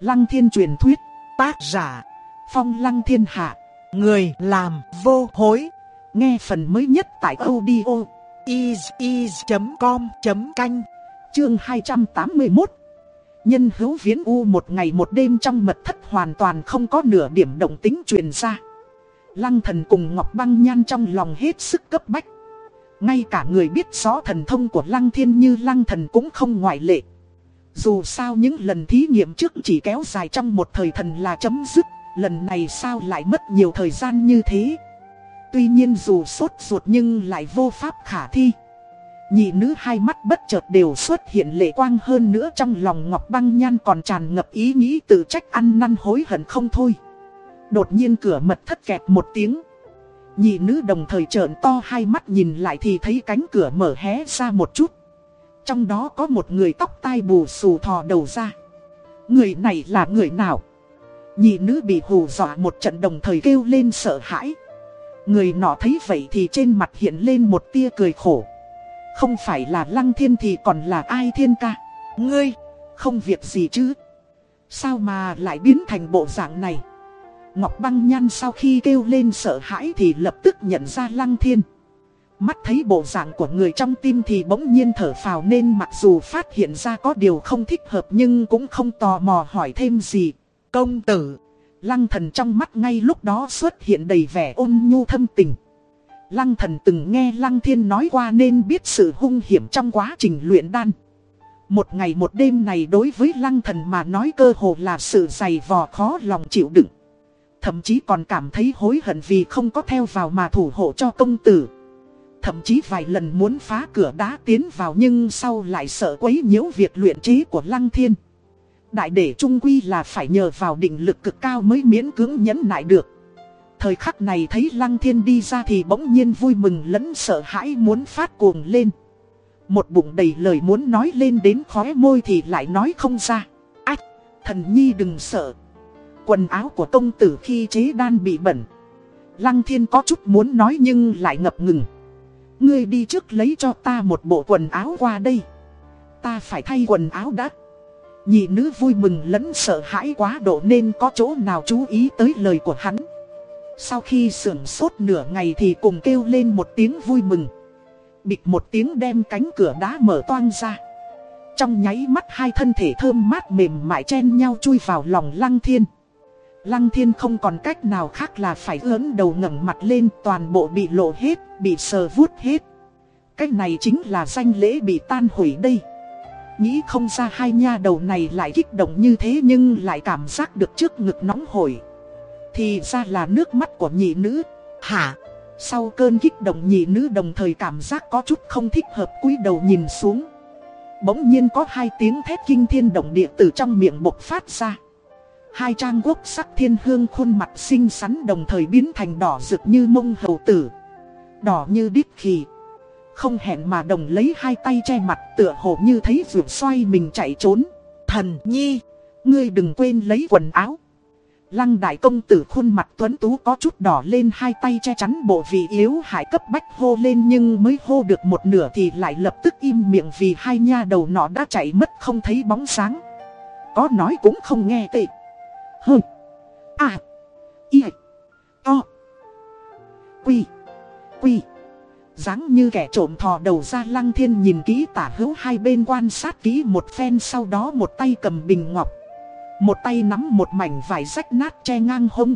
Lăng thiên truyền thuyết, tác giả, phong lăng thiên hạ, người làm vô hối. Nghe phần mới nhất tại audio is.com.canh, chương 281. Nhân hữu viễn u một ngày một đêm trong mật thất hoàn toàn không có nửa điểm động tính truyền ra. Lăng thần cùng Ngọc Băng Nhan trong lòng hết sức cấp bách. Ngay cả người biết rõ thần thông của Lăng Thiên như Lăng thần cũng không ngoại lệ. Dù sao những lần thí nghiệm trước chỉ kéo dài trong một thời thần là chấm dứt, lần này sao lại mất nhiều thời gian như thế. Tuy nhiên dù sốt ruột nhưng lại vô pháp khả thi. Nhị nữ hai mắt bất chợt đều xuất hiện lệ quang hơn nữa trong lòng Ngọc Băng Nhan còn tràn ngập ý nghĩ tự trách ăn năn hối hận không thôi. Đột nhiên cửa mật thất kẹt một tiếng. Nhị nữ đồng thời trợn to hai mắt nhìn lại thì thấy cánh cửa mở hé ra một chút. Trong đó có một người tóc tai bù xù thò đầu ra. Người này là người nào? Nhị nữ bị hù dọa một trận đồng thời kêu lên sợ hãi. Người nọ thấy vậy thì trên mặt hiện lên một tia cười khổ. Không phải là lăng thiên thì còn là ai thiên ca? Ngươi, không việc gì chứ? Sao mà lại biến thành bộ dạng này? Ngọc băng nhan sau khi kêu lên sợ hãi thì lập tức nhận ra lăng thiên. Mắt thấy bộ dạng của người trong tim thì bỗng nhiên thở phào nên mặc dù phát hiện ra có điều không thích hợp nhưng cũng không tò mò hỏi thêm gì. Công tử, lăng thần trong mắt ngay lúc đó xuất hiện đầy vẻ ôn nhu thâm tình. Lăng thần từng nghe lăng thiên nói qua nên biết sự hung hiểm trong quá trình luyện đan. Một ngày một đêm này đối với lăng thần mà nói cơ hồ là sự dày vò khó lòng chịu đựng. Thậm chí còn cảm thấy hối hận vì không có theo vào mà thủ hộ cho công tử. Thậm chí vài lần muốn phá cửa đá tiến vào nhưng sau lại sợ quấy nhiễu việc luyện trí của Lăng Thiên. Đại để trung quy là phải nhờ vào định lực cực cao mới miễn cưỡng nhẫn nại được. Thời khắc này thấy Lăng Thiên đi ra thì bỗng nhiên vui mừng lẫn sợ hãi muốn phát cuồng lên. Một bụng đầy lời muốn nói lên đến khóe môi thì lại nói không ra. Ách, thần nhi đừng sợ. Quần áo của công tử khi chế đan bị bẩn. Lăng Thiên có chút muốn nói nhưng lại ngập ngừng. Ngươi đi trước lấy cho ta một bộ quần áo qua đây. Ta phải thay quần áo đã. Nhị nữ vui mừng lẫn sợ hãi quá độ nên có chỗ nào chú ý tới lời của hắn. Sau khi sưởng sốt nửa ngày thì cùng kêu lên một tiếng vui mừng. Bịch một tiếng đem cánh cửa đá mở toang ra. Trong nháy mắt hai thân thể thơm mát mềm mại chen nhau chui vào lòng lăng thiên. Lăng thiên không còn cách nào khác là phải ớn đầu ngẩng mặt lên toàn bộ bị lộ hết, bị sờ vuốt hết. Cách này chính là danh lễ bị tan hủy đây. Nghĩ không ra hai nha đầu này lại kích động như thế nhưng lại cảm giác được trước ngực nóng hổi. Thì ra là nước mắt của nhị nữ. Hả? Sau cơn kích động nhị nữ đồng thời cảm giác có chút không thích hợp cúi đầu nhìn xuống. Bỗng nhiên có hai tiếng thét kinh thiên động địa từ trong miệng bộc phát ra. Hai trang quốc sắc thiên hương khuôn mặt xinh xắn đồng thời biến thành đỏ rực như mông hầu tử. Đỏ như đít khỉ. Không hẹn mà đồng lấy hai tay che mặt tựa hồ như thấy vượt xoay mình chạy trốn. Thần nhi, ngươi đừng quên lấy quần áo. Lăng đại công tử khuôn mặt tuấn tú có chút đỏ lên hai tay che chắn bộ vị yếu hại cấp bách hô lên nhưng mới hô được một nửa thì lại lập tức im miệng vì hai nha đầu nọ đã chạy mất không thấy bóng sáng. Có nói cũng không nghe tệ. Hơ. À. Y. To. Quy. Quy. dáng như kẻ trộm thò đầu ra lăng thiên nhìn kỹ tả hữu hai bên quan sát kỹ một phen sau đó một tay cầm bình ngọc. Một tay nắm một mảnh vải rách nát che ngang hông.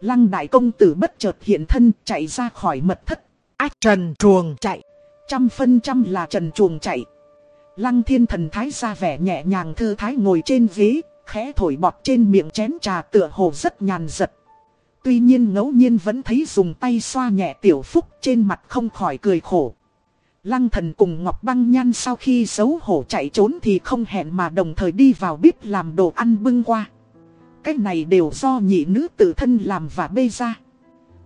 Lăng đại công tử bất chợt hiện thân chạy ra khỏi mật thất. Ách trần chuồng chạy. Trăm phân trăm là trần chuồng chạy. Lăng thiên thần thái ra vẻ nhẹ nhàng thư thái ngồi trên ghế, khẽ thổi bọt trên miệng chén trà tựa hồ rất nhàn giật. Tuy nhiên ngẫu nhiên vẫn thấy dùng tay xoa nhẹ tiểu phúc trên mặt không khỏi cười khổ. Lăng thần cùng Ngọc Băng Nhan sau khi xấu hổ chạy trốn thì không hẹn mà đồng thời đi vào bếp làm đồ ăn bưng qua. Cái này đều do nhị nữ tự thân làm và bê ra.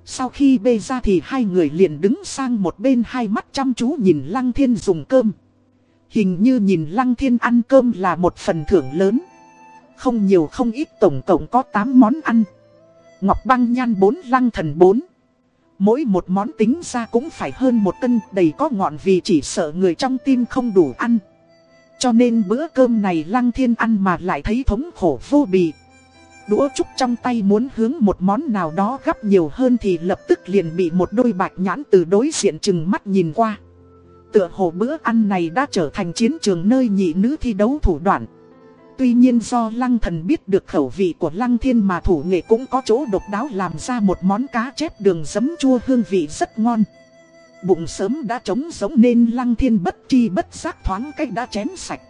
Sau khi bê ra thì hai người liền đứng sang một bên hai mắt chăm chú nhìn Lăng Thiên dùng cơm. Hình như nhìn Lăng Thiên ăn cơm là một phần thưởng lớn. Không nhiều không ít, tổng cộng có 8 món ăn. Ngọc băng nhan 4 lăng thần 4. Mỗi một món tính ra cũng phải hơn một cân, đầy có ngọn vì chỉ sợ người trong tim không đủ ăn. Cho nên bữa cơm này Lăng Thiên ăn mà lại thấy thống khổ vô bì. Đũa trúc trong tay muốn hướng một món nào đó gấp nhiều hơn thì lập tức liền bị một đôi bạch nhãn từ đối diện chừng mắt nhìn qua. Tựa hồ bữa ăn này đã trở thành chiến trường nơi nhị nữ thi đấu thủ đoạn. Tuy nhiên do lăng thần biết được khẩu vị của lăng thiên mà thủ nghệ cũng có chỗ độc đáo làm ra một món cá chép đường giấm chua hương vị rất ngon. Bụng sớm đã trống giống nên lăng thiên bất chi bất giác thoáng cách đã chén sạch.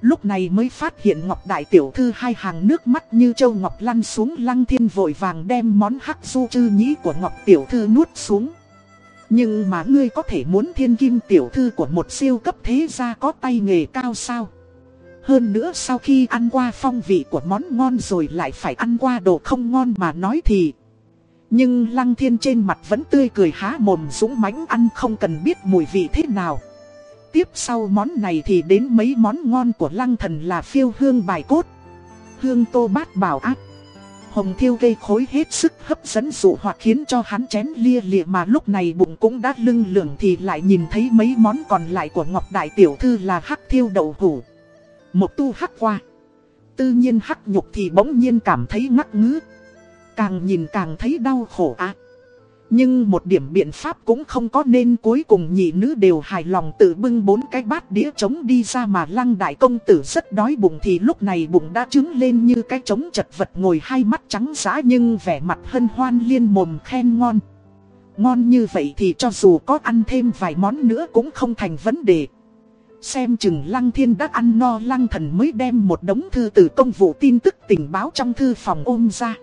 Lúc này mới phát hiện Ngọc Đại Tiểu Thư hai hàng nước mắt như châu Ngọc lăn xuống lăng thiên vội vàng đem món hắc du chư nhĩ của Ngọc Tiểu Thư nuốt xuống. Nhưng mà ngươi có thể muốn thiên kim tiểu thư của một siêu cấp thế gia có tay nghề cao sao? Hơn nữa sau khi ăn qua phong vị của món ngon rồi lại phải ăn qua đồ không ngon mà nói thì. Nhưng lăng thiên trên mặt vẫn tươi cười há mồm dũng mãnh ăn không cần biết mùi vị thế nào. Tiếp sau món này thì đến mấy món ngon của lăng thần là phiêu hương bài cốt, Hương tô bát bảo ác. Hồng thiêu gây khối hết sức hấp dẫn dụ hoặc khiến cho hắn chén lia lịa mà lúc này bụng cũng đã lưng lửng thì lại nhìn thấy mấy món còn lại của Ngọc Đại Tiểu Thư là hắc thiêu đậu hủ. Một tu hắc qua. Tự nhiên hắc nhục thì bỗng nhiên cảm thấy ngắc ngứ. Càng nhìn càng thấy đau khổ á. Nhưng một điểm biện pháp cũng không có nên cuối cùng nhị nữ đều hài lòng tự bưng bốn cái bát đĩa trống đi ra mà lăng đại công tử rất đói bụng thì lúc này bụng đã trứng lên như cái trống chật vật ngồi hai mắt trắng giã nhưng vẻ mặt hân hoan liên mồm khen ngon. Ngon như vậy thì cho dù có ăn thêm vài món nữa cũng không thành vấn đề. Xem chừng Lăng Thiên đã ăn no, Lăng Thần mới đem một đống thư từ công vụ tin tức tình báo trong thư phòng ôm ra.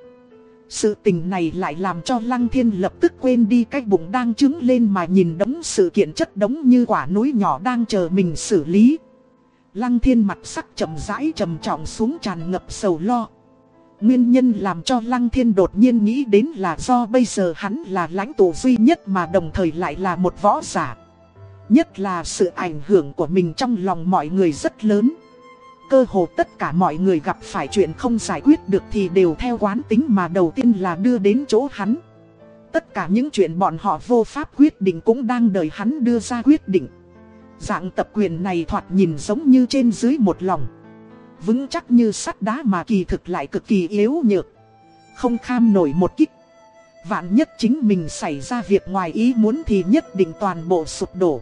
Sự tình này lại làm cho Lăng Thiên lập tức quên đi cái bụng đang trứng lên mà nhìn đống sự kiện chất đống như quả núi nhỏ đang chờ mình xử lý. Lăng Thiên mặt sắc chậm rãi trầm trọng xuống tràn ngập sầu lo. Nguyên nhân làm cho Lăng Thiên đột nhiên nghĩ đến là do bây giờ hắn là lãnh tụ duy nhất mà đồng thời lại là một võ giả. Nhất là sự ảnh hưởng của mình trong lòng mọi người rất lớn. Cơ hồ tất cả mọi người gặp phải chuyện không giải quyết được thì đều theo quán tính mà đầu tiên là đưa đến chỗ hắn. Tất cả những chuyện bọn họ vô pháp quyết định cũng đang đợi hắn đưa ra quyết định. Dạng tập quyền này thoạt nhìn giống như trên dưới một lòng. Vững chắc như sắt đá mà kỳ thực lại cực kỳ yếu nhược. Không kham nổi một kích. Vạn nhất chính mình xảy ra việc ngoài ý muốn thì nhất định toàn bộ sụp đổ.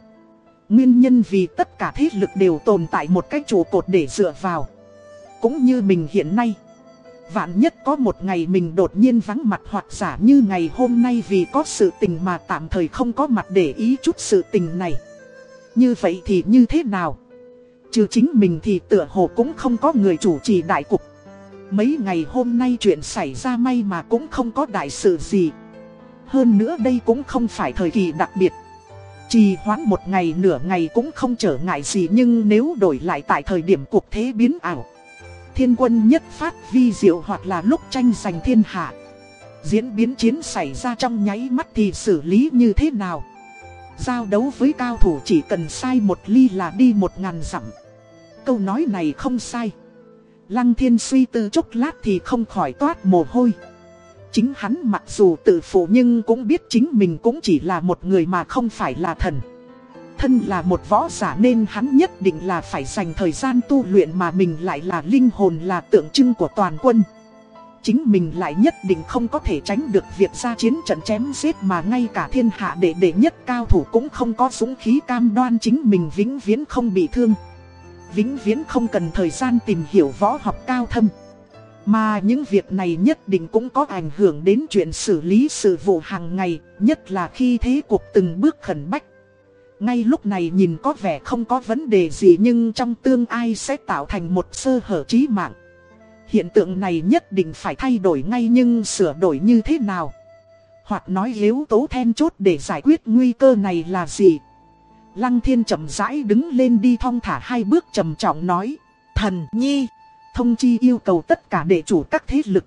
Nguyên nhân vì tất cả thế lực đều tồn tại một cái trụ cột để dựa vào. Cũng như mình hiện nay. Vạn nhất có một ngày mình đột nhiên vắng mặt hoặc giả như ngày hôm nay vì có sự tình mà tạm thời không có mặt để ý chút sự tình này. Như vậy thì như thế nào? Chứ chính mình thì tựa hồ cũng không có người chủ trì đại cục. Mấy ngày hôm nay chuyện xảy ra may mà cũng không có đại sự gì. Hơn nữa đây cũng không phải thời kỳ đặc biệt. Trì hoãn một ngày nửa ngày cũng không trở ngại gì nhưng nếu đổi lại tại thời điểm cuộc thế biến ảo. Thiên quân nhất phát vi diệu hoặc là lúc tranh giành thiên hạ. Diễn biến chiến xảy ra trong nháy mắt thì xử lý như thế nào? Giao đấu với cao thủ chỉ cần sai một ly là đi một ngàn dặm. Câu nói này không sai. Lăng thiên suy tư chốc lát thì không khỏi toát mồ hôi. Chính hắn mặc dù tự phụ nhưng cũng biết chính mình cũng chỉ là một người mà không phải là thần. Thân là một võ giả nên hắn nhất định là phải dành thời gian tu luyện mà mình lại là linh hồn là tượng trưng của toàn quân. Chính mình lại nhất định không có thể tránh được việc ra chiến trận chém giết mà ngay cả thiên hạ đệ đệ nhất cao thủ cũng không có dũng khí cam đoan chính mình vĩnh viễn không bị thương. Vĩnh viễn không cần thời gian tìm hiểu võ học cao thâm. Mà những việc này nhất định cũng có ảnh hưởng đến chuyện xử lý sự vụ hàng ngày, nhất là khi thế cuộc từng bước khẩn bách. Ngay lúc này nhìn có vẻ không có vấn đề gì nhưng trong tương ai sẽ tạo thành một sơ hở trí mạng. Hiện tượng này nhất định phải thay đổi ngay nhưng sửa đổi như thế nào? Hoặc nói yếu tố then chốt để giải quyết nguy cơ này là gì? Lăng thiên chậm rãi đứng lên đi thong thả hai bước trầm trọng nói. Thần nhi! Thông chi yêu cầu tất cả đệ chủ các thế lực.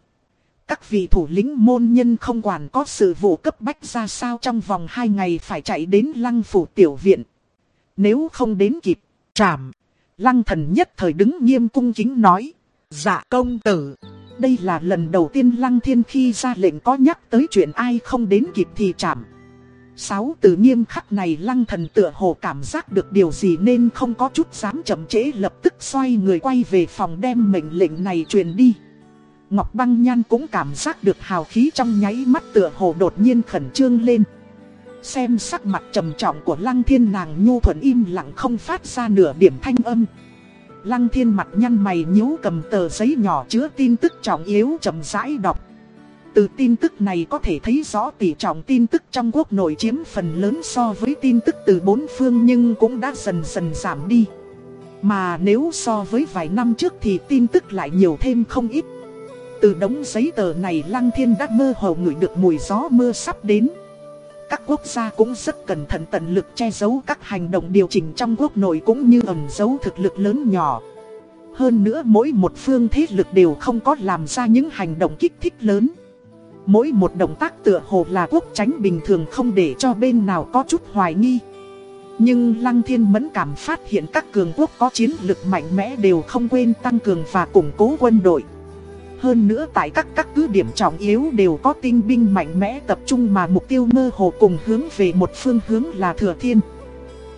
Các vị thủ lĩnh môn nhân không quản có sự vụ cấp bách ra sao trong vòng 2 ngày phải chạy đến lăng phủ tiểu viện. Nếu không đến kịp, trảm. Lăng thần nhất thời đứng nghiêm cung chính nói. Dạ công tử. Đây là lần đầu tiên lăng thiên khi ra lệnh có nhắc tới chuyện ai không đến kịp thì trảm. Sáu từ nghiêm khắc này lăng thần tựa hồ cảm giác được điều gì nên không có chút dám chậm trễ lập tức xoay người quay về phòng đem mệnh lệnh này truyền đi. Ngọc băng nhan cũng cảm giác được hào khí trong nháy mắt tựa hồ đột nhiên khẩn trương lên. Xem sắc mặt trầm trọng của lăng thiên nàng nhu thuận im lặng không phát ra nửa điểm thanh âm. Lăng thiên mặt nhăn mày nhíu cầm tờ giấy nhỏ chứa tin tức trọng yếu chậm rãi đọc. Từ tin tức này có thể thấy rõ tỷ trọng tin tức trong quốc nội chiếm phần lớn so với tin tức từ bốn phương nhưng cũng đã dần dần giảm đi. Mà nếu so với vài năm trước thì tin tức lại nhiều thêm không ít. Từ đống giấy tờ này Lăng Thiên đã mơ hồ ngửi được mùi gió mưa sắp đến. Các quốc gia cũng rất cẩn thận tận lực che giấu các hành động điều chỉnh trong quốc nội cũng như ẩn giấu thực lực lớn nhỏ. Hơn nữa mỗi một phương thế lực đều không có làm ra những hành động kích thích lớn. Mỗi một động tác tựa hồ là quốc tránh bình thường không để cho bên nào có chút hoài nghi. Nhưng Lăng Thiên mẫn cảm phát hiện các cường quốc có chiến lực mạnh mẽ đều không quên tăng cường và củng cố quân đội. Hơn nữa tại các các cứ điểm trọng yếu đều có tinh binh mạnh mẽ tập trung mà mục tiêu mơ hồ cùng hướng về một phương hướng là Thừa Thiên.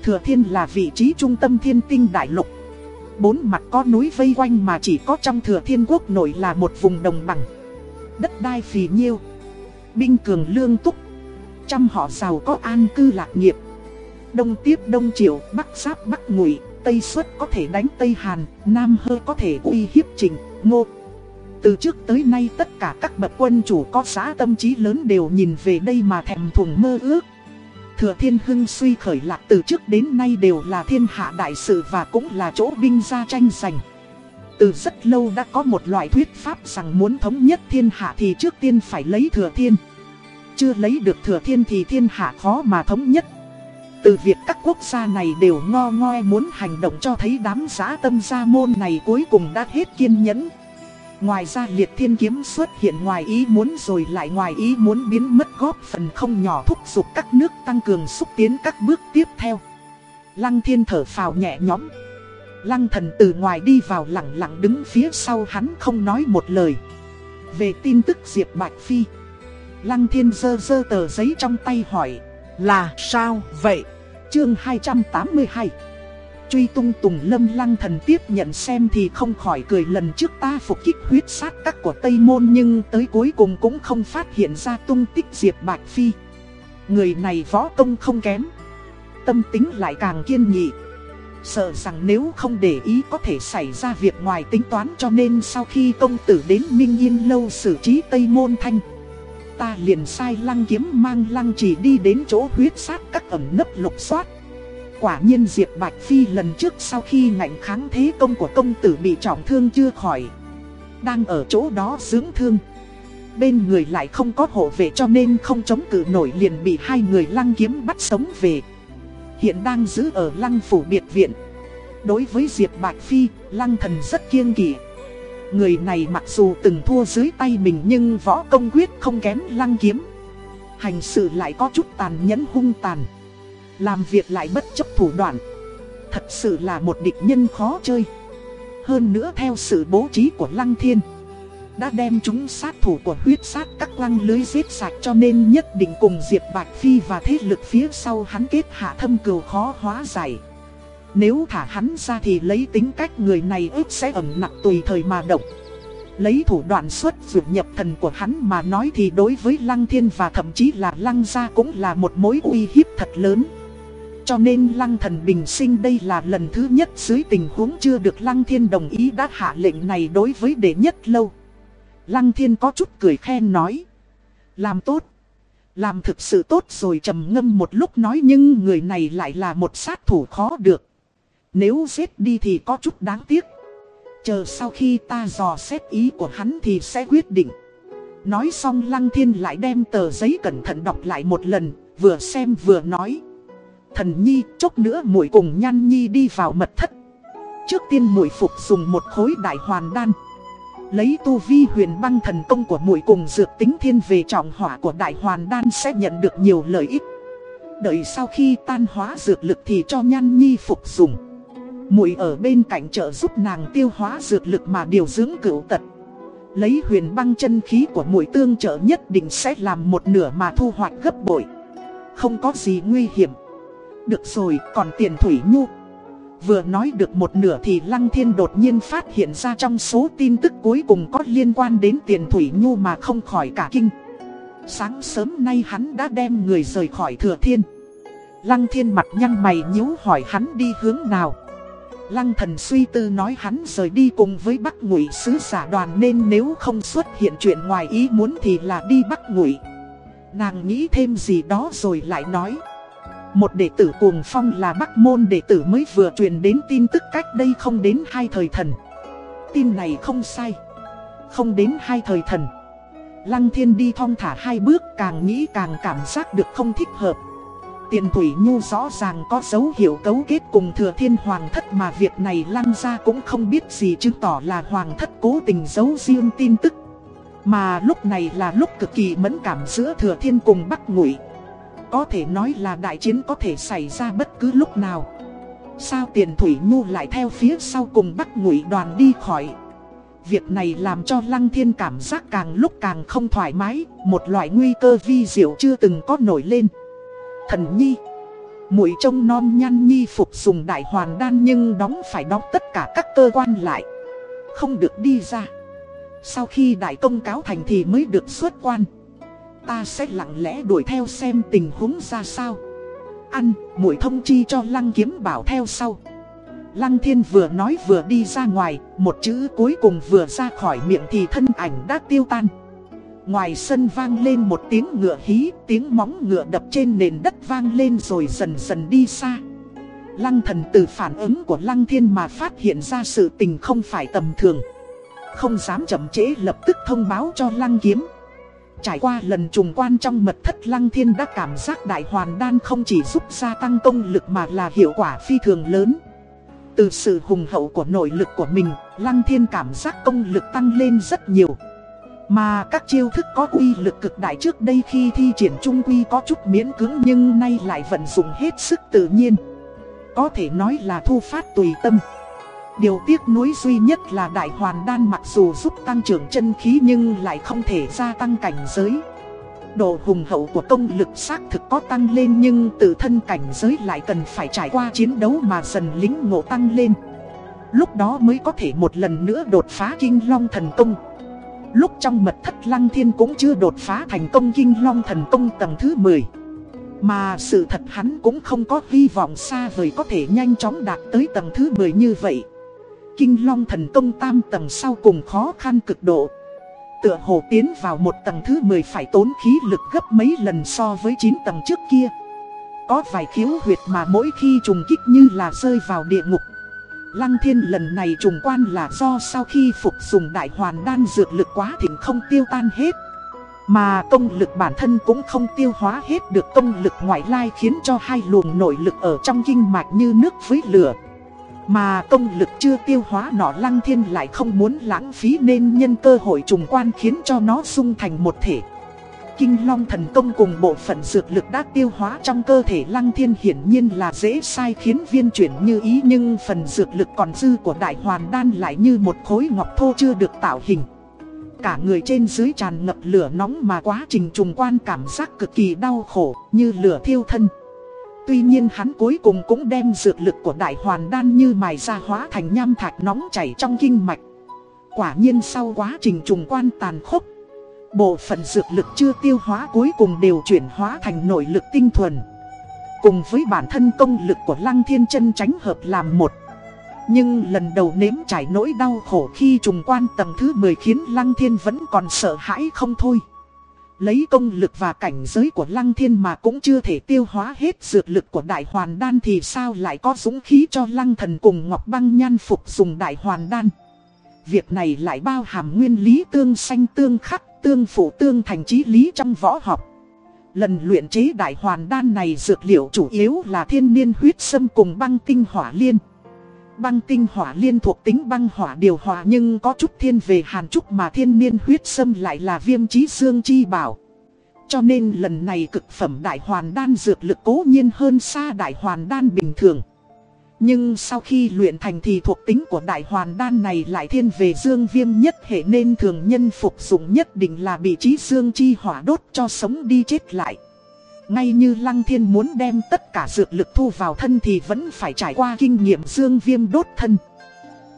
Thừa Thiên là vị trí trung tâm thiên tinh đại lục. Bốn mặt có núi vây quanh mà chỉ có trong Thừa Thiên quốc nội là một vùng đồng bằng. Đất đai phì nhiêu, binh cường lương túc, trăm họ giàu có an cư lạc nghiệp. Đông tiếp Đông Triệu, Bắc Giáp Bắc Ngụy, Tây Xuất có thể đánh Tây Hàn, Nam Hơ có thể uy hiếp Trình, Ngô. Từ trước tới nay tất cả các bậc quân chủ có giá tâm trí lớn đều nhìn về đây mà thèm thuồng mơ ước. Thừa Thiên Hưng suy khởi lạc từ trước đến nay đều là thiên hạ đại sự và cũng là chỗ binh gia tranh giành. Từ rất lâu đã có một loại thuyết pháp rằng muốn thống nhất thiên hạ thì trước tiên phải lấy Thừa Thiên. Chưa lấy được Thừa Thiên thì thiên hạ khó mà thống nhất. Từ việc các quốc gia này đều ngo ngoe muốn hành động cho thấy đám giã tâm gia môn này cuối cùng đã hết kiên nhẫn. Ngoài ra liệt thiên kiếm xuất hiện ngoài ý muốn rồi lại ngoài ý muốn biến mất góp phần không nhỏ thúc giục các nước tăng cường xúc tiến các bước tiếp theo. Lăng thiên thở phào nhẹ nhõm. Lăng thần từ ngoài đi vào lặng lặng đứng phía sau hắn không nói một lời. Về tin tức Diệp Bạch Phi. Lăng thiên dơ dơ tờ giấy trong tay hỏi. Là sao vậy? Chương 282 Truy tung tùng lâm lăng thần tiếp nhận xem thì không khỏi cười, lần trước ta phục kích huyết sát các của Tây Môn nhưng tới cuối cùng cũng không phát hiện ra tung tích Diệp Bạch Phi. Người này võ công không kém. Tâm tính lại càng kiên nghị. Sợ rằng nếu không để ý có thể xảy ra việc ngoài tính toán cho nên sau khi công tử đến Minh Yên Lâu xử trí Tây Môn Thanh. Ta liền sai lăng kiếm mang lăng chỉ đi đến chỗ huyết sát các ẩm nấp lục soát. Quả nhiên Diệp Bạch Phi lần trước sau khi ngạnh kháng thế công của công tử bị trọng thương chưa khỏi, Đang ở chỗ đó dưỡng thương Bên người lại không có hộ vệ cho nên không chống cự nổi liền bị hai người lăng kiếm bắt sống về Hiện đang giữ ở lăng phủ biệt viện. Đối với Diệp Bạch Phi, lăng thần rất kiêng kỵ. Người này mặc dù từng thua dưới tay mình nhưng võ công quyết không kém lăng kiếm. Hành sự lại có chút tàn nhẫn hung tàn. Làm việc lại bất chấp thủ đoạn. Thật sự là một địch nhân khó chơi. Hơn nữa theo sự bố trí của Lăng Thiên đã đem chúng sát thủ của huyết sát các lăng lưới giết sạch cho nên nhất định cùng Diệp Bạch Phi và thế lực phía sau hắn kết hạ thâm cừu khó hóa giải. Nếu thả hắn ra thì lấy tính cách người này ước sẽ ẩm nặng tùy thời mà động. Lấy thủ đoạn xuất dụng nhập thần của hắn mà nói thì đối với Lăng Thiên và thậm chí là Lăng Gia cũng là một mối uy hiếp thật lớn. Cho nên lăng thần bình sinh đây là lần thứ nhất dưới tình huống chưa được lăng thiên đồng ý đã hạ lệnh này đối với đệ nhất lâu. Lăng thiên có chút cười khen nói. Làm tốt. Làm thực sự tốt rồi trầm ngâm một lúc nói nhưng người này lại là một sát thủ khó được. Nếu giết đi thì có chút đáng tiếc. Chờ sau khi ta dò xét ý của hắn thì sẽ quyết định. Nói xong Lăng Thiên lại đem tờ giấy cẩn thận đọc lại một lần, vừa xem vừa nói. Thần Nhi, chốc nữa muội cùng Nhan Nhi đi vào mật thất. Trước tiên muội phục dùng một khối đại hoàn đan. Lấy tu vi huyền băng thần công của muội cùng dược tính thiên về trọng hỏa của đại hoàn đan sẽ nhận được nhiều lợi ích. Đợi sau khi tan hóa dược lực thì cho Nhan Nhi phục dùng. Muội ở bên cạnh trợ giúp nàng tiêu hóa dược lực mà điều dưỡng cửu tật. Lấy huyền băng chân khí của muội tương trợ nhất định sẽ làm một nửa mà thu hoạch gấp bội. không có gì nguy hiểm Được rồi, còn tiền Thủy Nhu Vừa nói được một nửa thì Lăng Thiên đột nhiên phát hiện ra trong số tin tức cuối cùng có liên quan đến tiền Thủy Nhu mà không khỏi cả kinh Sáng sớm nay hắn đã đem người rời khỏi thừa thiên Lăng Thiên mặt nhăn mày nhíu hỏi hắn đi hướng nào Lăng thần suy tư nói hắn rời đi cùng với Bắc Ngụy sứ giả đoàn nên nếu không xuất hiện chuyện ngoài ý muốn thì là đi Bắc Ngụy. Nàng nghĩ thêm gì đó rồi lại nói. Một đệ tử cuồng phong là Bắc Môn đệ tử mới vừa truyền đến tin tức cách đây không đến hai thời thần. Tin này không sai. Không đến hai thời thần. Lăng thiên đi thong thả hai bước, càng nghĩ càng cảm giác được không thích hợp. Tiền Thủy Nhu rõ ràng có dấu hiệu cấu kết cùng thừa thiên hoàng thất mà việc này lăng ra cũng không biết gì chứng tỏ là hoàng thất cố tình giấu riêng tin tức. Mà lúc này là lúc cực kỳ mẫn cảm giữa thừa thiên cùng Bắc Ngụy. Có thể nói là đại chiến có thể xảy ra bất cứ lúc nào. Sao tiền Thủy Nhu lại theo phía sau cùng bắt Ngụy đoàn đi khỏi. Việc này làm cho Lăng Thiên cảm giác càng lúc càng không thoải mái, một loại nguy cơ vi diệu chưa từng có nổi lên. Thần Nhi muội trông non nhăn nhi phục dùng đại hoàn đan nhưng đóng phải đóng tất cả các cơ quan lại. Không được đi ra. Sau khi đại công cáo thành thì mới được xuất quan. Ta sẽ lặng lẽ đuổi theo xem tình huống ra sao. Ăn, muội thông chi cho lăng kiếm bảo theo sau. Lăng thiên vừa nói vừa đi ra ngoài, một chữ cuối cùng vừa ra khỏi miệng thì thân ảnh đã tiêu tan. Ngoài sân vang lên một tiếng ngựa hí, tiếng móng ngựa đập trên nền đất vang lên rồi dần dần đi xa. Lăng thần từ phản ứng của lăng thiên mà phát hiện ra sự tình không phải tầm thường. Không dám chậm trễ lập tức thông báo cho lăng kiếm. Trải qua lần trùng quan trong mật thất lăng thiên đã cảm giác đại hoàn đan không chỉ giúp gia tăng công lực mà là hiệu quả phi thường lớn. Từ sự hùng hậu của nội lực của mình, lăng thiên cảm giác công lực tăng lên rất nhiều. Mà các chiêu thức có uy lực cực đại trước đây khi thi triển trung quy có chút miễn cứng nhưng nay lại vận dụng hết sức tự nhiên. Có thể nói là thu phát tùy tâm. Điều tiếc nuối duy nhất là đại hoàn đan mặc dù giúp tăng trưởng chân khí nhưng lại không thể gia tăng cảnh giới. Độ hùng hậu của công lực xác thực có tăng lên nhưng tự thân cảnh giới lại cần phải trải qua chiến đấu mà dần lính ngộ tăng lên. Lúc đó mới có thể một lần nữa đột phá kinh long thần công. Lúc trong mật thất lăng thiên cũng chưa đột phá thành công kinh long thần công tầng thứ 10 Mà sự thật hắn cũng không có hy vọng xa vời có thể nhanh chóng đạt tới tầng thứ 10 như vậy Kinh long thần công tam tầng sau cùng khó khăn cực độ Tựa hồ tiến vào một tầng thứ 10 phải tốn khí lực gấp mấy lần so với 9 tầng trước kia Có vài khiếu huyệt mà mỗi khi trùng kích như là rơi vào địa ngục Lăng thiên lần này trùng quan là do sau khi phục dùng đại hoàn đan dược lực quá thịnh không tiêu tan hết. Mà công lực bản thân cũng không tiêu hóa hết được công lực ngoại lai khiến cho hai luồng nội lực ở trong kinh mạch như nước với lửa. Mà công lực chưa tiêu hóa nọ lăng thiên lại không muốn lãng phí nên nhân cơ hội trùng quan khiến cho nó sung thành một thể. Kinh Long thần công cùng bộ phận dược lực đã tiêu hóa trong cơ thể Lăng Thiên hiển nhiên là dễ sai khiến viên chuyển như ý nhưng phần dược lực còn dư của Đại Hoàn Đan lại như một khối ngọc thô chưa được tạo hình. Cả người trên dưới tràn ngập lửa nóng mà quá trình trùng quan cảm giác cực kỳ đau khổ, như lửa thiêu thân. Tuy nhiên hắn cuối cùng cũng đem dược lực của Đại Hoàn Đan như mài ra hóa thành nham thạch nóng chảy trong kinh mạch. Quả nhiên sau quá trình trùng quan tàn khốc, Bộ phận dược lực chưa tiêu hóa cuối cùng đều chuyển hóa thành nội lực tinh thuần. Cùng với bản thân công lực của Lăng Thiên chân tránh hợp làm một. Nhưng lần đầu nếm trải nỗi đau khổ khi trùng quan tầng thứ 10 khiến Lăng Thiên vẫn còn sợ hãi không thôi. Lấy công lực và cảnh giới của Lăng Thiên mà cũng chưa thể tiêu hóa hết dược lực của Đại Hoàn Đan thì sao lại có dũng khí cho Lăng Thần cùng Ngọc Băng Nhan phục dùng Đại Hoàn Đan Việc này lại bao hàm nguyên lý tương sanh tương khắc, tương phụ tương thành trí lý trong võ học. Lần luyện chế đại hoàn đan này dược liệu chủ yếu là thiên niên huyết sâm cùng băng tinh hỏa liên. Băng tinh hỏa liên thuộc tính băng hỏa điều hòa nhưng có chút thiên về hàn trúc mà thiên niên huyết sâm lại là viêm trí xương chi bảo. Cho nên lần này cực phẩm đại hoàn đan dược lực cố nhiên hơn xa đại hoàn đan bình thường. Nhưng sau khi luyện thành thì thuộc tính của đại hoàn đan này lại thiên về dương viêm nhất hệ nên thường nhân phục dụng nhất định là bị trí dương chi hỏa đốt cho sống đi chết lại. Ngay như Lăng Thiên muốn đem tất cả dược lực thu vào thân thì vẫn phải trải qua kinh nghiệm dương viêm đốt thân.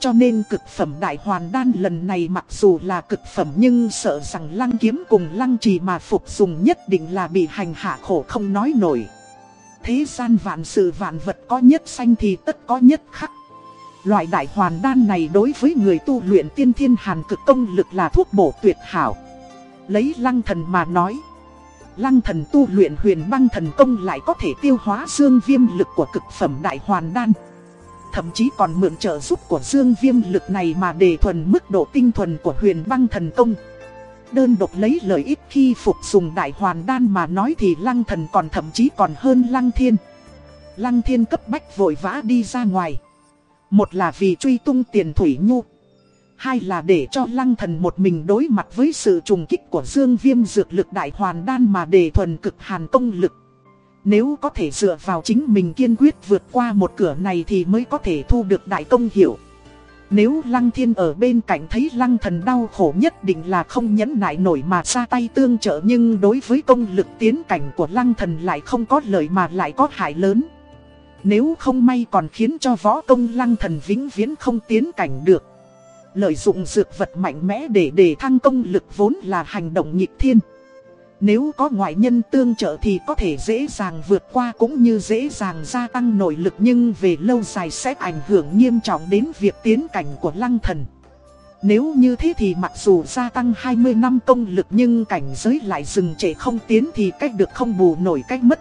Cho nên cực phẩm đại hoàn đan lần này mặc dù là cực phẩm nhưng sợ rằng lăng kiếm cùng lăng trì mà phục dùng nhất định là bị hành hạ khổ không nói nổi. Thế gian vạn sự vạn vật có nhất xanh thì tất có nhất khắc. Loại đại hoàn đan này đối với người tu luyện tiên thiên hàn cực công lực là thuốc bổ tuyệt hảo. Lấy lăng thần mà nói. Lăng thần tu luyện huyền băng thần công lại có thể tiêu hóa dương viêm lực của cực phẩm đại hoàn đan. Thậm chí còn mượn trợ giúp của dương viêm lực này mà đề thuần mức độ tinh thuần của huyền băng thần công. Đơn độc lấy lợi ích khi phục dùng đại hoàn đan mà nói thì lăng thần còn thậm chí còn hơn lăng thiên. Lăng thiên cấp bách vội vã đi ra ngoài. Một là vì truy tung tiền thủy nhu. Hai là để cho lăng thần một mình đối mặt với sự trùng kích của dương viêm dược lực đại hoàn đan mà đề thuần cực hàn công lực. Nếu có thể dựa vào chính mình kiên quyết vượt qua một cửa này thì mới có thể thu được đại công hiệu. Nếu lăng thiên ở bên cạnh thấy lăng thần đau khổ nhất định là không nhẫn nại nổi mà ra tay tương trợ nhưng đối với công lực tiến cảnh của lăng thần lại không có lợi mà lại có hại lớn. Nếu không may còn khiến cho võ công lăng thần vĩnh viễn không tiến cảnh được. Lợi dụng dược vật mạnh mẽ để đề thăng công lực vốn là hành động nghịch thiên. Nếu có ngoại nhân tương trợ thì có thể dễ dàng vượt qua cũng như dễ dàng gia tăng nội lực nhưng về lâu dài sẽ ảnh hưởng nghiêm trọng đến việc tiến cảnh của lăng thần. Nếu như thế thì mặc dù gia tăng 20 năm công lực nhưng cảnh giới lại dừng trễ không tiến thì cách được không bù nổi cách mất.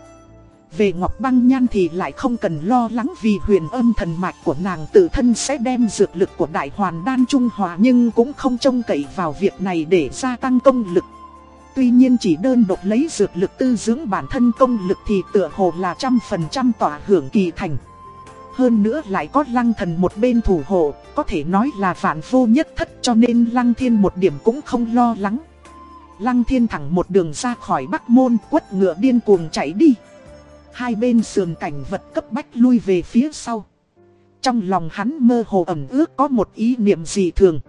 Về Ngọc Băng Nhan thì lại không cần lo lắng vì huyền âm thần mạch của nàng tự thân sẽ đem dược lực của đại hoàn đan trung hòa nhưng cũng không trông cậy vào việc này để gia tăng công lực. Tuy nhiên chỉ đơn độc lấy dược lực tư dưỡng bản thân công lực thì tựa hồ là trăm phần trăm tỏa hưởng kỳ thành. Hơn nữa lại có lăng thần một bên thủ hộ, có thể nói là phản vô nhất thất cho nên lăng thiên một điểm cũng không lo lắng. Lăng thiên thẳng một đường ra khỏi bắc môn quất ngựa điên cuồng chạy đi. Hai bên sườn cảnh vật cấp bách lui về phía sau. Trong lòng hắn mơ hồ ẩm ước có một ý niệm gì thường.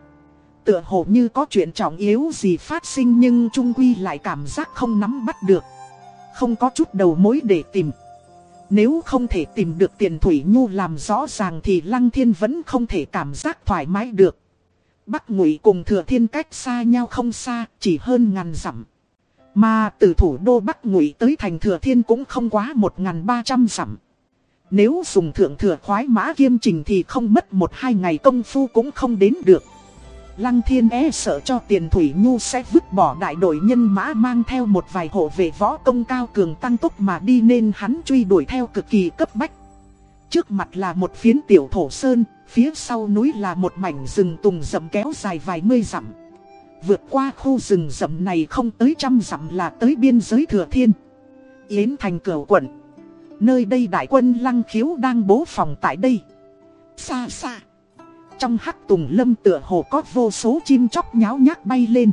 Tựa hồ như có chuyện trọng yếu gì phát sinh nhưng Trung Quy lại cảm giác không nắm bắt được. Không có chút đầu mối để tìm. Nếu không thể tìm được tiền Thủy Nhu làm rõ ràng thì Lăng Thiên vẫn không thể cảm giác thoải mái được. Bắc Ngụy cùng Thừa Thiên cách xa nhau không xa, chỉ hơn ngàn dặm. Mà từ thủ đô Bắc Ngụy tới thành Thừa Thiên cũng không quá 1.300 dặm. Nếu dùng thượng thừa khoái mã kiêm trình thì không mất một hai ngày công phu cũng không đến được. Lăng thiên e sợ cho tiền thủy nhu sẽ vứt bỏ đại đội nhân mã mang theo một vài hộ vệ võ công cao cường tăng tốc mà đi nên hắn truy đuổi theo cực kỳ cấp bách. Trước mặt là một phiến tiểu thổ sơn, phía sau núi là một mảnh rừng tùng rậm kéo dài vài mươi dặm. Vượt qua khu rừng rậm này không tới trăm dặm là tới biên giới thừa thiên. Yến thành cửa quận. Nơi đây đại quân lăng khiếu đang bố phòng tại đây. Xa xa. Trong hắc tùng lâm tựa hồ có vô số chim chóc nháo nhác bay lên.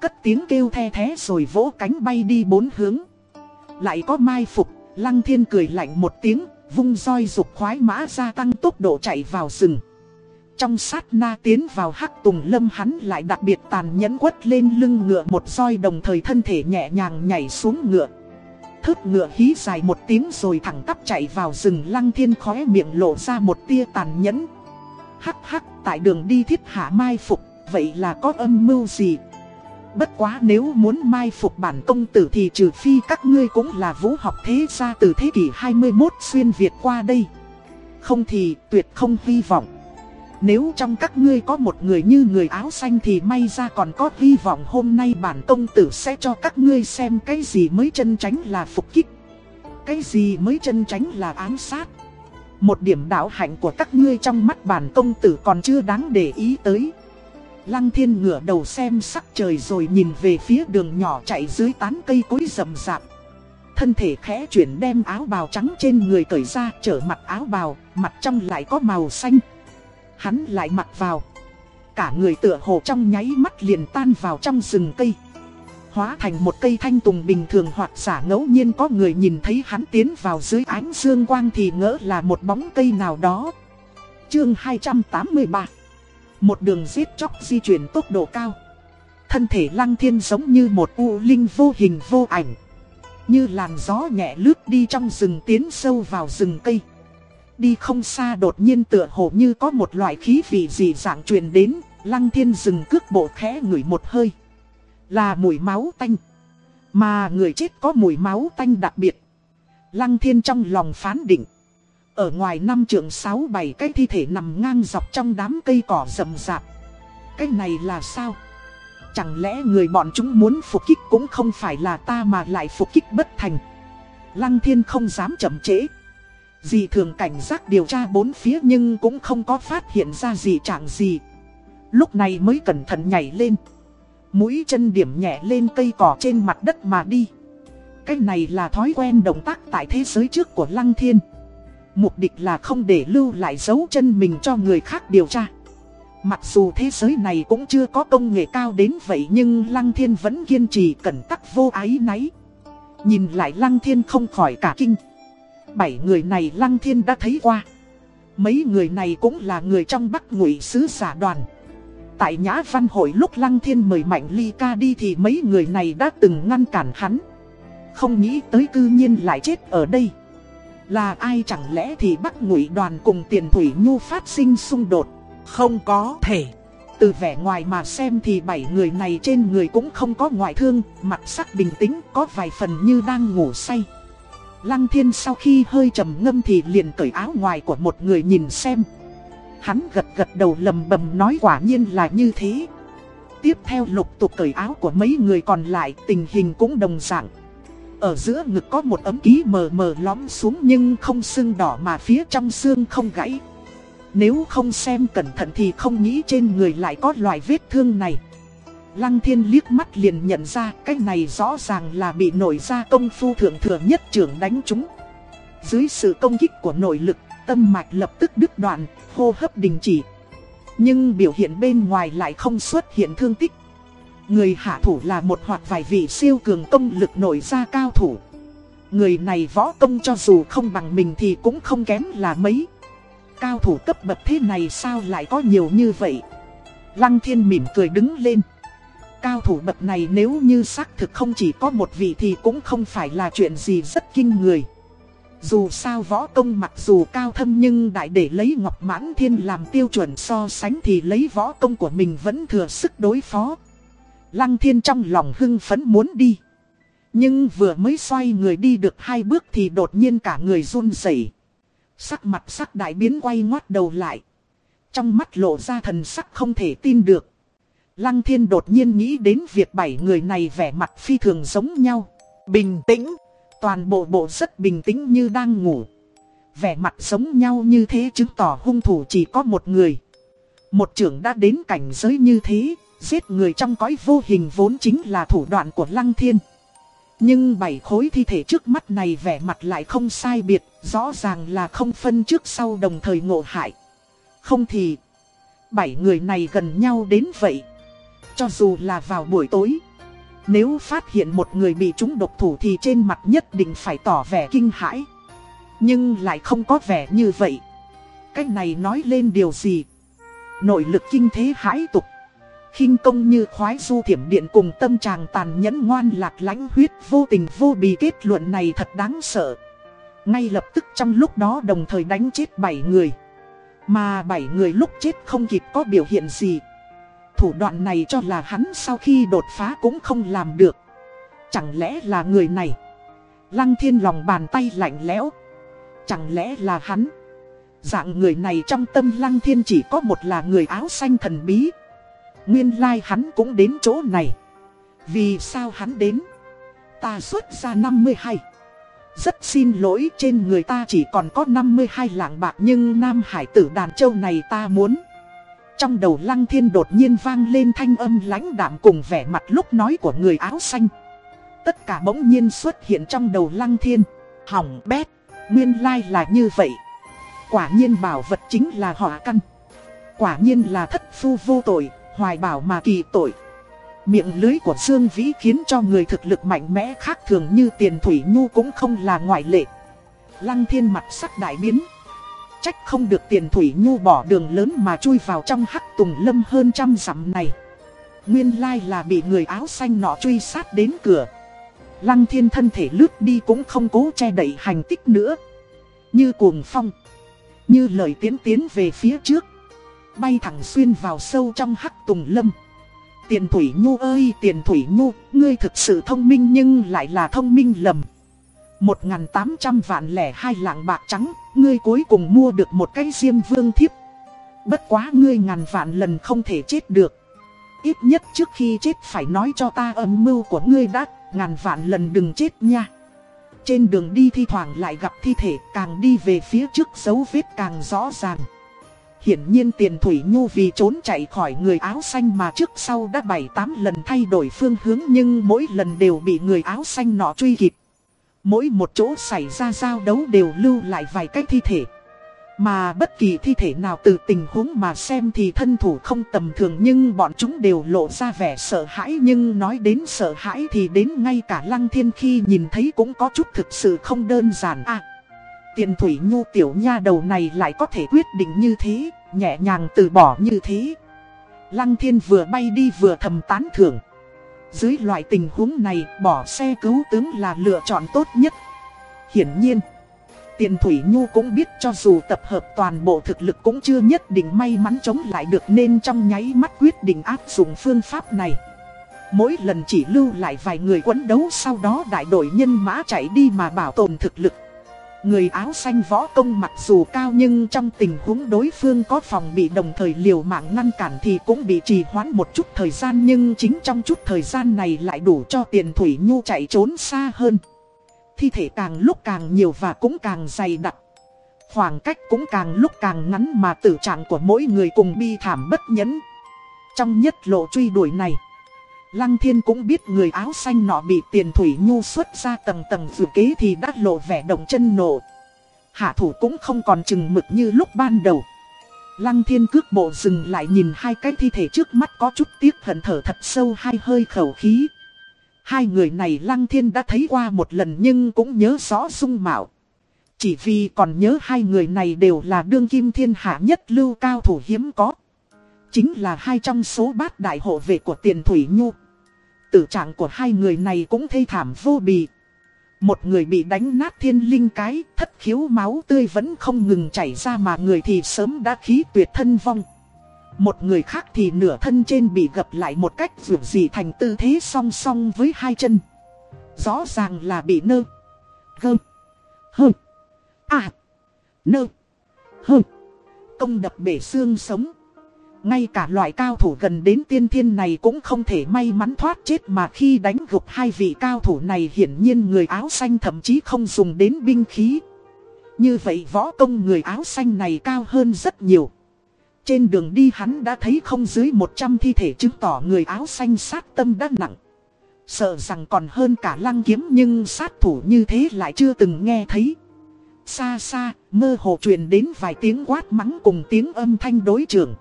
Cất tiếng kêu the thế rồi vỗ cánh bay đi bốn hướng. Lại có mai phục, lăng thiên cười lạnh một tiếng, vung roi dục khoái mã gia tăng tốc độ chạy vào rừng. Trong sát na tiến vào hắc tùng lâm hắn lại đặc biệt tàn nhẫn quất lên lưng ngựa một roi đồng thời thân thể nhẹ nhàng nhảy xuống ngựa. thức ngựa hí dài một tiếng rồi thẳng tắp chạy vào rừng lăng thiên khóe miệng lộ ra một tia tàn nhẫn. Hắc hắc tại đường đi thiết hạ mai phục, vậy là có âm mưu gì? Bất quá nếu muốn mai phục bản công tử thì trừ phi các ngươi cũng là vũ học thế gia từ thế kỷ 21 xuyên Việt qua đây. Không thì tuyệt không hy vọng. Nếu trong các ngươi có một người như người áo xanh thì may ra còn có hy vọng hôm nay bản công tử sẽ cho các ngươi xem cái gì mới chân tránh là phục kích. Cái gì mới chân tránh là ám sát. Một điểm đạo hạnh của các ngươi trong mắt bản công tử còn chưa đáng để ý tới. Lăng thiên ngửa đầu xem sắc trời rồi nhìn về phía đường nhỏ chạy dưới tán cây cối rậm rạp. Thân thể khẽ chuyển đem áo bào trắng trên người cởi ra trở mặt áo bào, mặt trong lại có màu xanh. Hắn lại mặc vào. Cả người tựa hồ trong nháy mắt liền tan vào trong rừng cây. Hóa thành một cây thanh tùng bình thường hoặc giả ngẫu nhiên có người nhìn thấy hắn tiến vào dưới ánh dương quang thì ngỡ là một bóng cây nào đó. Chương 283 Một đường giết chóc di chuyển tốc độ cao. Thân thể lăng thiên giống như một u linh vô hình vô ảnh. Như làn gió nhẹ lướt đi trong rừng tiến sâu vào rừng cây Đi không xa đột nhiên tựa hồ như có một loại khí vị dị dạng truyền đến, Lăng thiên dừng cước bộ khẽ ngửi một hơi. Là mùi máu tanh. Mà người chết có mùi máu tanh đặc biệt. Lăng thiên trong lòng phán định. Ở ngoài năm trường sáu bảy cái thi thể nằm ngang dọc trong đám cây cỏ rậm rạp. Cái này là sao? Chẳng lẽ người bọn chúng muốn phục kích cũng không phải là ta mà lại phục kích bất thành? Lăng thiên không dám chậm trễ. Dì thường cảnh giác điều tra bốn phía nhưng cũng không có phát hiện ra gì trạng gì. Lúc này mới cẩn thận nhảy lên. Mũi chân điểm nhẹ lên cây cỏ trên mặt đất mà đi. Cái này là thói quen động tác tại thế giới trước của Lăng Thiên. Mục đích là không để lưu lại dấu chân mình cho người khác điều tra. Mặc dù thế giới này cũng chưa có công nghệ cao đến vậy nhưng Lăng Thiên vẫn kiên trì cẩn tắc vô ái náy. Nhìn lại Lăng Thiên không khỏi cả kinh. Bảy người này Lăng Thiên đã thấy qua. Mấy người này cũng là người trong Bắc Ngụy Sứ giả đoàn. Tại Nhã Văn Hội lúc Lăng Thiên mời Mạnh Ly ca đi thì mấy người này đã từng ngăn cản hắn. Không nghĩ tới cư nhiên lại chết ở đây. Là ai chẳng lẽ thì Bắc Ngụy đoàn cùng Tiền Thủy Nhu phát sinh xung đột? Không có thể. Từ vẻ ngoài mà xem thì bảy người này trên người cũng không có ngoại thương, Mặt sắc bình tĩnh, có vài phần như đang ngủ say. Lăng thiên sau khi hơi trầm ngâm thì liền cởi áo ngoài của một người nhìn xem. Hắn gật gật đầu lầm bầm nói quả nhiên là như thế. Tiếp theo lục tục cởi áo của mấy người còn lại, tình hình cũng đồng dạng. Ở giữa ngực có một ấm ký mờ mờ lõm xuống nhưng không sưng đỏ mà phía trong xương không gãy. Nếu không xem cẩn thận thì không nghĩ trên người lại có loại vết thương này. Lăng thiên liếc mắt liền nhận ra cái này rõ ràng là bị nổi ra công phu thượng thừa nhất trưởng đánh chúng. Dưới sự công kích của nội lực, tâm mạch lập tức đứt đoạn, hô hấp đình chỉ. Nhưng biểu hiện bên ngoài lại không xuất hiện thương tích. Người hạ thủ là một hoặc vài vị siêu cường công lực nổi ra cao thủ. Người này võ công cho dù không bằng mình thì cũng không kém là mấy. Cao thủ cấp bậc thế này sao lại có nhiều như vậy? Lăng thiên mỉm cười đứng lên. Cao thủ bậc này nếu như xác thực không chỉ có một vị thì cũng không phải là chuyện gì rất kinh người. Dù sao võ công mặc dù cao thâm nhưng đại để lấy Ngọc Mãn Thiên làm tiêu chuẩn so sánh thì lấy võ công của mình vẫn thừa sức đối phó. Lăng Thiên trong lòng hưng phấn muốn đi. Nhưng vừa mới xoay người đi được hai bước thì đột nhiên cả người run rẩy, Sắc mặt sắc đại biến quay ngoắt đầu lại. Trong mắt lộ ra thần sắc không thể tin được. Lăng thiên đột nhiên nghĩ đến việc bảy người này vẻ mặt phi thường giống nhau. Bình tĩnh, toàn bộ bộ rất bình tĩnh như đang ngủ. Vẻ mặt giống nhau như thế chứng tỏ hung thủ chỉ có một người. Một trưởng đã đến cảnh giới như thế, giết người trong cõi vô hình vốn chính là thủ đoạn của Lăng Thiên. Nhưng bảy khối thi thể trước mắt này vẻ mặt lại không sai biệt, rõ ràng là không phân trước sau đồng thời ngộ hại. Không thì, bảy người này gần nhau đến vậy. Cho dù là vào buổi tối Nếu phát hiện một người bị trúng độc thủ thì trên mặt nhất định phải tỏ vẻ kinh hãi Nhưng lại không có vẻ như vậy Cái này nói lên điều gì Nội lực kinh thế hãi tục khinh công như khoái du thiểm điện cùng tâm trạng tàn nhẫn ngoan lạc lãnh huyết vô tình vô bì kết luận này thật đáng sợ. Ngay lập tức trong lúc đó đồng thời đánh chết 7 người. Mà 7 người lúc chết không kịp có biểu hiện gì. Thủ đoạn này cho là hắn sau khi đột phá cũng không làm được. Chẳng lẽ là người này? Lăng thiên lòng bàn tay lạnh lẽo. Chẳng lẽ là hắn? Dạng người này trong tâm lăng thiên chỉ có một là người áo xanh thần bí. Nguyên lai hắn cũng đến chỗ này. Vì sao hắn đến? Ta xuất ra 52. Rất xin lỗi, trên người ta chỉ còn có 52 lạng bạc nhưng Nam Hải tử đàn châu này ta muốn. Trong đầu lăng thiên đột nhiên vang lên thanh âm lãnh đạm cùng vẻ mặt lúc nói của người áo xanh. Tất cả bỗng nhiên xuất hiện trong đầu lăng thiên. Hỏng bét, nguyên lai là như vậy. Quả nhiên bảo vật chính là họa căn. Quả nhiên là thất phu vô tội, hoài bảo mà kỳ tội. Miệng lưới của Dương Vĩ khiến cho người thực lực mạnh mẽ khác thường như tiền thủy nhu cũng không là ngoại lệ. Lăng thiên mặt sắc đại biến. Trách không được tiền thủy nhu bỏ đường lớn mà chui vào trong hắc tùng lâm hơn trăm dặm này. Nguyên lai là bị người áo xanh nọ truy sát đến cửa. Lăng thiên thân thể lướt đi cũng không cố che đậy hành tích nữa. Như cuồng phong. Như lời tiến tiến về phía trước. Bay thẳng xuyên vào sâu trong hắc tùng lâm. Tiền Thủy Nhu ơi Tiền Thủy Nhu, ngươi thực sự thông minh nhưng lại là thông minh lầm. 1.800 vạn lẻ hai lạng bạc trắng, ngươi cuối cùng mua được một cái diêm vương thiếp. Bất quá ngươi ngàn vạn lần không thể chết được. Ít nhất trước khi chết phải nói cho ta âm mưu của ngươi đã, ngàn vạn lần đừng chết nha. Trên đường đi thi thoảng lại gặp thi thể, càng đi về phía trước dấu vết càng rõ ràng. Hiển nhiên tiền Thủy Nhu vì trốn chạy khỏi người áo xanh mà trước sau đã 7-8 lần thay đổi phương hướng nhưng mỗi lần đều bị người áo xanh nọ truy kịp. Mỗi một chỗ xảy ra giao đấu đều lưu lại vài cái thi thể. Mà bất kỳ thi thể nào từ tình huống mà xem thì thân thủ không tầm thường nhưng bọn chúng đều lộ ra vẻ sợ hãi nhưng nói đến sợ hãi thì đến ngay cả Lăng Thiên khi nhìn thấy cũng có chút thực sự không đơn giản à. Tiền Thủy Nhu tiểu nha đầu này lại có thể quyết định như thế, nhẹ nhàng từ bỏ như thế. Lăng Thiên vừa bay đi vừa thầm tán thưởng. Dưới loại tình huống này, bỏ xe cứu tướng là lựa chọn tốt nhất. Hiển nhiên, Tiền Thủy Nhu cũng biết cho dù tập hợp toàn bộ thực lực cũng chưa nhất định may mắn chống lại được nên trong nháy mắt quyết định áp dụng phương pháp này. Mỗi lần chỉ lưu lại vài người quấn đấu sau đó đại đội nhân mã chạy đi mà bảo tồn thực lực. Người áo xanh võ công mặc dù cao nhưng trong tình huống đối phương có phòng bị đồng thời liều mạng ngăn cản thì cũng bị trì hoãn một chút thời gian nhưng chính trong chút thời gian này lại đủ cho tiền thủy nhu chạy trốn xa hơn. Thi thể càng lúc càng nhiều và cũng càng dày đặc. Khoảng cách cũng càng lúc càng ngắn mà tử trạng của mỗi người cùng bi thảm bất nhẫn. Trong nhất lộ truy đuổi này. Lăng thiên cũng biết người áo xanh nọ bị tiền thủy nhu xuất ra tầng tầng dự kế thì đã lộ vẻ động chân nổ. Hạ thủ cũng không còn chừng mực như lúc ban đầu. Lăng thiên cước bộ dừng lại nhìn hai cái thi thể trước mắt có chút tiếc hận thở thật sâu hai hơi khẩu khí. Hai người này Lăng thiên đã thấy qua một lần nhưng cũng nhớ rõ dung mạo. Chỉ vì còn nhớ hai người này đều là đương kim thiên hạ nhất lưu cao thủ hiếm có. Chính là hai trong số bát đại hộ vệ của tiền thủy nhu. Tử trạng của hai người này cũng thê thảm vô bì. Một người bị đánh nát thiên linh cái, Thất khiếu máu tươi vẫn không ngừng chảy ra mà người thì sớm đã khí tuyệt thân vong. Một người khác thì nửa thân trên bị gập lại một cách vượt gì thành tư thế song song với hai chân. Rõ ràng là bị nơ, Gơ, Hơ À Nơ, Hơ. Công đập bể xương sống ngay cả loại cao thủ gần đến tiên thiên này cũng không thể may mắn thoát chết mà khi đánh gục hai vị cao thủ này hiển nhiên người áo xanh thậm chí không dùng đến binh khí. Như vậy võ công người áo xanh này cao hơn rất nhiều. Trên đường đi hắn đã thấy không dưới 100 thi thể chứng tỏ người áo xanh sát tâm đã nặng. Sợ rằng còn hơn cả lăng kiếm nhưng sát thủ như thế lại chưa từng nghe thấy. Xa xa, mơ hồ truyền đến vài tiếng quát mắng cùng tiếng âm thanh đối trưởng.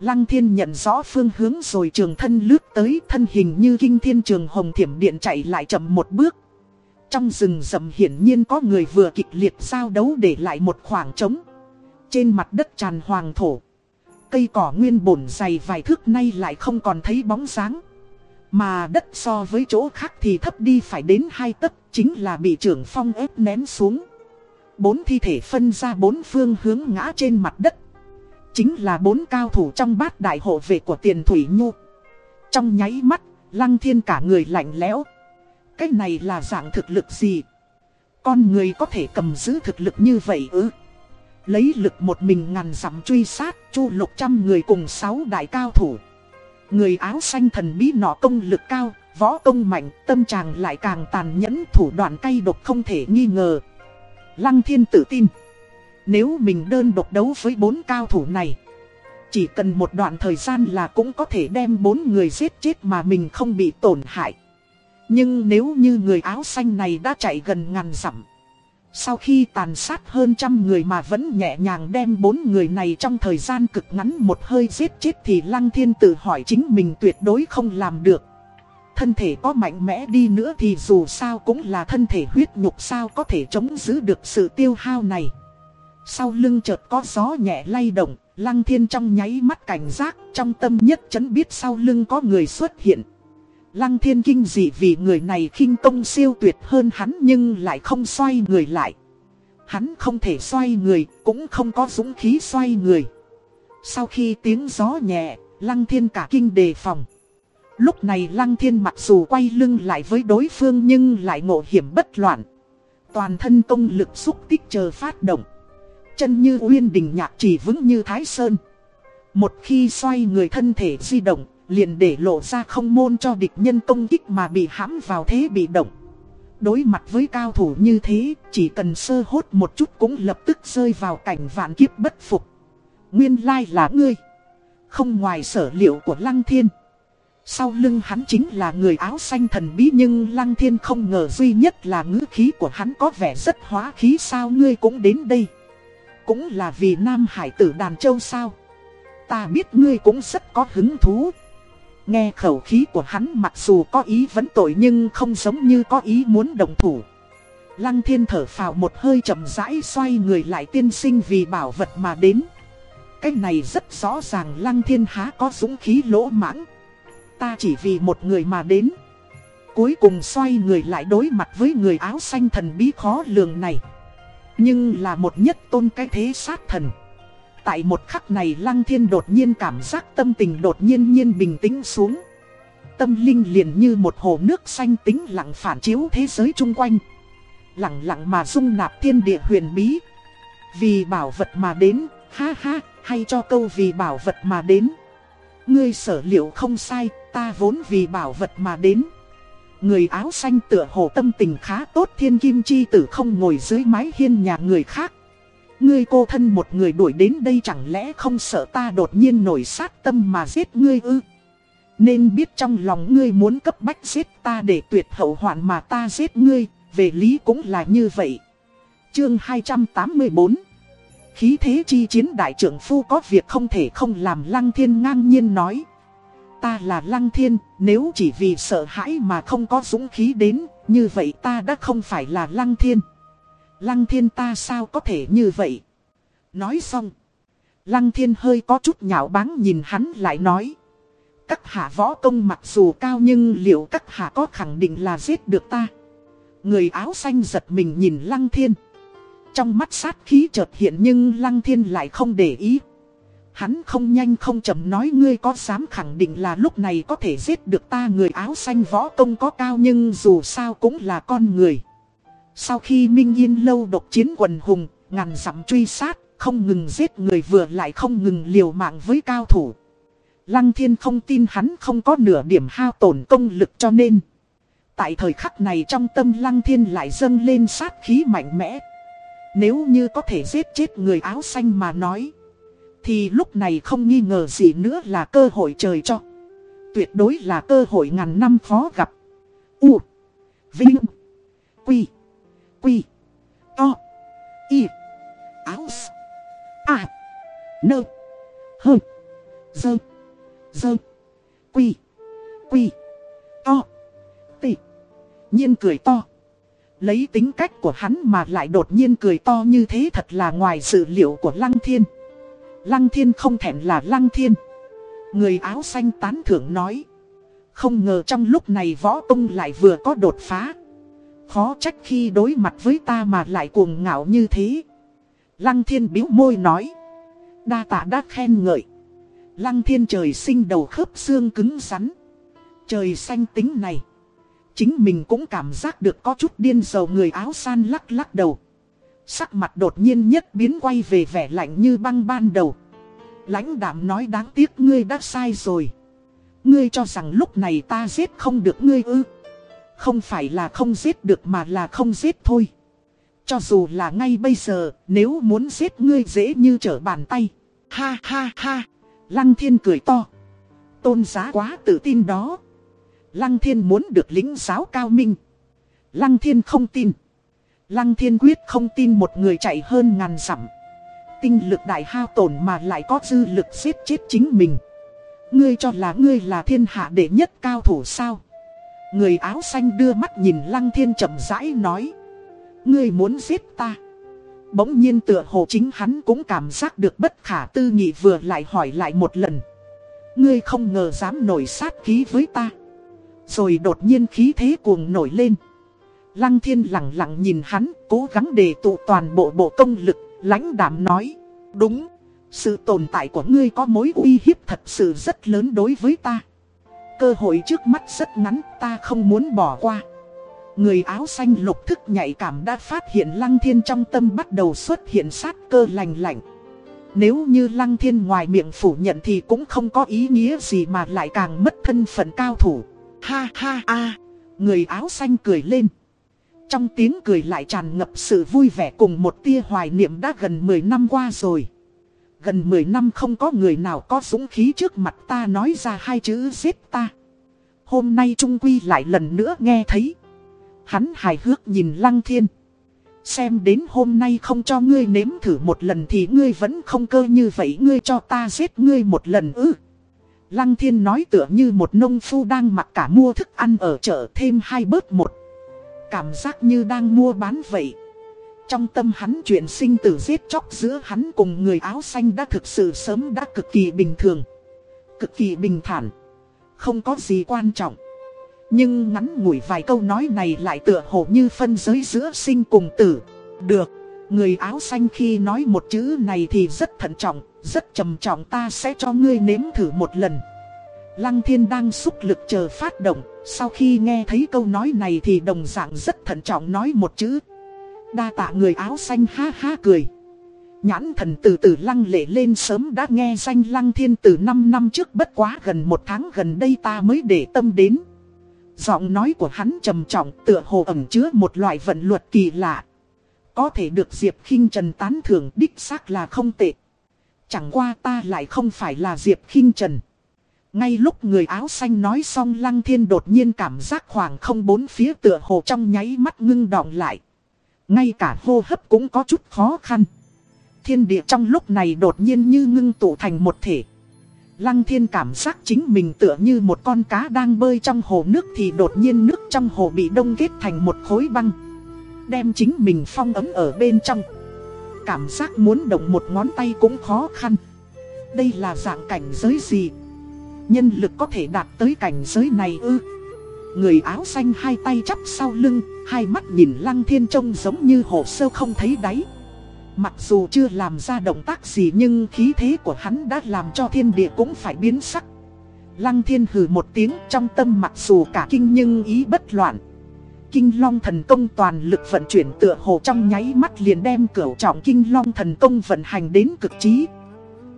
Lăng thiên nhận rõ phương hướng rồi trường thân lướt tới, thân hình như kinh thiên trường hồng thiểm điện chạy lại chậm một bước. Trong rừng rậm hiển nhiên có người vừa kịch liệt giao đấu để lại một khoảng trống. Trên mặt đất tràn hoàng thổ. Cây cỏ nguyên bổn dày vài thước nay lại không còn thấy bóng dáng. Mà đất so với chỗ khác thì thấp đi phải đến hai tấc, chính là bị trưởng phong ép nén xuống. Bốn thi thể phân ra bốn phương hướng ngã trên mặt đất. Chính là bốn cao thủ trong bát đại hộ vệ của tiền thủy nhu. Trong nháy mắt, lăng thiên cả người lạnh lẽo. Cái này là dạng thực lực gì? Con người có thể cầm giữ thực lực như vậy ư? Lấy lực một mình ngàn dặm truy sát, chu lục trăm người cùng sáu đại cao thủ. Người áo xanh thần bí nọ công lực cao, võ công mạnh, tâm trạng lại càng tàn nhẫn thủ đoạn cay độc không thể nghi ngờ. Lăng thiên tự tin nếu mình đơn độc đấu với bốn cao thủ này, Chỉ cần một đoạn thời gian là cũng có thể đem bốn người giết chết mà mình không bị tổn hại. Nhưng nếu như người áo xanh này đã chạy gần ngàn dặm, Sau khi tàn sát hơn trăm người mà vẫn nhẹ nhàng đem bốn người này trong thời gian cực ngắn một hơi giết chết Thì Lăng Thiên tự hỏi chính mình tuyệt đối không làm được. Thân thể có mạnh mẽ đi nữa thì dù sao cũng là thân thể huyết nhục sao có thể chống giữ được sự tiêu hao này sau lưng chợt có gió nhẹ lay động, lăng thiên trong nháy mắt cảnh giác, trong tâm nhất chấn biết sau lưng có người xuất hiện. Lăng thiên kinh dị vì người này khinh công siêu tuyệt hơn hắn nhưng lại không xoay người lại. Hắn không thể xoay người, cũng không có dũng khí xoay người. Sau khi tiếng gió nhẹ, lăng thiên cả kinh đề phòng. Lúc này lăng thiên mặc dù quay lưng lại với đối phương nhưng lại ngộ hiểm bất loạn. Toàn thân công lực xúc tích chờ phát động. Chân như uyên đình nhạc chỉ vững như thái sơn. Một khi xoay người thân thể di động, liền để lộ ra không môn cho địch nhân công kích mà bị hãm vào thế bị động. Đối mặt với cao thủ như thế, chỉ cần sơ hốt một chút cũng lập tức rơi vào cảnh vạn kiếp bất phục. Nguyên lai là ngươi. Không ngoài sở liệu của Lăng Thiên. Sau lưng hắn chính là người áo xanh thần bí nhưng Lăng Thiên không ngờ duy nhất là ngữ khí của hắn có vẻ rất hóa khí sao ngươi cũng đến đây. Cũng là vì Nam Hải tử đàn châu sao. Ta biết ngươi cũng rất có hứng thú. Nghe khẩu khí của hắn mặc dù có ý vẫn tội nhưng không giống như có ý muốn đồng thủ. Lăng thiên thở phào một hơi chậm rãi xoay người lại tiên sinh vì bảo vật mà đến. Cái này rất rõ ràng lăng thiên há có dũng khí lỗ mãng. Ta chỉ vì một người mà đến. Cuối cùng xoay người lại đối mặt với người áo xanh thần bí khó lường này. Nhưng là một nhất tôn cái thế sát thần. Tại một khắc này Lăng Thiên đột nhiên cảm giác tâm tình đột nhiên nhiên bình tĩnh xuống. Tâm linh liền như một hồ nước xanh tính lặng phản chiếu thế giới chung quanh. Lặng lặng mà dung nạp thiên địa huyền bí. Vì bảo vật mà đến, ha ha, hay cho câu vì bảo vật mà đến. Ngươi sở liệu không sai, ta vốn vì bảo vật mà đến. Người áo xanh tựa hồ tâm tình khá tốt thiên kim chi tử không ngồi dưới mái hiên nhà người khác. Ngươi cô thân một người đuổi đến đây chẳng lẽ không sợ ta đột nhiên nổi sát tâm mà giết ngươi ư? Nên biết trong lòng ngươi muốn cấp bách giết ta để tuyệt hậu hoạn mà ta giết ngươi, về lý cũng là như vậy. Chương 284 Khí thế chi chiến đại trưởng phu có việc không thể không làm lăng thiên ngang nhiên nói. Ta là lăng thiên, nếu chỉ vì sợ hãi mà không có dũng khí đến, như vậy ta đã không phải là lăng thiên. Lăng thiên ta sao có thể như vậy? Nói xong. Lăng thiên hơi có chút nhạo báng nhìn hắn lại nói. Các hạ võ công mặc dù cao nhưng liệu các hạ có khẳng định là giết được ta? Người áo xanh giật mình nhìn lăng thiên. Trong mắt sát khí chợt hiện nhưng lăng thiên lại không để ý. Hắn không nhanh không chậm nói ngươi có dám khẳng định là lúc này có thể giết được ta người áo xanh võ công có cao nhưng dù sao cũng là con người. Sau khi Minh Yên lâu độc chiến quần hùng, ngàn dặm truy sát, không ngừng giết người vừa lại không ngừng liều mạng với cao thủ. Lăng thiên không tin hắn không có nửa điểm hao tổn công lực cho nên. Tại thời khắc này trong tâm lăng thiên lại dâng lên sát khí mạnh mẽ. Nếu như có thể giết chết người áo xanh mà nói. Thì lúc này không nghi ngờ gì nữa là cơ hội trời cho. Tuyệt đối là cơ hội ngàn năm khó gặp. U. Vinh. Quy. Quy. To. Y. Áo. a, Nơ. Hơ. Dơ. Dơ. Quy. Quy. To. Tị. Nhiên cười to. Lấy tính cách của hắn mà lại đột nhiên cười to như thế thật là ngoài sự liệu của Lăng Thiên. Lăng Thiên không thèm là Lăng Thiên. Người áo xanh tán thưởng nói. Không ngờ trong lúc này võ công lại vừa có đột phá. Khó trách khi đối mặt với ta mà lại cuồng ngạo như thế. Lăng thiên biếu môi nói. Đa tạ đã khen ngợi. Lăng thiên trời sinh đầu khớp xương cứng rắn. Trời xanh tính này. Chính mình cũng cảm giác được có chút điên dầu người áo san lắc lắc đầu. Sắc mặt đột nhiên nhất biến quay về vẻ lạnh như băng ban đầu. Lãnh đạm nói đáng tiếc ngươi đã sai rồi. Ngươi cho rằng lúc này ta giết không được ngươi ư. Không phải là không giết được mà là không giết thôi. Cho dù là ngay bây giờ, nếu muốn giết ngươi dễ như trở bàn tay. Ha ha ha, Lăng Thiên cười to. Tôn giá quá tự tin đó. Lăng Thiên muốn được lính giáo cao minh. Lăng Thiên không tin. Lăng Thiên quyết không tin một người chạy hơn ngàn dặm. Tinh lực đại hao tổn mà lại có dư lực giết chết chính mình. Ngươi cho là ngươi là thiên hạ đệ nhất cao thủ sao? Người áo xanh đưa mắt nhìn Lăng Thiên chậm rãi nói. Ngươi muốn giết ta. Bỗng nhiên tựa hồ chính hắn cũng cảm giác được bất khả tư nghị vừa lại hỏi lại một lần. Ngươi không ngờ dám nổi sát khí với ta. Rồi đột nhiên khí thế cuồng nổi lên. Lăng thiên lặng lặng nhìn hắn, cố gắng đề tụ toàn bộ bộ công lực, lãnh đạm nói. Đúng, sự tồn tại của ngươi có mối uy hiếp thật sự rất lớn đối với ta. Cơ hội trước mắt rất ngắn, ta không muốn bỏ qua. Người áo xanh lục thức nhạy cảm đã phát hiện lăng thiên trong tâm bắt đầu xuất hiện sát cơ lành lạnh. Nếu như lăng thiên ngoài miệng phủ nhận thì cũng không có ý nghĩa gì mà lại càng mất thân phận cao thủ. Ha ha a người áo xanh cười lên. Trong tiếng cười lại tràn ngập sự vui vẻ cùng một tia hoài niệm đã gần 10 năm qua rồi. Gần 10 năm không có người nào có dũng khí trước mặt ta nói ra hai chữ giết ta. Hôm nay Trung Quy lại lần nữa nghe thấy. Hắn hài hước nhìn Lăng Thiên. Xem đến hôm nay không cho ngươi nếm thử một lần thì ngươi vẫn không cơ như vậy, ngươi cho ta giết ngươi một lần ư. Lăng Thiên nói tựa như một nông phu đang mặc cả mua thức ăn ở chợ thêm hai bớt một. Cảm giác như đang mua bán vậy. Trong tâm hắn chuyện sinh tử giết chóc giữa hắn cùng người áo xanh đã thực sự sớm đã cực kỳ bình thường. Cực kỳ bình thản. Không có gì quan trọng. Nhưng ngắn ngủi vài câu nói này lại tựa hồ như phân giới giữa sinh cùng tử. Được, người áo xanh khi nói một chữ này thì rất thận trọng, rất trầm trọng ta sẽ cho ngươi nếm thử một lần. Lăng thiên đang xúc lực chờ phát động, sau khi nghe thấy câu nói này thì đồng dạng rất thận trọng nói một chữ. Đa tạ người áo xanh ha ha cười. Nhãn thần từ từ lăng lệ lên sớm đã nghe danh lăng thiên từ 5 năm trước bất quá gần một tháng gần đây ta mới để tâm đến. Giọng nói của hắn trầm trọng tựa hồ ẩm chứa một loại vận luật kỳ lạ. Có thể được Diệp khinh Trần tán thưởng đích xác là không tệ. Chẳng qua ta lại không phải là Diệp khinh Trần. Ngay lúc người áo xanh nói xong Lăng Thiên đột nhiên cảm giác khoảng không bốn phía tựa hồ trong nháy mắt ngưng đọng lại. Ngay cả hô hấp cũng có chút khó khăn. Thiên địa trong lúc này đột nhiên như ngưng tụ thành một thể. Lăng thiên cảm giác chính mình tựa như một con cá đang bơi trong hồ nước thì đột nhiên nước trong hồ bị đông kết thành một khối băng. Đem chính mình phong ấm ở bên trong. Cảm giác muốn động một ngón tay cũng khó khăn. Đây là dạng cảnh giới gì? Nhân lực có thể đạt tới cảnh giới này ư? Người áo xanh hai tay chắp sau lưng, hai mắt nhìn lăng thiên trông giống như hồ sơ không thấy đáy. Mặc dù chưa làm ra động tác gì nhưng khí thế của hắn đã làm cho thiên địa cũng phải biến sắc. Lăng thiên hừ một tiếng trong tâm mặc dù cả kinh nhưng ý bất loạn. Kinh long thần công toàn lực vận chuyển tựa hồ trong nháy mắt liền đem cửu trọng kinh long thần công vận hành đến cực trí.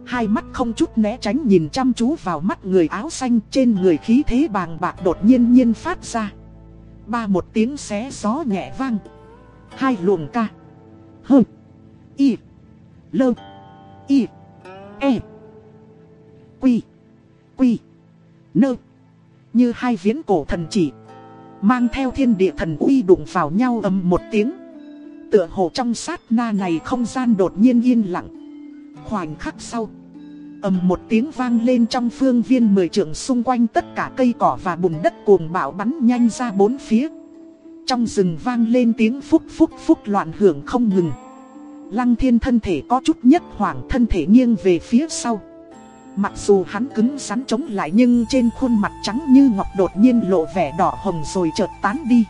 Hai mắt không chút né tránh nhìn chăm chú vào mắt người áo xanh trên người khí thế bàng bạc đột nhiên nhiên phát ra. Ba một tiếng xé gió nhẹ vang. Hai luồng ca. Hơ. Y. Lơ. Y. E. Quy. Quy. Nơ. Như hai viễn cổ thần chỉ. Mang theo thiên địa thần uy đụng vào nhau ầm một tiếng. Tựa hồ trong sát na này không gian đột nhiên yên lặng. Khoảnh khắc sau ầm một tiếng vang lên trong phương viên mười trượng xung quanh tất cả cây cỏ và bùn đất cuồng bạo bắn nhanh ra bốn phía. Trong rừng vang lên tiếng phúc phúc phúc loạn hưởng không ngừng. Lăng thiên thân thể có chút nhất hoảng thân thể nghiêng về phía sau. Mặc dù hắn cứng rắn chống lại nhưng trên khuôn mặt trắng như ngọc đột nhiên lộ vẻ đỏ hồng rồi chợt tán đi.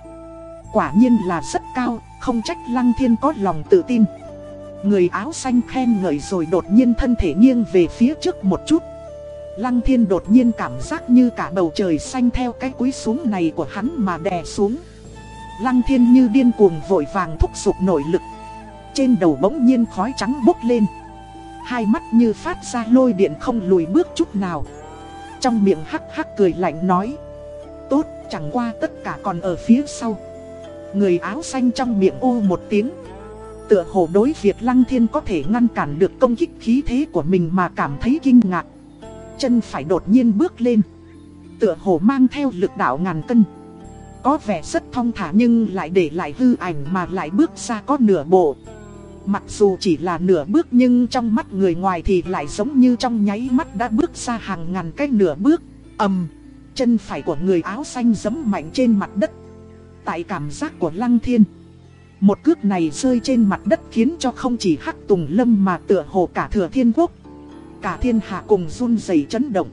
Quả nhiên là rất cao, không trách lăng thiên có lòng tự tin. Người áo xanh khen ngợi rồi đột nhiên thân thể nghiêng về phía trước một chút. Lăng thiên đột nhiên cảm giác như cả bầu trời xanh theo cái cúi xuống này của hắn mà đè xuống. Lăng thiên như điên cuồng vội vàng thúc giục nội lực. Trên đầu bỗng nhiên khói trắng bốc lên. Hai mắt như phát ra lôi điện không lùi bước chút nào. Trong miệng hắc hắc cười lạnh nói. Tốt, chẳng qua tất cả còn ở phía sau. Người áo xanh trong miệng ô một tiếng Tựa hồ đối việc Lăng Thiên có thể ngăn cản được công kích khí thế của mình mà cảm thấy kinh ngạc. Chân phải đột nhiên bước lên. Tựa hồ mang theo lực đạo ngàn cân. Có vẻ rất thong thả nhưng lại để lại hư ảnh mà lại bước ra có nửa bộ. Mặc dù chỉ là nửa bước nhưng trong mắt người ngoài thì lại giống như trong nháy mắt đã bước ra hàng ngàn cái nửa bước. ầm, chân phải của người áo xanh giấm mạnh trên mặt đất. Tại cảm giác của Lăng Thiên. Một cước này rơi trên mặt đất khiến cho không chỉ Hắc Tùng Lâm mà tựa hồ cả thừa thiên quốc. Cả thiên hạ cùng run rẩy chấn động.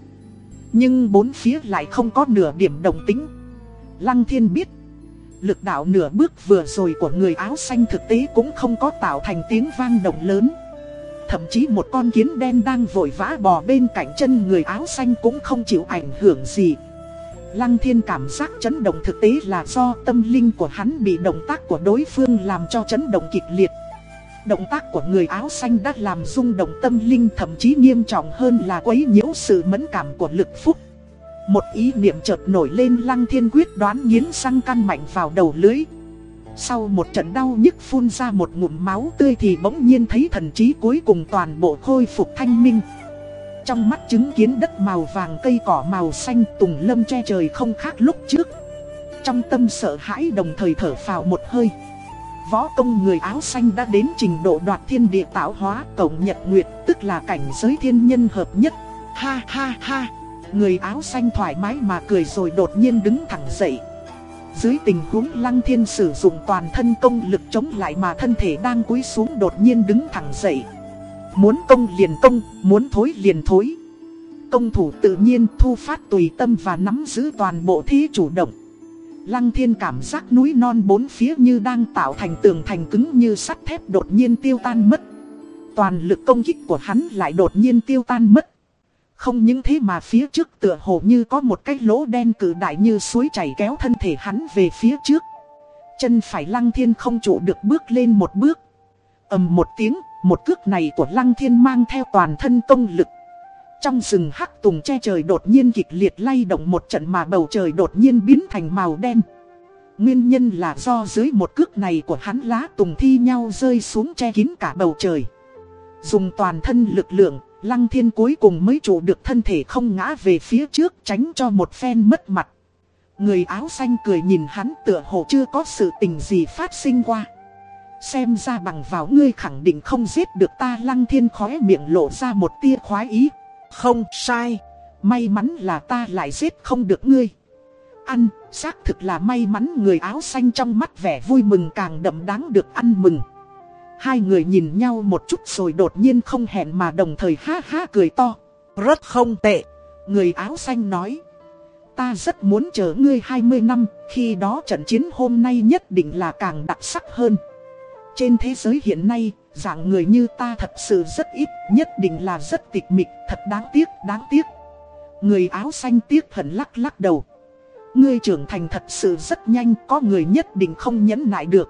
Nhưng bốn phía lại không có nửa điểm đồng tính. Lăng thiên biết, Lực đạo nửa bước vừa rồi của người áo xanh thực tế cũng không có tạo thành tiếng vang động lớn Thậm chí một con kiến đen đang vội vã bò bên cạnh chân người áo xanh cũng không chịu ảnh hưởng gì Lăng thiên cảm giác chấn động thực tế là do tâm linh của hắn bị động tác của đối phương làm cho chấn động kịch liệt. Động tác của người áo xanh đã làm rung động tâm linh, thậm chí nghiêm trọng hơn là quấy nhiễu sự mẫn cảm của lực phúc. Một ý niệm chợt nổi lên, lăng thiên quyết đoán nghiến răng căn mạnh vào đầu lưới. Sau một trận đau nhức phun ra một ngụm máu tươi thì bỗng nhiên thấy thần trí cuối cùng toàn bộ khôi phục thanh minh. Trong mắt chứng kiến đất màu vàng cây cỏ màu xanh tùng lâm che trời không khác lúc trước. Trong tâm sợ hãi đồng thời thở phào một hơi. Võ công người áo xanh đã đến trình độ đoạt thiên địa tạo hóa tổng nhật nguyệt, tức là cảnh giới thiên nhân hợp nhất. Ha ha ha. Người áo xanh thoải mái mà cười rồi đột nhiên đứng thẳng dậy. Dưới tình huống lăng thiên sử dụng toàn thân công lực chống lại mà thân thể đang cúi xuống đột nhiên đứng thẳng dậy. Muốn công liền công, muốn thối liền thối Công thủ tự nhiên thu phát tùy tâm và nắm giữ toàn bộ thế chủ động Lăng thiên cảm giác núi non bốn phía như đang tạo thành tường thành cứng như sắt thép đột nhiên tiêu tan mất Toàn lực công kích của hắn lại đột nhiên tiêu tan mất không những thế mà phía trước tựa hồ như có một cái lỗ đen cử đại như suối chảy kéo thân thể hắn về phía trước. Chân phải lăng thiên không trụ được bước lên một bước. ầm một tiếng, một cước này của lăng thiên mang theo toàn thân công lực. Trong rừng hắc tùng che trời đột nhiên kịch liệt lay động một trận mà bầu trời đột nhiên biến thành màu đen. Nguyên nhân là do dưới một cước này của hắn lá tùng thi nhau rơi xuống che kín cả bầu trời. Dùng toàn thân lực lượng, Lăng thiên cuối cùng mới trụ được thân thể không ngã về phía trước tránh cho một phen mất mặt. Người áo xanh cười nhìn hắn tựa hồ chưa có sự tình gì phát sinh qua. Xem ra bằng vào ngươi khẳng định không giết được ta lăng thiên khóe miệng lộ ra một tia khoái ý. Không sai, may mắn là ta lại giết không được ngươi. Ăn, xác thực là may mắn người áo xanh trong mắt vẻ vui mừng càng đậm đáng được ăn mừng. Hai người nhìn nhau một chút rồi đột nhiên không hẹn mà đồng thời ha ha cười to. Rất không tệ. Người áo xanh nói. Ta rất muốn chờ ngươi 20 năm, khi đó trận chiến hôm nay nhất định là càng đặc sắc hơn. Trên thế giới hiện nay, dạng người như ta thật sự rất ít, nhất định là rất tịch mịch, thật đáng tiếc, đáng tiếc. Người áo xanh tiếc hận lắc lắc đầu. Ngươi trưởng thành thật sự rất nhanh, có người nhất định không nhẫn nại được.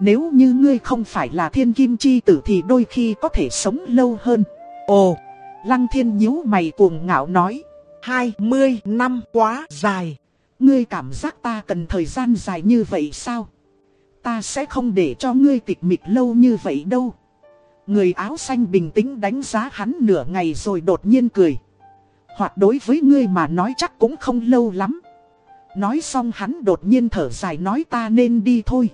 Nếu như ngươi không phải là thiên kim chi tử thì đôi khi có thể sống lâu hơn. Ồ, lăng thiên nhíu mày cuồng ngạo nói. Hai mươi năm quá dài. Ngươi cảm giác ta cần thời gian dài như vậy sao? Ta sẽ không để cho ngươi tịch mịch lâu như vậy đâu. Người áo xanh bình tĩnh đánh giá hắn nửa ngày rồi đột nhiên cười. Hoặc đối với ngươi mà nói chắc cũng không lâu lắm. Nói xong hắn đột nhiên thở dài nói ta nên đi thôi.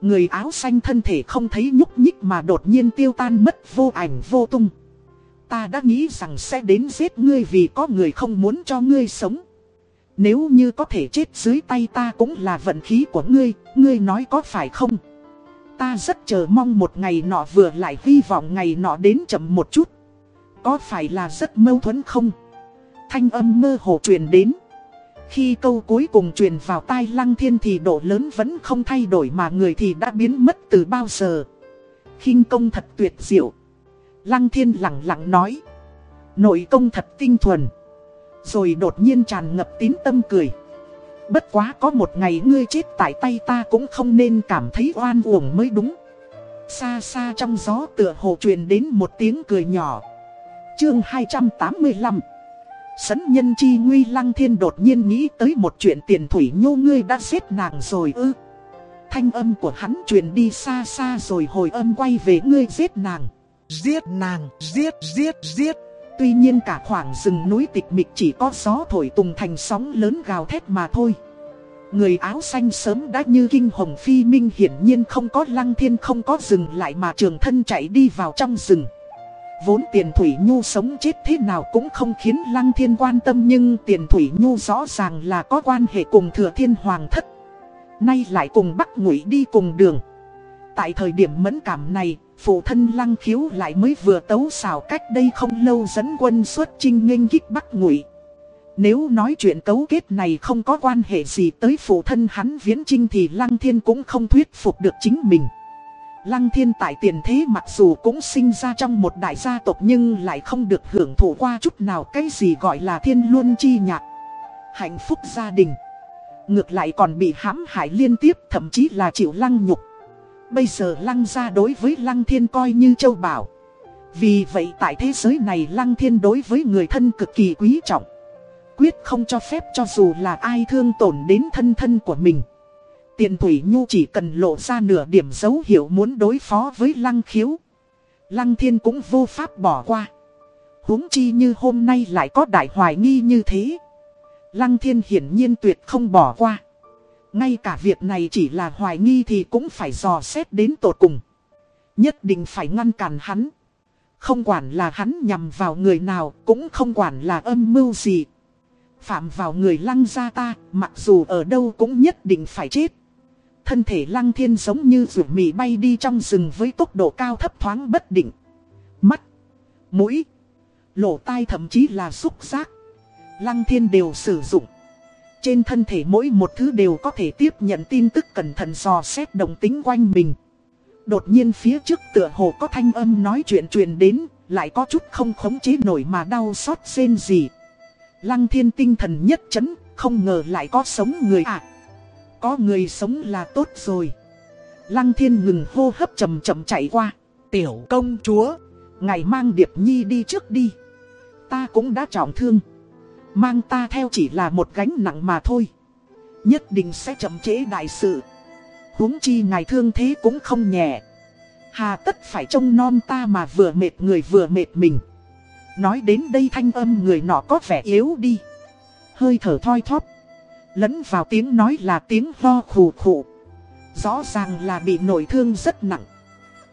Người áo xanh thân thể không thấy nhúc nhích mà đột nhiên tiêu tan mất vô ảnh vô tung. Ta đã nghĩ rằng sẽ đến giết ngươi vì có người không muốn cho ngươi sống. Nếu như có thể chết dưới tay ta cũng là vận khí của ngươi, ngươi nói có phải không? Ta rất chờ mong một ngày nọ vừa lại hy vọng ngày nọ đến chậm một chút. Có phải là rất mâu thuẫn không? Thanh âm mơ hồ truyền đến. Khi câu cuối cùng truyền vào tai lăng thiên thì độ lớn vẫn không thay đổi mà người thì đã biến mất từ bao giờ. khinh công thật tuyệt diệu. Lăng thiên lặng lặng nói. Nội công thật tinh thuần. Rồi đột nhiên tràn ngập tín tâm cười. Bất quá có một ngày ngươi chết tại tay ta cũng không nên cảm thấy oan uổng mới đúng. Xa xa trong gió tựa hồ truyền đến một tiếng cười nhỏ. Chương 285 Sấn nhân chi nguy lăng thiên đột nhiên nghĩ tới một chuyện tiền thủy nhô ngươi đã giết nàng rồi ư. Thanh âm của hắn truyền đi xa xa rồi hồi âm quay về ngươi giết nàng. Giết nàng, giết, giết, giết. Tuy nhiên cả khoảng rừng núi tịch mịch chỉ có gió thổi tùng thành sóng lớn gào thét mà thôi. Người áo xanh sớm đã như kinh hồng phi minh hiển nhiên không có lăng thiên không có dừng lại mà trường thân chạy đi vào trong rừng. Vốn tiền Thủy Nhu sống chết thế nào cũng không khiến Lăng Thiên quan tâm nhưng tiền Thủy Nhu rõ ràng là có quan hệ cùng Thừa Thiên Hoàng thất. Nay lại cùng Bắc Ngụy đi cùng đường. Tại thời điểm mẫn cảm này, phụ thân Lăng Khiếu lại mới vừa tấu xảo cách đây không lâu dẫn quân xuất chinh nghênh kích Bắc Ngụy. Nếu nói chuyện cấu kết này không có quan hệ gì tới phụ thân hắn viễn trinh thì Lăng Thiên cũng không thuyết phục được chính mình. Lăng Thiên tại tiền thế mặc dù cũng sinh ra trong một đại gia tộc nhưng lại không được hưởng thụ qua chút nào cái gì gọi là thiên luân chi nhạc. Hạnh phúc gia đình. Ngược lại còn bị hãm hại liên tiếp, thậm chí là chịu lăng nhục. Bây giờ lăng gia đối với lăng thiên coi như châu bảo. Vì vậy tại thế giới này lăng thiên đối với người thân cực kỳ quý trọng. Quyết không cho phép cho dù là ai thương tổn đến thân thân của mình. Tiền Thủy Nhu chỉ cần lộ ra nửa điểm dấu hiệu muốn đối phó với Lăng Khiếu. Lăng Thiên cũng vô pháp bỏ qua. huống chi như hôm nay lại có đại hoài nghi như thế. Lăng Thiên hiển nhiên tuyệt không bỏ qua. Ngay cả việc này chỉ là hoài nghi thì cũng phải dò xét đến tột cùng. Nhất định phải ngăn cản hắn. Không quản là hắn nhằm vào người nào, cũng không quản là âm mưu gì. Phạm vào người lăng gia ta, mặc dù ở đâu cũng nhất định phải chết. Thân thể lăng thiên giống như rủ mì bay đi trong rừng với tốc độ cao thấp thoáng bất định. Mắt, mũi, lỗ tai thậm chí là xúc giác. Lăng thiên đều sử dụng. Trên thân thể mỗi một thứ đều có thể tiếp nhận tin tức cẩn thận dò xét đồng tính quanh mình. Đột nhiên phía trước tựa hồ có thanh âm nói chuyện truyền đến, lại có chút không khống chế nổi mà đau xót rên gì. Lăng thiên tinh thần nhất chấn, không ngờ lại có sống người ạ. À. Có người sống là tốt rồi. Lăng thiên ngừng hô hấp chậm chậm chạy qua. Tiểu công chúa, ngày mang Điệp Nhi đi trước đi. Ta cũng đã trọng thương. Mang ta theo chỉ là một gánh nặng mà thôi. Nhất định sẽ chậm chế đại sự. huống chi ngài thương thế cũng không nhẹ. Hà tất phải trông non ta mà vừa mệt người vừa mệt mình. Nói đến đây thanh âm người nọ có vẻ yếu đi. Hơi thở thoi thóp. Lẫn vào tiếng nói là tiếng ho khủ khủ. Rõ ràng là bị nổi thương rất nặng.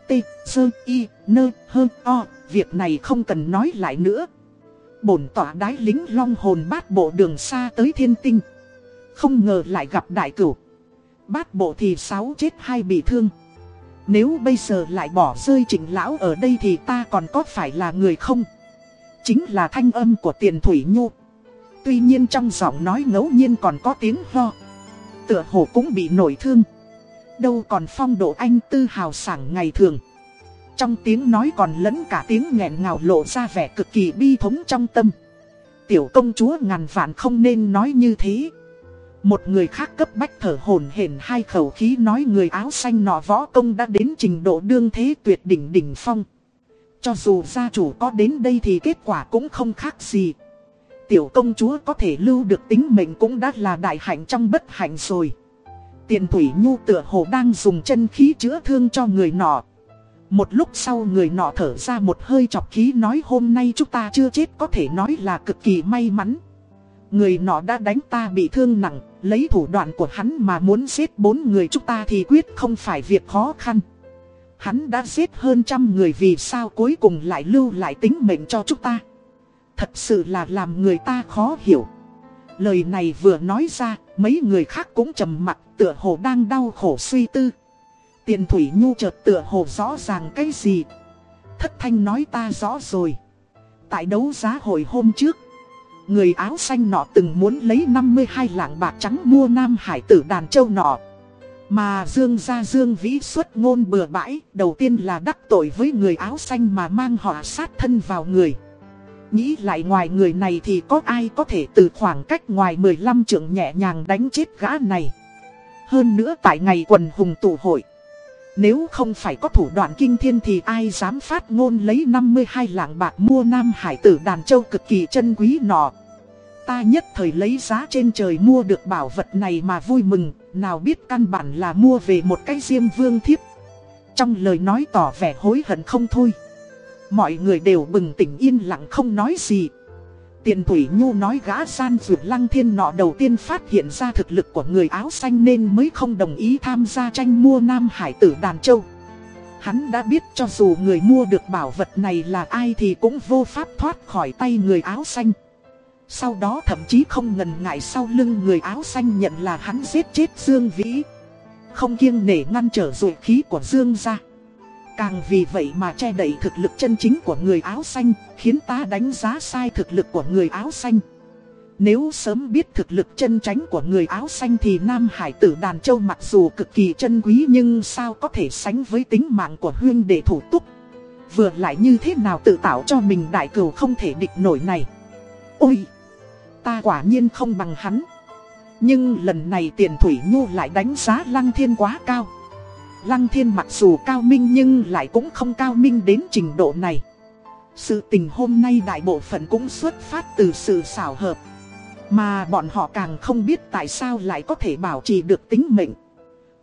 T, sơ, y, nơ, hơ, o, việc này không cần nói lại nữa. Bổn tỏa đái lính long hồn bát bộ đường xa tới thiên tinh. Không ngờ lại gặp đại cửu. Bát bộ thì sáu chết hai bị thương. Nếu bây giờ lại bỏ rơi trịnh lão ở đây thì ta còn có phải là người không? Chính là thanh âm của tiền thủy nhu. Tuy nhiên trong giọng nói ngẫu nhiên còn có tiếng ho Tựa hồ cũng bị nổi thương Đâu còn phong độ anh tư hào sảng ngày thường trong tiếng nói còn lẫn cả tiếng nghẹn ngào lộ ra vẻ cực kỳ bi thống trong tâm Tiểu công chúa ngàn vạn không nên nói như thế Một người khác cấp bách thở hồn hển hai khẩu khí nói người áo xanh nọ võ công đã đến trình độ đương thế tuyệt đỉnh đỉnh phong Cho dù gia chủ có đến đây thì kết quả cũng không khác gì tiểu công chúa có thể lưu được tính mệnh cũng đã là đại hạnh trong bất hạnh rồi. Tiền Thủy Nhu tựa hồ đang dùng chân khí chữa thương cho người nọ. Một lúc sau người nọ thở ra một hơi chọc khí nói hôm nay chúng ta chưa chết có thể nói là cực kỳ may mắn. Người nọ đã đánh ta bị thương nặng, lấy thủ đoạn của hắn mà muốn giết bốn người chúng ta thì quyết không phải việc khó khăn. Hắn đã giết hơn trăm người vì sao cuối cùng lại lưu lại tính mệnh cho chúng ta. Thật sự là làm người ta khó hiểu Lời này vừa nói ra Mấy người khác cũng trầm mặt tựa hồ đang đau khổ suy tư Tiền Thủy Nhu chợt tựa hồ rõ ràng cái gì Thất thanh nói ta rõ rồi Tại đấu giá hồi hôm trước, Người áo xanh nọ từng muốn lấy 52 lạng bạc trắng mua Nam Hải tử đàn châu nọ Mà Dương gia Dương Vĩ xuất ngôn bừa bãi, Đầu tiên là đắc tội với người áo xanh mà mang họ sát thân vào người Nghĩ lại ngoài người này thì có ai có thể từ khoảng cách ngoài 15 trượng nhẹ nhàng đánh chết gã này. Hơn nữa tại ngày quần hùng tụ hội. Nếu không phải có thủ đoạn kinh thiên thì ai dám phát ngôn lấy 52 lạng bạc mua Nam Hải tử đàn châu cực kỳ chân quý nọ. Ta nhất thời lấy giá trên trời mua được bảo vật này mà vui mừng, nào biết căn bản là mua về một cái diêm vương thiếp. Trong lời nói tỏ vẻ hối hận không thôi. Mọi người đều bừng tỉnh yên lặng không nói gì Tiền Thủy Nhu nói gã san vượt lăng thiên nọ đầu tiên phát hiện ra thực lực của người áo xanh nên mới không đồng ý tham gia tranh mua Nam Hải tử Đàn Châu. Hắn đã biết cho dù người mua được bảo vật này là ai thì cũng vô pháp thoát khỏi tay người áo xanh. Sau đó thậm chí không ngần ngại sau lưng người áo xanh nhận là hắn giết chết Dương Vĩ. Không kiêng nể ngăn trở dụ khí của Dương ra. Càng vì vậy mà che đậy thực lực chân chính của người áo xanh, khiến ta đánh giá sai thực lực của người áo xanh. Nếu sớm biết thực lực chân tránh của người áo xanh thì Nam Hải tử đàn châu mặc dù cực kỳ chân quý nhưng sao có thể sánh với tính mạng của huyên đệ thủ túc. Vừa lại như thế nào tự tạo cho mình đại cửu không thể địch nổi này. Ôi! Ta quả nhiên không bằng hắn. Nhưng lần này tiền thủy nhu lại đánh giá lăng thiên quá cao. Lăng thiên mặc dù cao minh nhưng lại cũng không cao minh đến trình độ này. Sự tình hôm nay đại bộ phận cũng xuất phát từ sự xảo hợp. Mà bọn họ càng không biết tại sao lại có thể bảo trì được tính mệnh.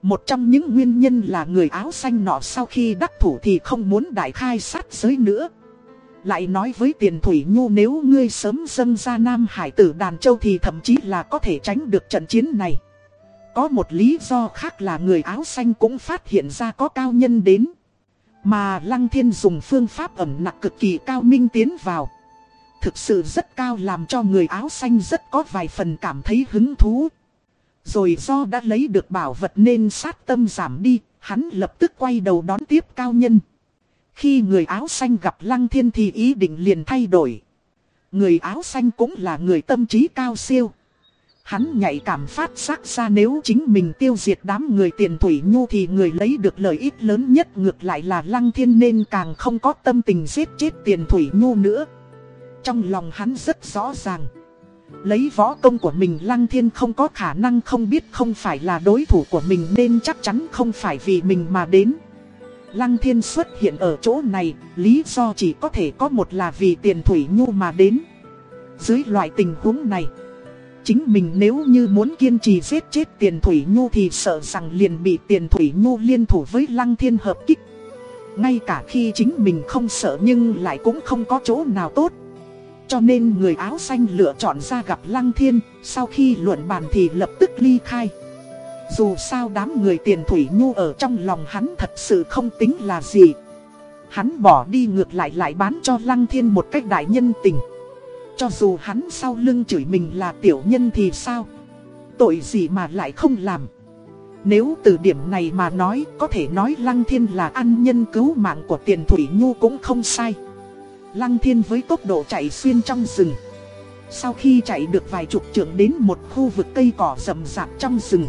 Một trong những nguyên nhân là người áo xanh nọ sau khi đắc thủ thì không muốn đại khai sát giới nữa. Lại nói với tiền thủy nhu nếu ngươi sớm dâng ra Nam Hải tử đàn châu thì thậm chí là có thể tránh được trận chiến này. Có một lý do khác là người áo xanh cũng phát hiện ra có cao nhân đến. Mà Lăng Thiên dùng phương pháp ẩm nặc cực kỳ cao minh tiến vào. Thực sự rất cao làm cho người áo xanh rất có vài phần cảm thấy hứng thú. Rồi do đã lấy được bảo vật nên sát tâm giảm đi, hắn lập tức quay đầu đón tiếp cao nhân. Khi người áo xanh gặp Lăng Thiên thì ý định liền thay đổi. Người áo xanh cũng là người tâm trí cao siêu. Hắn nhạy cảm phát giác ra nếu chính mình tiêu diệt đám người tiền thủy nhu thì người lấy được lợi ích lớn nhất ngược lại là Lăng Thiên nên càng không có tâm tình giết chết tiền thủy nhu nữa. Trong lòng hắn rất rõ ràng. Lấy võ công của mình Lăng Thiên không có khả năng không biết không phải là đối thủ của mình nên chắc chắn không phải vì mình mà đến. Lăng Thiên xuất hiện ở chỗ này, lý do chỉ có thể có một là vì tiền thủy nhu mà đến. Dưới loại tình huống này, chính mình nếu như muốn kiên trì giết chết tiền thủy nhu thì sợ rằng liền bị tiền thủy nhu liên thủ với Lăng Thiên hợp kích. Ngay cả khi chính mình không sợ nhưng lại cũng không có chỗ nào tốt. Cho nên người áo xanh lựa chọn ra gặp Lăng Thiên, sau khi luận bàn thì lập tức ly khai. Dù sao đám người tiền thủy nhu ở trong lòng hắn thật sự không tính là gì. Hắn bỏ đi ngược lại lại bán cho Lăng Thiên một cách đại nhân tình. Cho dù hắn sau lưng chửi mình là tiểu nhân thì sao? Tội gì mà lại không làm? Nếu từ điểm này mà nói, có thể nói Lăng Thiên là ăn nhân cứu mạng của tiền thủy nhu cũng không sai. Lăng Thiên với tốc độ chạy xuyên trong rừng. Sau khi chạy được vài chục trượng đến một khu vực cây cỏ rậm rạp trong rừng.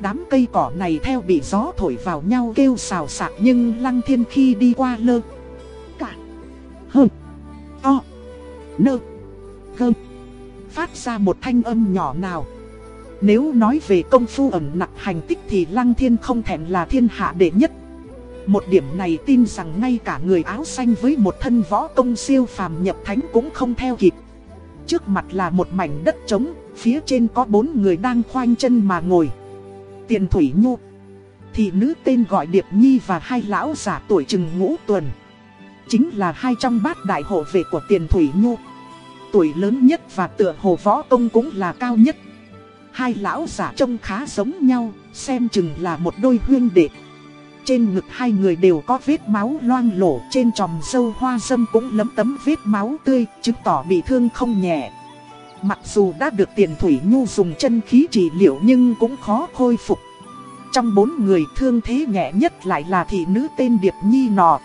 Đám cây cỏ này theo bị gió thổi vào nhau kêu xào xạc nhưng Lăng Thiên khi đi qua lơ. Cả. Hơn. To. Nơ. Gơ. Phát ra một thanh âm nhỏ nào. Nếu nói về công phu ẩn nặc hành tích thì Lăng Thiên không thèm là thiên hạ đệ nhất. Một điểm này tin rằng ngay cả người áo xanh với một thân võ công siêu phàm nhập thánh cũng không theo kịp. Trước mặt là một mảnh đất trống, phía trên có bốn người đang khoanh chân mà ngồi. Tiền Thủy Nhu, thị nữ tên gọi Điệp Nhi và hai lão giả tuổi chừng ngũ tuần. Chính là hai trong bát đại hộ vệ của Tiền Thủy Nhu. Tuổi lớn nhất và tựa hồ võ công cũng là cao nhất. Hai lão giả trông khá giống nhau, xem chừng là một đôi huyên đệ. Trên ngực hai người đều có vết máu loang lổ Trên tròm dâu hoa dâm cũng lấm tấm vết máu tươi Chứng tỏ bị thương không nhẹ Mặc dù đã được tiền thủy nhu dùng chân khí trị liệu nhưng cũng khó khôi phục Trong bốn người thương thế nhẹ nhất lại là thị nữ tên Điệp Nhi nọ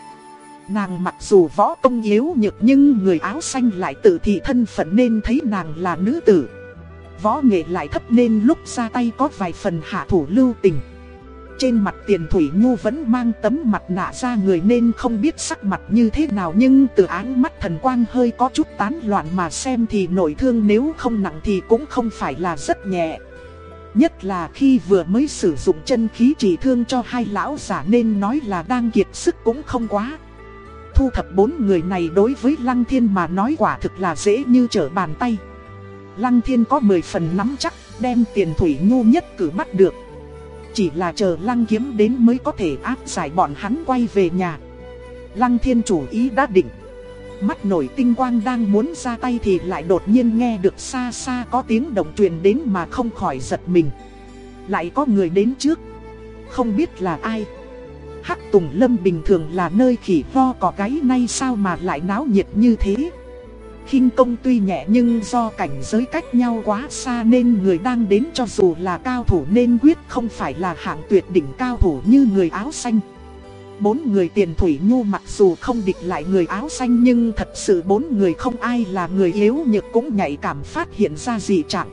Nàng mặc dù võ công yếu nhược nhưng người áo xanh lại tự thị thân phận nên thấy nàng là nữ tử. Võ nghệ lại thấp nên lúc ra tay có vài phần hạ thủ lưu tình. Trên mặt tiền thủy nhu vẫn mang tấm mặt nạ ra người nên không biết sắc mặt như thế nào Nhưng từ áng mắt thần quang hơi có chút tán loạn mà xem thì nổi thương nếu không nặng thì cũng không phải là rất nhẹ. Nhất là khi vừa mới sử dụng chân khí trị thương cho hai lão giả nên nói là đang kiệt sức cũng không quá. Thu thập bốn người này đối với Lăng Thiên mà nói quả thực là dễ như trở bàn tay. Lăng Thiên có 10 phần nắm chắc, đem tiền thủy nhu nhất cử bắt được. Chỉ là chờ lăng kiếm đến mới có thể áp giải bọn hắn quay về nhà. Lăng thiên chủ ý đã định. Mắt nổi tinh quang đang muốn ra tay thì lại đột nhiên nghe được xa xa có tiếng động truyền đến mà không khỏi giật mình. Lại có người đến trước. Không biết là ai. Hắc Tùng Lâm bình thường là nơi khỉ ho có gáy nay sao mà lại náo nhiệt như thế khinh công tuy nhẹ nhưng do cảnh giới cách nhau quá xa nên người đang đến cho dù là cao thủ nên quyết không phải là hạng tuyệt đỉnh cao thủ như người áo xanh. Bốn người tiền thủy nhu mặc dù không địch lại người áo xanh nhưng thật sự bốn người không ai là người yếu nhược cũng nhạy cảm phát hiện ra dị trạng.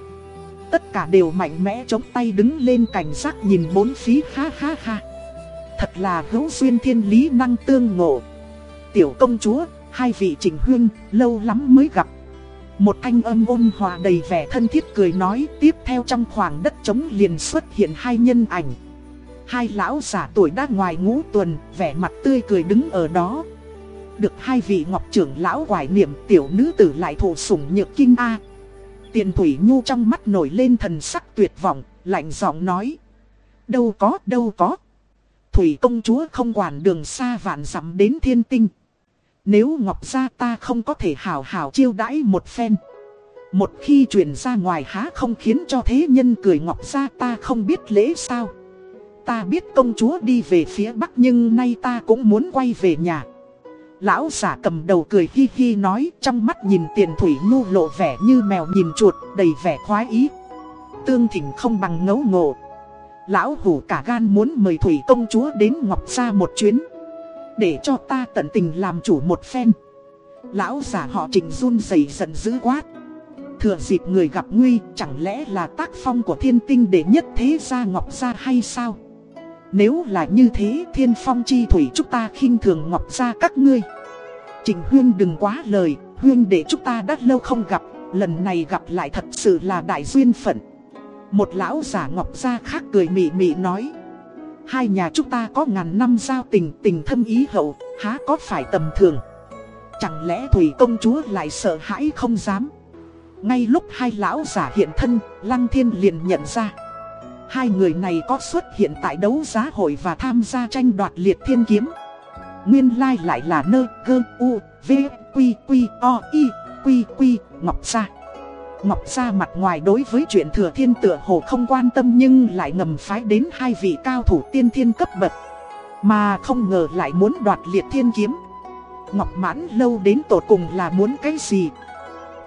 Tất cả đều mạnh mẽ chống tay đứng lên cảnh giác nhìn bốn phía, ha ha ha. Thật là hữu duyên thiên lý năng tương ngộ. Tiểu công chúa, hai vị trình huyên, lâu lắm mới gặp. Một anh âm ôn hòa đầy vẻ thân thiết cười nói tiếp theo trong khoảng đất trống liền xuất hiện hai nhân ảnh. Hai lão giả tuổi đã ngoài ngũ tuần, vẻ mặt tươi cười đứng ở đó. Được hai vị ngọc trưởng lão hoài niệm tiểu nữ tử lại thụ sủng nhược kinh A. Tiền Thủy Nhu trong mắt nổi lên thần sắc tuyệt vọng, lạnh giọng nói. Đâu có, đâu có. Thủy công chúa không quản đường xa vạn dặm đến thiên tinh. Nếu Ngọc Gia ta không có thể hào hào chiêu đãi một phen. Một khi chuyển ra ngoài há không khiến cho thế nhân cười Ngọc Gia ta không biết lễ sao. Ta biết công chúa đi về phía Bắc nhưng nay ta cũng muốn quay về nhà. Lão giả cầm đầu cười hi hi nói trong mắt nhìn tiền thủy nhu lộ vẻ như mèo nhìn chuột, đầy vẻ khoái ý. Tương thỉnh không bằng ngấu ngộ. Lão hủ cả gan muốn mời thủy công chúa đến Ngọc Gia một chuyến. Để cho ta tận tình làm chủ một phen. Lão giả họ trình run rẩy giận dữ quát. Thừa dịp người gặp nguy, chẳng lẽ là tác phong của thiên tinh để nhất thế gia Ngọc Gia hay sao? Nếu là như thế, thiên phong chi thủy chúng ta khinh thường ngọc ra các ngươi Trình Huyên đừng quá lời, Huyên để chúng ta đã lâu không gặp, Lần này gặp lại thật sự là đại duyên phận một lão giả ngọc gia khác cười mị mị nói. Hai nhà chúng ta có ngàn năm giao tình tình thâm ý hậu, Há có phải tầm thường? Chẳng lẽ Thủy công chúa lại sợ hãi không dám? Ngay lúc hai lão giả hiện thân, Lăng thiên liền nhận ra. Hai người này có xuất hiện tại đấu giá hội và tham gia tranh đoạt liệt thiên kiếm. Nguyên lai lại là nơ gơ u v quy quy, o, i, quy quy, ngọc gia. Ngọc Sa mặt ngoài đối với chuyện thừa thiên tựa hồ không quan tâm nhưng lại ngầm phái đến hai vị cao thủ tiên thiên cấp bậc Mà không ngờ lại muốn đoạt liệt thiên kiếm Ngọc mãn lâu đến tột cùng là muốn cái gì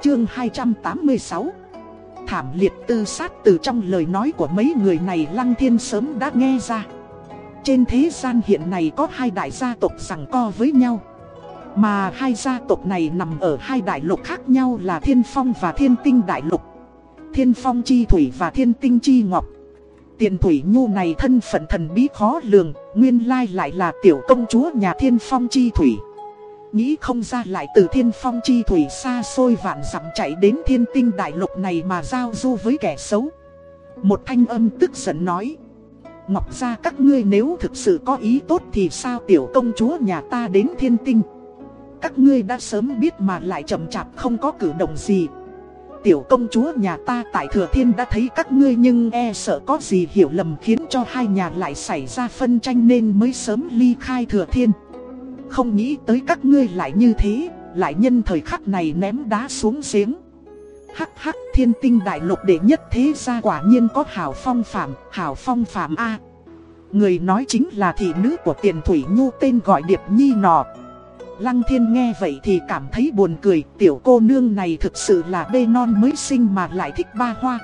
Chương 286 thảm liệt tư sát từ trong lời nói của mấy người này Lăng Thiên sớm đã nghe ra. Trên thế gian hiện nay có hai đại gia tộc rằng co với nhau. Mà hai gia tộc này nằm ở hai đại lục khác nhau là Thiên Phong và Thiên Tinh Đại Lục. Thiên Phong Chi Thủy và Thiên Tinh Chi Ngọc. Tiền Thủy Nhu này thân phận thần bí khó lường, nguyên lai lại là tiểu công chúa nhà Thiên Phong Chi Thủy. Nghĩ không ra lại từ thiên phong chi thủy xa xôi vạn dặm chạy đến thiên tinh đại lục này mà giao du với kẻ xấu. Một thanh âm tức giận nói. Ngọc ra các ngươi nếu thực sự có ý tốt thì sao tiểu công chúa nhà ta đến thiên tinh. Các ngươi đã sớm biết mà lại chậm chạp không có cử động gì. Tiểu công chúa nhà ta tại thừa thiên đã thấy các ngươi nhưng e sợ có gì hiểu lầm khiến cho hai nhà lại xảy ra phân tranh nên mới sớm ly khai thừa thiên. Không nghĩ tới các ngươi lại như thế, lại nhân thời khắc này ném đá xuống giếng. Hắc hắc thiên tinh đại lục đệ nhất thế gia quả nhiên có hảo phong phạm, hảo phong phạm A. Người nói chính là thị nữ của tiền thủy nhu tên gọi Điệp Nhi nọ. Lăng thiên nghe vậy thì cảm thấy buồn cười, tiểu cô nương này thực sự là bê non mới sinh mà lại thích ba hoa.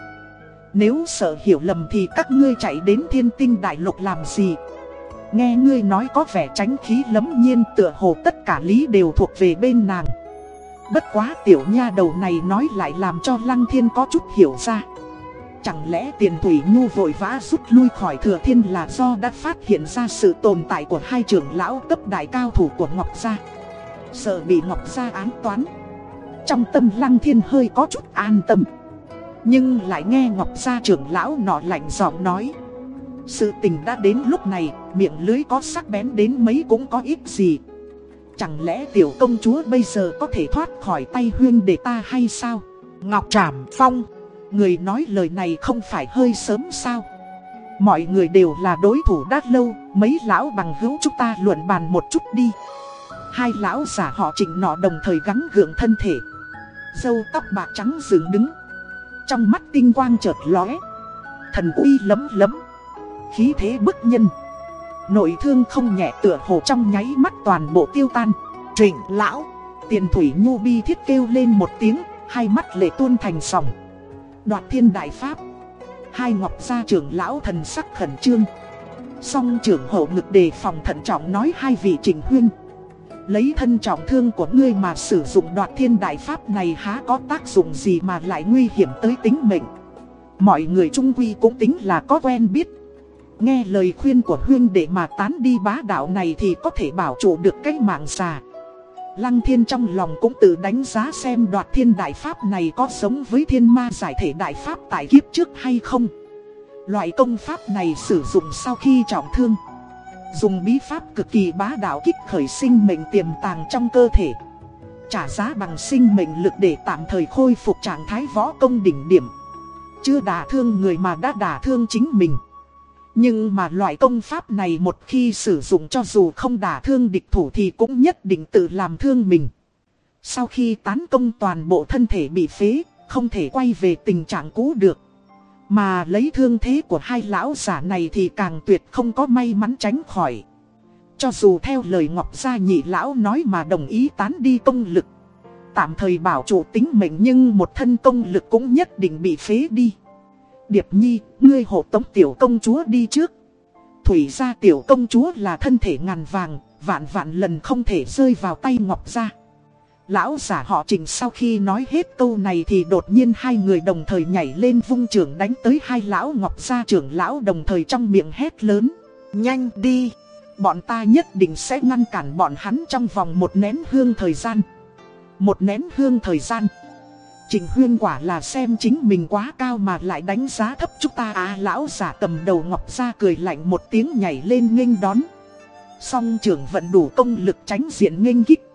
Nếu sợ hiểu lầm thì các ngươi chạy đến thiên tinh đại lục làm gì? Nghe ngươi nói có vẻ tránh khí lắm, nhiên tựa hồ tất cả lý đều thuộc về bên nàng Bất quá tiểu nha đầu này nói lại làm cho Lăng Thiên có chút hiểu ra Chẳng lẽ tiền thủy nhu vội vã rút lui khỏi thừa thiên là do đã phát hiện ra sự tồn tại của hai trưởng lão cấp đại cao thủ của Ngọc Gia Sợ bị Ngọc Gia án toán Trong tâm Lăng Thiên hơi có chút an tâm Nhưng lại nghe Ngọc Gia trưởng lão nọ lạnh giọng nói sự tình đã đến lúc này, miệng lưới có sắc bén đến mấy cũng có ít gì. Chẳng lẽ tiểu công chúa bây giờ có thể thoát khỏi tay huyên để ta hay sao? Ngọc Trảm Phong, người nói lời này không phải hơi sớm sao? Mọi người đều là đối thủ đã lâu, mấy lão bằng hữu chúng ta luận bàn một chút đi. Hai lão giả họ chỉnh nọ đồng thời gắng gượng thân thể. Dâu tóc bạc trắng dựng đứng. Trong mắt tinh quang chợt lóe. Thần uy lấm lấm khí thế bức nhân. Nội thương không nhẹ tựa hồ trong nháy mắt toàn bộ tiêu tan. Trịnh lão, tiền thủy nhu bi thiết kêu lên một tiếng, hai mắt lệ tuôn thành sòng. Đoạt thiên đại pháp. Hai ngọc gia trưởng lão thần sắc khẩn trương. Song trưởng hậu ngực đề phòng thận trọng nói hai vị trình huynh Lấy thân trọng thương của ngươi mà sử dụng đoạt thiên đại pháp này há có tác dụng gì mà lại nguy hiểm tới tính mệnh. Mọi người trung quy cũng tính là có quen biết. Nghe lời khuyên của huyên để mà tán đi bá đạo này thì có thể bảo trụ được cái mạng già. Lăng thiên trong lòng cũng tự đánh giá xem đoạt thiên đại pháp này có giống với thiên ma giải thể đại pháp tại kiếp trước hay không. Loại công pháp này sử dụng sau khi trọng thương. Dùng bí pháp cực kỳ bá đạo kích khởi sinh mệnh tiềm tàng trong cơ thể. Trả giá bằng sinh mệnh lực để tạm thời khôi phục trạng thái võ công đỉnh điểm. Chưa đả thương người mà đã đả thương chính mình. Nhưng mà loại công pháp này một khi sử dụng cho dù không đả thương địch thủ thì cũng nhất định tự làm thương mình. Sau khi tán công toàn bộ thân thể bị phế, không thể quay về tình trạng cũ được mà lấy thương thế của hai lão giả này thì càng tuyệt không có may mắn tránh khỏi. Cho dù theo lời Ngọc Gia nhị lão nói mà đồng ý tán đi công lực. Tạm thời bảo chủ tính mệnh nhưng một thân công lực cũng nhất định bị phế đi. Điệp nhi, ngươi hộ tống tiểu công chúa đi trước. Thủy gia tiểu công chúa là thân thể ngàn vàng, vạn vạn lần không thể rơi vào tay Ngọc Gia. Lão giả họ trình sau khi nói hết câu này thì đột nhiên hai người đồng thời nhảy lên vung trưởng đánh tới hai lão ngọc gia trưởng lão đồng thời trong miệng hét lớn. Nhanh đi! Bọn ta nhất định sẽ ngăn cản bọn hắn trong vòng một nén hương thời gian. Một nén hương thời gian. Trình huyên quả là xem chính mình quá cao mà lại đánh giá thấp chúng ta à lão giả cầm đầu ngọc gia cười lạnh một tiếng nhảy lên nghênh đón. Song trưởng vận đủ công lực tránh diện nghênh kích.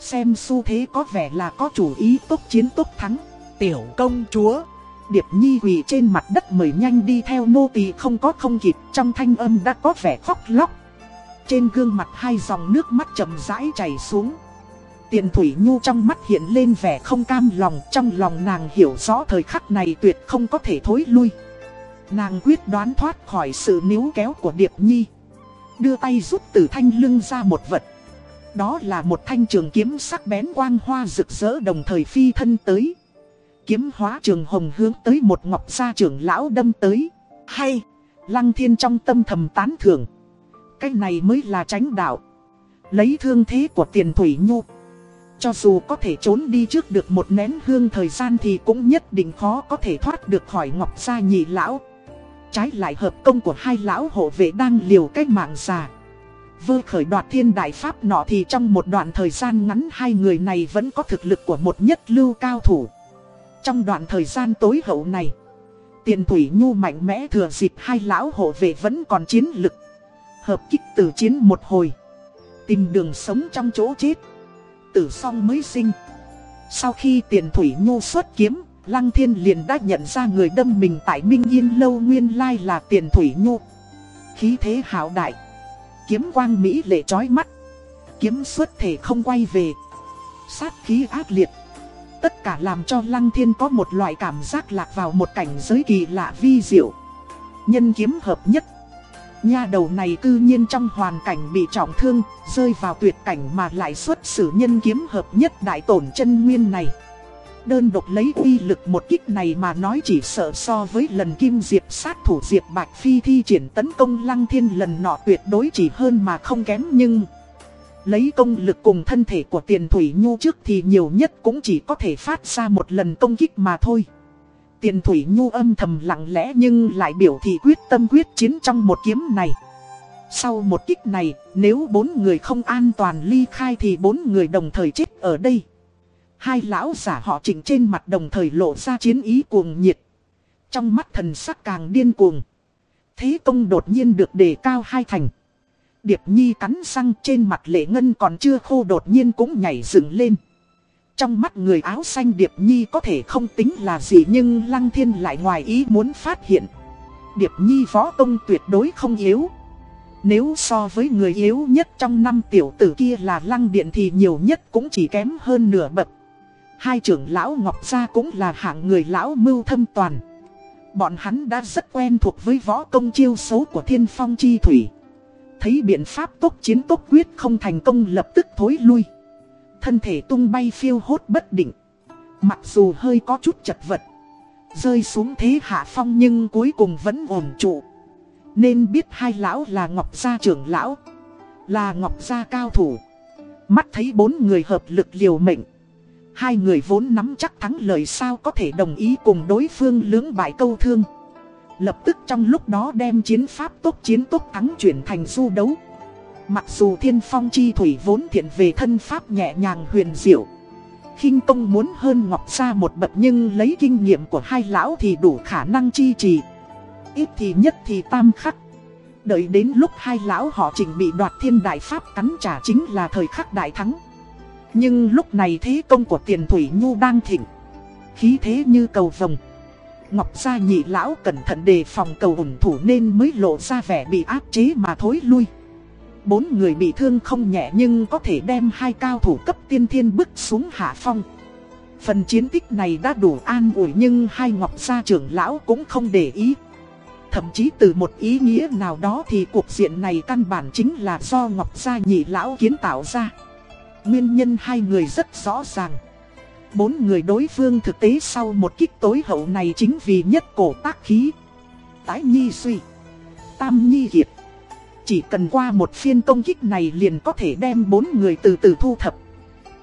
Xem xu thế có vẻ là có chủ ý tốt chiến tốt thắng. Tiểu công chúa, Điệp Nhi quỳ trên mặt đất mời nhanh đi theo nô tỳ không có không kịp, Trong thanh âm đã có vẻ khóc lóc. Trên gương mặt hai dòng nước mắt chậm rãi chảy xuống. Tiền Thủy Nhu trong mắt hiện lên vẻ không cam lòng, Trong lòng nàng hiểu rõ thời khắc này tuyệt không có thể thối lui. Nàng quyết đoán thoát khỏi sự níu kéo của Điệp Nhi. Đưa tay rút từ thanh lưng ra một vật đó là một thanh trường kiếm sắc bén quang hoa rực rỡ đồng thời phi thân tới. Kiếm hóa trường hồng hướng tới một ngọc gia trưởng lão đâm tới. Hay, lăng thiên trong tâm thầm tán thưởng. Cái này mới là tránh đạo. Lấy thương thế của tiền thủy nhu. Cho dù có thể trốn đi trước được một nén hương thời gian thì cũng nhất định khó có thể thoát được khỏi ngọc gia nhị lão. Trái lại hợp công của hai lão hộ vệ đang liều cách mạng già. Vơ khởi đoạt thiên đại pháp nọ thì trong một đoạn thời gian ngắn hai người này vẫn có thực lực của một nhất lưu cao thủ. Trong đoạn thời gian tối hậu này, tiền thủy nhu mạnh mẽ thừa dịp hai lão hộ vệ vẫn còn chiến lực. Hợp kích tử chiến một hồi, tìm đường sống trong chỗ chết, tử song mới sinh. Sau khi tiền thủy nhu xuất kiếm, Lăng Thiên liền đã nhận ra người đâm mình tại Minh Yên Lâu nguyên lai là tiền thủy nhu. Khí thế hảo đại kiếm quang mỹ lệ chói mắt. Kiếm xuất thể không quay về. Sát khí ác liệt. Tất cả làm cho Lăng Thiên có một loại cảm giác lạc vào một cảnh giới kỳ lạ vi diệu. Nhân kiếm hợp nhất. Nha đầu này cư nhiên trong hoàn cảnh bị trọng thương, rơi vào tuyệt cảnh mà lại xuất xử nhân kiếm hợp nhất đại tổn chân nguyên này. Đơn độc lấy uy lực một kích này mà nói chỉ sợ so với lần kim diệp sát thủ diệp bạch phi thi triển tấn công lăng thiên lần nọ tuyệt đối chỉ hơn mà không kém nhưng... Lấy công lực cùng thân thể của tiền thủy nhu trước thì nhiều nhất cũng chỉ có thể phát ra một lần công kích mà thôi. Tiền thủy nhu âm thầm lặng lẽ nhưng lại biểu thị quyết tâm quyết chiến trong một kiếm này. Sau một kích này, nếu bốn người không an toàn ly khai thì bốn người đồng thời chết ở đây. Hai lão giả họ chỉnh trên mặt đồng thời lộ ra chiến ý cuồng nhiệt. Trong mắt thần sắc càng điên cuồng. Thế công đột nhiên được đề cao hai thành. Điệp Nhi cắn răng trên mặt lệ ngân còn chưa khô đột nhiên cũng nhảy dựng lên. Trong mắt người áo xanh Điệp Nhi có thể không tính là gì nhưng Lăng Thiên lại ngoài ý muốn phát hiện. Điệp Nhi võ công tuyệt đối không yếu. Nếu so với người yếu nhất trong năm tiểu tử kia là Lăng Điện thì nhiều nhất cũng chỉ kém hơn nửa bậc. Hai trưởng lão Ngọc Gia cũng là hạng người lão mưu thâm toàn. Bọn hắn đã rất quen thuộc với võ công chiêu xấu của thiên phong chi thủy. Thấy biện pháp tốt chiến tốt quyết không thành công lập tức thối lui. Thân thể tung bay phiêu hốt bất định. Mặc dù hơi có chút chật vật. Rơi xuống thế hạ phong nhưng cuối cùng vẫn ổn trụ. Nên biết hai lão là Ngọc Gia trưởng lão, Là Ngọc Gia cao thủ Mắt thấy bốn người hợp lực liều mệnh Hai người vốn nắm chắc thắng lợi sao có thể đồng ý cùng đối phương lưỡng bại câu thương Lập tức trong lúc đó đem chiến pháp tốt chiến tốt thắng chuyển thành du đấu Mặc dù thiên phong chi thủy vốn thiện về thân pháp nhẹ nhàng huyền diệu khinh công muốn hơn Ngọc xa một bậc nhưng lấy kinh nghiệm của hai lão thì đủ khả năng chi trì. Ít thì nhất thì tam khắc. Đợi đến lúc hai lão họ chỉnh bị đoạt thiên đại pháp cắn trả chính là thời khắc đại thắng. Nhưng lúc này thế công của tiền thủy nhu đang thịnh. Khí thế như cầu vồng. Ngọc Gia nhị lão cẩn thận đề phòng cầu ủng thủ nên mới lộ ra vẻ bị áp chế mà thối lui. Bốn người bị thương không nhẹ nhưng có thể đem hai cao thủ cấp tiên thiên bức xuống hạ phong. Phần chiến tích này đã đủ an ủi nhưng hai ngọc gia trưởng lão cũng không để ý. Thậm chí từ một ý nghĩa nào đó thì cuộc diện này căn bản chính là do ngọc gia nhị lão kiến tạo ra. Nguyên nhân hai người rất rõ ràng. Bốn người đối phương thực tế sau một kích tối hậu này chính vì nhất cổ tác khí. Tái nhi suy. Tam nhi hiệt, Chỉ cần qua một phiên công kích này liền có thể đem bốn người từ từ thu thập.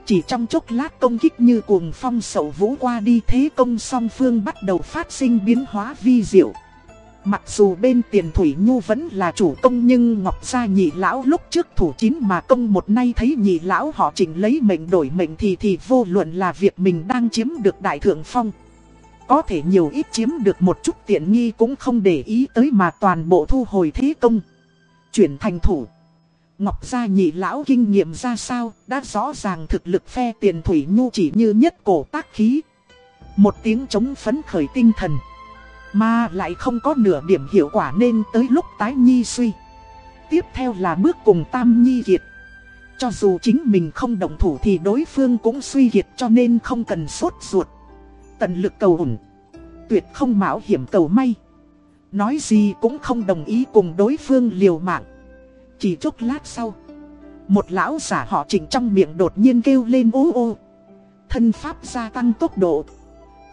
Chỉ trong chốc lát công kích như cuồng phong sậu vũ qua đi thế công song phương bắt đầu phát sinh biến hóa vi diệu. Mặc dù bên tiền Thủy Nhu vẫn là chủ công nhưng Ngọc Gia nhị lão lúc trước thủ chín mà công một nay thấy nhị lão họ chỉnh lấy mệnh đổi mệnh thì thì vô luận là việc mình đang chiếm được đại thượng phong. Có thể nhiều ít chiếm được một chút tiện nghi cũng không để ý tới mà toàn bộ thu hồi thế công chuyển thành thủ. Ngọc Gia nhị lão kinh nghiệm ra sao, đã rõ ràng thực lực phe tiền thủy nhu chỉ như nhất cổ tác khí. Một tiếng chống phấn khởi tinh thần. Mà lại không có nửa điểm hiệu quả nên tới lúc tái nhi suy. Tiếp theo là bước cùng tam nhi kiệt. Cho dù chính mình không đồng thủ thì đối phương cũng suy kiệt cho nên không cần sốt ruột. Tận lực cầu ủng. Tuyệt không mạo hiểm cầu may. Nói gì cũng không đồng ý cùng đối phương liều mạng Chỉ chốc lát sau, Một lão giả họ chỉnh trong miệng đột nhiên kêu lên ô ô Thân pháp gia tăng tốc độ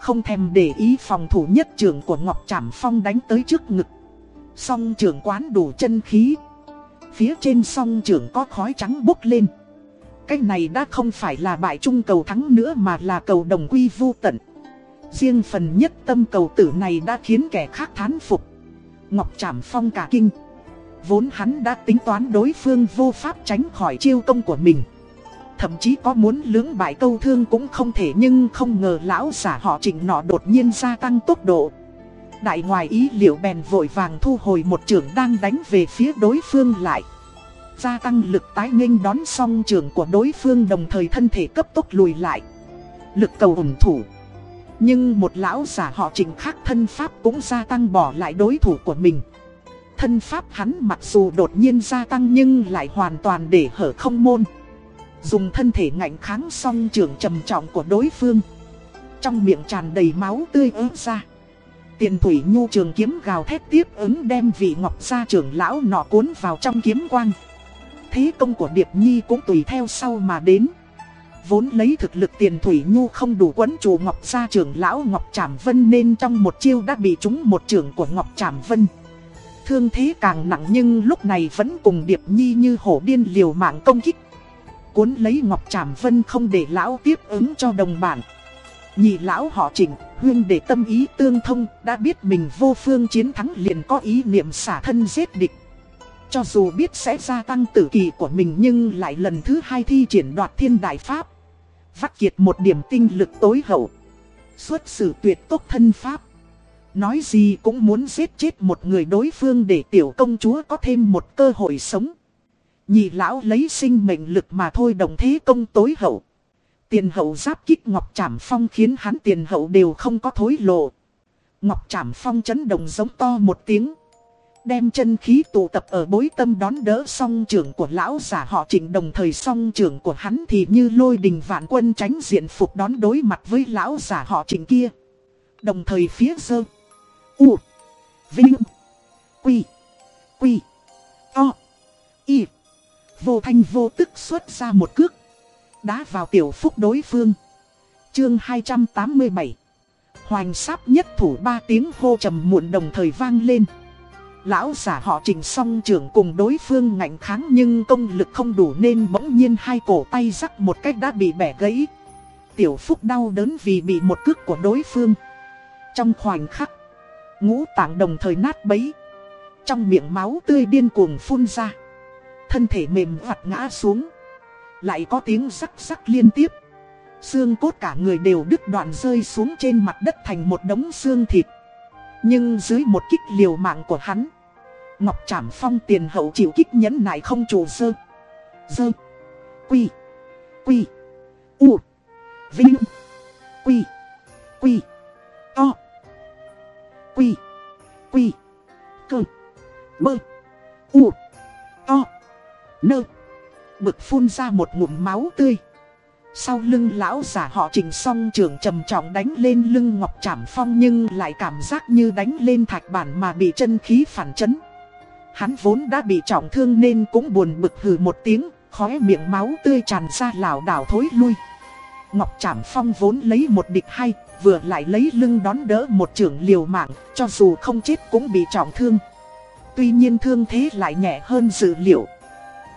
không thèm để ý phòng thủ nhất trưởng của Ngọc Trảm Phong đánh tới trước ngực. Song trưởng quán đủ chân khí. Phía trên song trưởng có khói trắng bốc lên. Cái này đã không phải là bại trung cầu thắng nữa mà là cầu đồng quy vô tận. Riêng phần nhất tâm cầu tử này đã khiến kẻ khác thán phục. Ngọc Trảm Phong cả kinh. Vốn hắn đã tính toán đối phương vô pháp tránh khỏi chiêu công của mình. Thậm chí có muốn lưỡng bại câu thương cũng không thể nhưng không ngờ lão giả họ trịnh nọ đột nhiên gia tăng tốc độ. Đại ngoài ý liệu bèn vội vàng thu hồi một trường đang đánh về phía đối phương lại. Gia tăng lực tái nghênh đón song trường của đối phương đồng thời thân thể cấp tốc lùi lại. Lực cầu ủng thủ. Nhưng một lão giả họ trịnh khác thân pháp cũng gia tăng bỏ lại đối thủ của mình. Thân pháp hắn mặc dù đột nhiên gia tăng nhưng lại hoàn toàn để hở không môn. Dùng thân thể ngạnh kháng song trường trầm trọng của đối phương. Trong miệng tràn đầy máu tươi ớt ra. Tiền thủy nhu trường kiếm gào thét tiếp ứng đem vị ngọc gia trưởng lão nọ cuốn vào trong kiếm quang. Thế công của Điệp Nhi cũng tùy theo sau mà đến. Vốn lấy thực lực tiền thủy nhu không đủ quấn chủ Ngọc gia trưởng lão Ngọc Trảm Vân nên trong một chiêu đã bị trúng một trưởng của Ngọc Trảm Vân. Thương thế càng nặng nhưng lúc này vẫn cùng Điệp Nhi như hổ điên liều mạng công kích. Cuốn lấy Ngọc Trảm Vân không để lão tiếp ứng cho đồng bản. Nhị lão họ chỉnh, huyên để tâm ý tương thông, đã biết mình vô phương chiến thắng liền có ý niệm xả thân giết địch. Cho dù biết sẽ gia tăng tử kỳ của mình nhưng lại lần thứ hai thi triển đoạt thiên đại pháp. Vắt kiệt một điểm tinh lực tối hậu. Xuất xử tuyệt tốt thân pháp. Nói gì cũng muốn giết chết một người đối phương để tiểu công chúa có thêm một cơ hội sống. Nhị lão lấy sinh mệnh lực mà thôi đồng thế công tối hậu. Tiền hậu giáp kích Ngọc Trảm Phong khiến hắn tiền hậu đều không có thối lộ. Ngọc Trảm Phong chấn động giống to một tiếng. Đem chân khí tụ tập ở bối tâm đón đỡ song trưởng của lão giả họ trịnh đồng thời song trưởng của hắn thì như lôi đình vạn quân tránh diện phục đón đối mặt với lão giả họ trịnh kia. Đồng thời phía dơ. U. Vinh. Quy. Quy. To. Y. Vô thanh vô tức xuất ra một cước. Đá vào tiểu phúc đối phương. Chương 287. Hoành sáp nhất thủ ba tiếng hô trầm muộn đồng thời vang lên. Lão giả họ trình song trưởng cùng đối phương ngạnh kháng nhưng công lực không đủ nên bỗng nhiên hai cổ tay rắc một cách đã bị bẻ gãy. Tiểu Phúc đau đớn vì bị một cước của đối phương. Trong khoảnh khắc, ngũ tạng đồng thời nát bấy. Trong miệng máu tươi điên cuồng phun ra. Thân thể mềm vặt ngã xuống. Lại có tiếng rắc rắc liên tiếp. Xương cốt cả người đều đứt đoạn rơi xuống trên mặt đất thành một đống xương thịt. Nhưng dưới một kích liều mạng của hắn, Ngọc Trảm Phong tiền hậu chịu kích nhẫn nại không chủ sơ. Dơ Quy. Quy. U. Vinh. Quy. Quy. To. Quy. Quy. Cơ. Bơ. U. To. Nơ Bực phun ra một ngụm máu tươi sau lưng lão giả họ trình song trường trầm trọng đánh lên lưng Ngọc Trảm Phong nhưng lại cảm giác như đánh lên thạch bản mà bị chân khí phản chấn. Hắn vốn đã bị trọng thương nên cũng buồn bực hừ một tiếng, khóe miệng máu tươi tràn ra lảo đảo thối lui. Ngọc Trảm Phong vốn lấy một địch hay, vừa lại lấy lưng đón đỡ một trưởng liều mạng, cho dù không chết cũng bị trọng thương. Tuy nhiên thương thế lại nhẹ hơn dự liệu,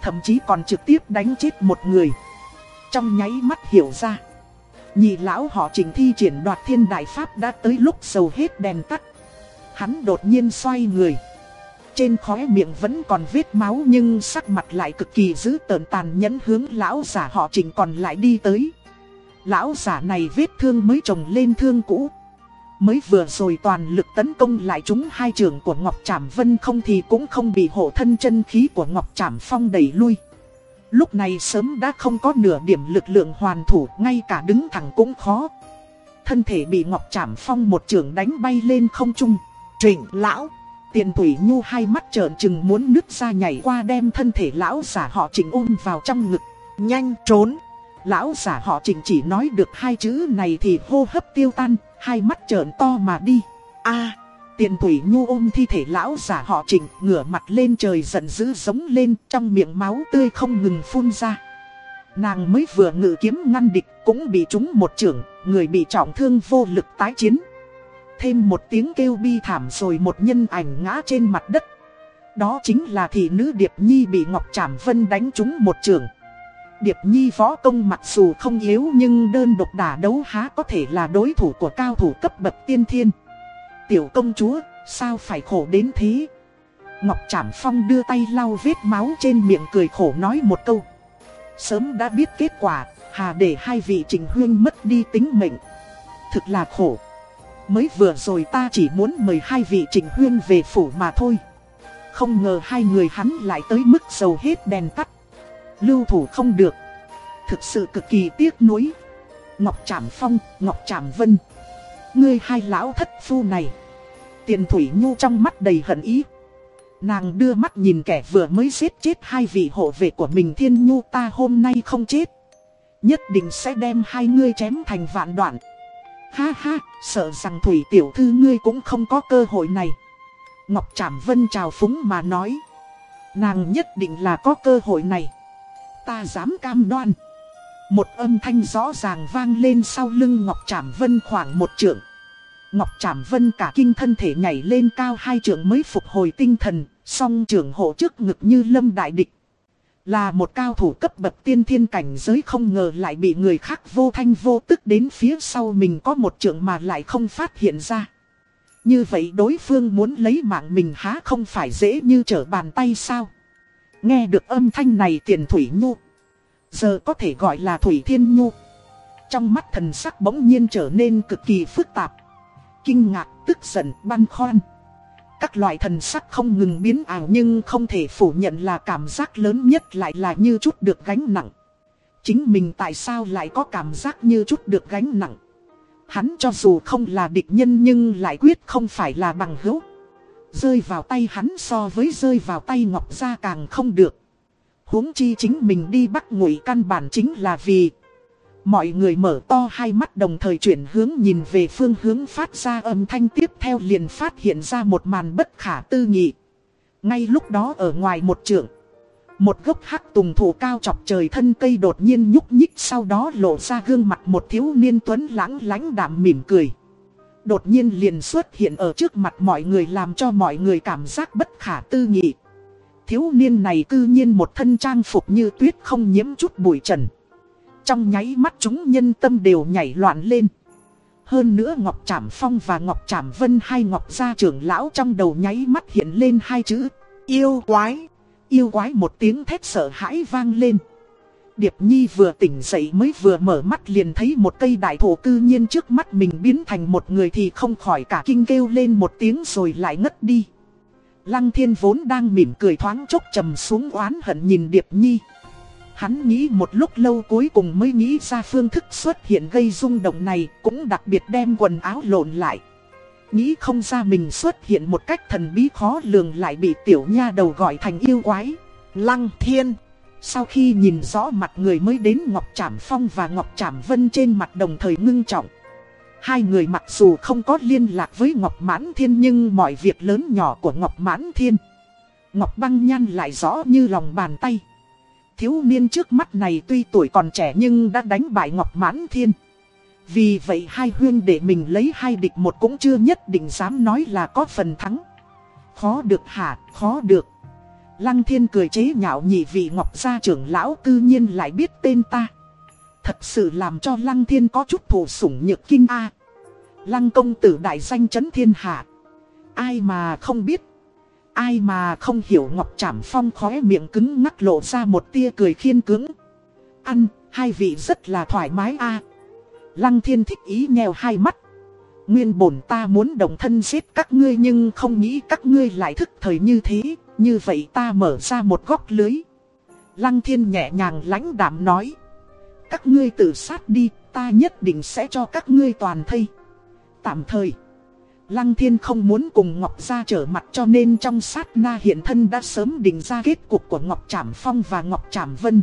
thậm chí còn trực tiếp đánh chết một người. Trong nháy mắt hiểu ra, Nhị lão họ trình thi triển đoạt thiên đại pháp đã tới lúc sầu hết đèn tắt. Hắn đột nhiên xoay người. Trên khóe miệng vẫn còn vết máu nhưng sắc mặt lại cực kỳ dữ tợn tàn nhẫn hướng lão giả họ trình còn lại đi tới. Lão giả này vết thương mới trồng lên thương cũ. Mới vừa rồi toàn lực tấn công lại chúng hai trường của Ngọc Trảm Vân không thì cũng không bị hộ thân chân khí của Ngọc Trảm Phong đẩy lui Lúc này sớm đã không có nửa điểm lực lượng hoàn thủ, ngay cả đứng thẳng cũng khó. Thân thể bị Ngọc Trảm Phong một trường đánh bay lên không trung. Trịnh lão, tiền thủy nhu hai mắt trợn chừng muốn nứt ra nhảy qua đem thân thể lão giả họ trịnh ôm vào trong ngực. Nhanh trốn! Lão giả họ trịnh chỉ nói được hai chữ này thì hô hấp tiêu tan, hai mắt trợn to mà đi. a Tiền Thủy Nhu ôm thi thể lão giả họ Trịnh, ngửa mặt lên trời giận dữ giống lên, trong miệng máu tươi không ngừng phun ra. Nàng mới vừa ngự kiếm ngăn địch, cũng bị trúng một trưởng, người bị trọng thương vô lực tái chiến. Thêm một tiếng kêu bi thảm rồi một nhân ảnh ngã trên mặt đất. Đó chính là thị nữ Điệp Nhi bị Ngọc Trảm Vân đánh trúng một trường. Điệp Nhi võ công mặc dù không yếu nhưng đơn độc đả đấu há có thể là đối thủ của cao thủ cấp bậc tiên thiên. Tiểu công chúa, sao phải khổ đến thế? Ngọc Trảm Phong đưa tay lau vết máu trên miệng cười khổ nói một câu. Sớm đã biết kết quả, hà để hai vị trình huyên mất đi tính mệnh. Thực là khổ. Mới vừa rồi ta chỉ muốn mời hai vị trình huyên về phủ mà thôi. Không ngờ hai người hắn lại tới mức dầu hết đèn tắt. Lưu thủ không được. Thực sự cực kỳ tiếc nuối. Ngọc Trảm Phong, Ngọc Trảm Vân. Ngươi hai lão thất phu này. Tiền Thủy Nhu trong mắt đầy hận ý. Nàng đưa mắt nhìn kẻ vừa mới giết chết hai vị hộ vệ của mình Thiên Nhu ta hôm nay không chết. Nhất định sẽ đem hai ngươi chém thành vạn đoạn. Ha ha, sợ rằng Thủy Tiểu Thư ngươi cũng không có cơ hội này. Ngọc Trảm Vân chào phúng mà nói. Nàng nhất định là có cơ hội này. Ta dám cam đoan. Một âm thanh rõ ràng vang lên sau lưng Ngọc Trảm Vân khoảng một trượng. Ngọc Trảm Vân cả kinh thân thể nhảy lên cao hai trượng mới phục hồi tinh thần, song trưởng hộ trước ngực như lâm đại địch. Là một cao thủ cấp bậc tiên thiên cảnh giới không ngờ lại bị người khác vô thanh vô tức đến phía sau mình có một trượng mà lại không phát hiện ra. Như vậy đối phương muốn lấy mạng mình há không phải dễ như trở bàn tay sao? Nghe được âm thanh này tiền thủy nhu. Giờ có thể gọi là thủy thiên nhu. Trong mắt thần sắc bỗng nhiên trở nên cực kỳ phức tạp kinh ngạc, tức giận, băn khoăn. Các loại thần sắc không ngừng biến ảo nhưng không thể phủ nhận là cảm giác lớn nhất lại là như chút được gánh nặng. Chính mình tại sao lại có cảm giác như chút được gánh nặng. Hắn cho dù không là địch nhân nhưng lại quyết không phải là bằng hữu. Rơi vào tay hắn so với rơi vào tay Ngọc Gia càng không được. huống chi chính mình đi bắt ngụy căn bản chính là vì Mọi người mở to hai mắt đồng thời chuyển hướng nhìn về phương hướng phát ra âm thanh tiếp theo liền phát hiện ra một màn bất khả tư nghị. Ngay lúc đó ở ngoài một trường một gốc hắc tùng thủ cao chọc trời thân cây đột nhiên nhúc nhích sau đó lộ ra gương mặt một thiếu niên tuấn lãng lánh đạm mỉm cười. Đột nhiên liền xuất hiện ở trước mặt mọi người làm cho mọi người cảm giác bất khả tư nghị. Thiếu niên này cư nhiên một thân trang phục như tuyết không nhiễm chút bụi trần. Trong nháy mắt chúng nhân tâm đều nhảy loạn lên. Hơn nữa Ngọc Trảm Phong và Ngọc Trảm Vân hai Ngọc gia trưởng lão trong đầu nháy mắt hiện lên hai chữ, Yêu quái Yêu quái một tiếng thét sợ hãi vang lên Điệp Nhi vừa tỉnh dậy mới vừa mở mắt liền thấy một cây đại thổ cư nhiên trước mắt mình biến thành một người thì không khỏi cả kinh kêu lên một tiếng rồi lại ngất đi. Lăng thiên vốn đang mỉm cười thoáng chốc trầm xuống oán hận nhìn Điệp Nhi. Hắn nghĩ một lúc lâu cuối cùng mới nghĩ ra phương thức xuất hiện gây rung động này cũng đặc biệt đem quần áo lộn lại. Nghĩ không ra mình xuất hiện một cách thần bí khó lường lại bị tiểu nha đầu gọi thành yêu quái. Lăng thiên. Sau khi nhìn rõ mặt người mới đến Ngọc Trảm Phong và Ngọc Trảm Vân trên mặt đồng thời ngưng trọng. Hai người mặc dù không có liên lạc với Ngọc Mãn Thiên nhưng mọi việc lớn nhỏ của Ngọc Mãn Thiên. Ngọc Băng Nhan lại rõ như lòng bàn tay. Thiếu niên trước mắt này tuy tuổi còn trẻ nhưng đã đánh bại Ngọc Mãn Thiên. Vì vậy hai huyên để mình lấy hai địch một cũng chưa nhất định dám nói là có phần thắng. Khó được hả, khó được. Lăng thiên cười chế nhạo nhị vị ngọc gia trưởng lão cư nhiên lại biết tên ta. Thật sự làm cho lăng thiên có chút thủ sủng nhược kinh a. Lăng công tử đại danh chấn thiên hạ. Ai mà không biết. Ai mà không hiểu Ngọc Trảm Phong khóe miệng cứng ngắc lộ ra một tia cười khiên cứng. Ăn, hai vị rất là thoải mái a. Lăng thiên thích ý nheo hai mắt. Nguyên bổn ta muốn đồng thân giết các ngươi nhưng không nghĩ các ngươi lại thức thời như thế. Như vậy ta mở ra một góc lưới. Lăng thiên nhẹ nhàng lãnh đạm nói. Các ngươi tự sát đi, ta nhất định sẽ cho các ngươi toàn thây. Tạm thời. Lăng thiên không muốn cùng Ngọc Gia trở mặt cho nên trong sát na hiện thân đã sớm định ra kết cục của Ngọc Trảm Phong và Ngọc Trảm Vân.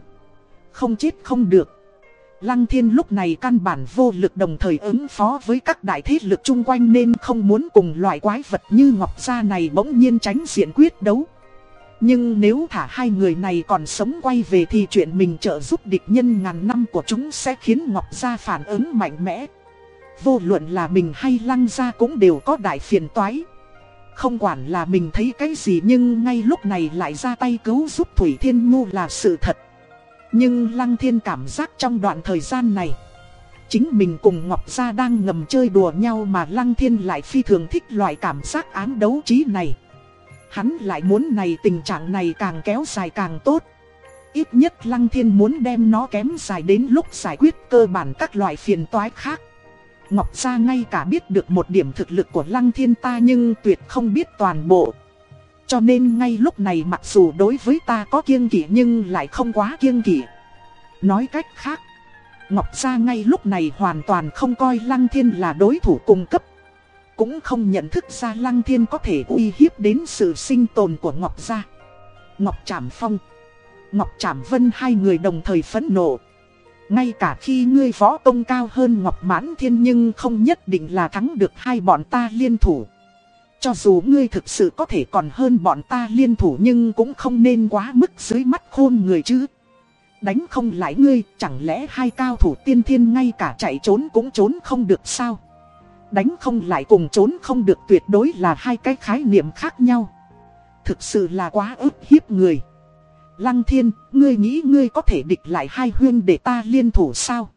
Không chết không được. Lăng thiên lúc này căn bản vô lực đồng thời ứng phó với các đại thế lực chung quanh nên không muốn cùng loại quái vật như Ngọc Gia này bỗng nhiên tránh diện quyết đấu. Nhưng nếu thả hai người này còn sống quay về thì chuyện mình trợ giúp địch nhân ngàn năm của chúng sẽ khiến Ngọc Gia phản ứng mạnh mẽ. Vô luận là mình hay Lăng Gia cũng đều có đại phiền toái. Không quản là mình thấy cái gì nhưng ngay lúc này lại ra tay cứu giúp Thủy Thiên Nhu là sự thật. Nhưng Lăng Thiên cảm giác trong đoạn thời gian này, chính mình cùng Ngọc Gia đang ngầm chơi đùa nhau mà Lăng Thiên lại phi thường thích loại cảm giác án đấu trí này. Hắn lại muốn này tình trạng này càng kéo dài càng tốt. Ít nhất Lăng Thiên muốn đem nó kém dài đến lúc giải quyết cơ bản các loại phiền toái khác. Ngọc Gia ngay cả biết được một điểm thực lực của Lăng Thiên ta nhưng tuyệt không biết toàn bộ. Cho nên ngay lúc này mặc dù đối với ta có kiêng kỵ nhưng lại không quá kiêng kỵ. Nói cách khác, Ngọc Gia ngay lúc này hoàn toàn không coi Lăng Thiên là đối thủ cung cấp cũng không nhận thức ra Lăng Thiên có thể uy hiếp đến sự sinh tồn của Ngọc Gia. Ngọc Trảm Phong, Ngọc Trảm Vân hai người đồng thời phẫn nộ. Ngay cả khi ngươi võ công cao hơn Ngọc Mãn Thiên nhưng không nhất định là thắng được hai bọn ta liên thủ. Cho dù ngươi thực sự có thể còn hơn bọn ta liên thủ nhưng cũng không nên quá mức dưới mắt khôn người chứ. Đánh không lại ngươi, chẳng lẽ hai cao thủ tiên thiên ngay cả chạy trốn cũng trốn không được sao? Đánh không lại cùng trốn không được tuyệt đối là hai cái khái niệm khác nhau. Thực sự là quá ức hiếp người. Lăng thiên, ngươi nghĩ ngươi có thể địch lại hai huyên để ta liên thủ sao?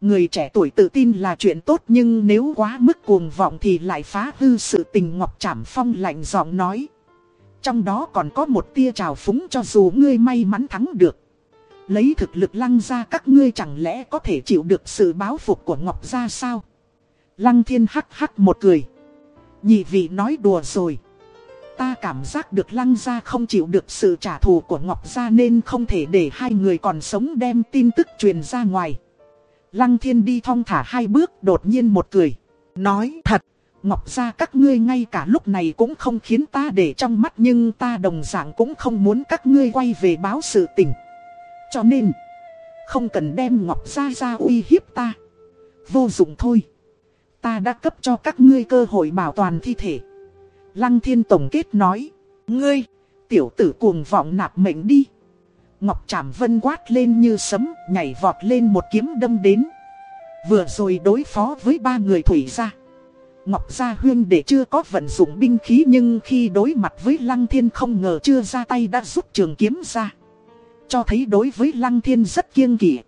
Người trẻ tuổi tự tin là chuyện tốt nhưng nếu quá mức cuồng vọng thì lại phá hư sự tình Ngọc Trảm Phong lạnh giọng nói. Trong đó còn có một tia trào phúng cho dù ngươi may mắn thắng được. Lấy thực lực lăng ra các ngươi chẳng lẽ có thể chịu được sự báo phục của Ngọc ra sao? Lăng thiên hắc hắc một cười. Nhị vị nói đùa rồi. Ta cảm giác được lăng gia không chịu được sự trả thù của Ngọc gia nên không thể để hai người còn sống đem tin tức truyền ra ngoài. Lăng thiên đi thong thả hai bước đột nhiên một cười. Nói thật, Ngọc gia các ngươi ngay cả lúc này cũng không khiến ta để trong mắt nhưng ta đồng dạng cũng không muốn các ngươi quay về báo sự tình. Cho nên, không cần đem Ngọc gia ra uy hiếp ta. Vô dụng thôi. Ta đã cấp cho các ngươi cơ hội bảo toàn thi thể. Lăng thiên tổng kết nói. Ngươi, tiểu tử cuồng vọng nạp mệnh đi. Ngọc Trảm Vân quát lên như sấm, nhảy vọt lên một kiếm đâm đến. Vừa rồi đối phó với ba người thủy ra. Ngọc Gia Huyên để chưa có vận dụng binh khí nhưng khi đối mặt với Lăng Thiên không ngờ chưa ra tay đã rút trường kiếm ra. Cho thấy đối với Lăng Thiên rất kiêng kỵ.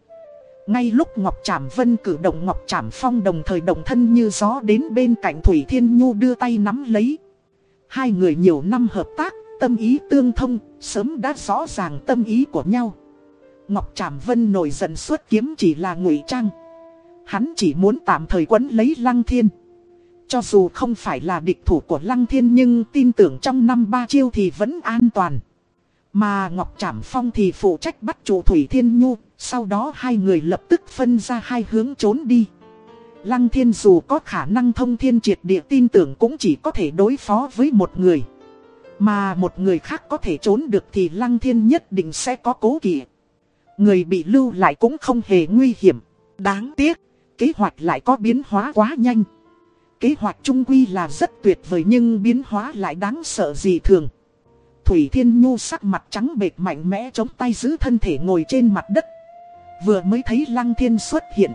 Ngay lúc Ngọc Trảm Vân cử động Ngọc Trảm Phong đồng thời động thân như gió đến bên cạnh Thủy Thiên Nhu đưa tay nắm lấy. Hai người nhiều năm hợp tác, tâm ý tương thông, sớm đã rõ ràng tâm ý của nhau. Ngọc Trảm Vân nổi giận suốt kiếm chỉ là ngụy trang. Hắn chỉ muốn tạm thời quấn lấy Lăng Thiên. Cho dù không phải là địch thủ của Lăng Thiên nhưng tin tưởng trong năm ba chiêu thì vẫn an toàn. Mà Ngọc Trảm Phong thì phụ trách bắt chủ Thủy Thiên Nhu, sau đó hai người lập tức phân ra hai hướng trốn đi. Lăng Thiên dù có khả năng thông thiên triệt địa tin tưởng cũng chỉ có thể đối phó với một người. Mà một người khác có thể trốn được thì Lăng Thiên nhất định sẽ có cố kỵ. Người bị lưu lại cũng không hề nguy hiểm. Đáng tiếc, kế hoạch lại có biến hóa quá nhanh. Kế hoạch trung quy là rất tuyệt vời nhưng biến hóa lại đáng sợ gì thường. Thủy Thiên Nhu sắc mặt trắng bệt mạnh mẽ chống tay giữ thân thể ngồi trên mặt đất. Vừa mới thấy Lăng Thiên xuất hiện.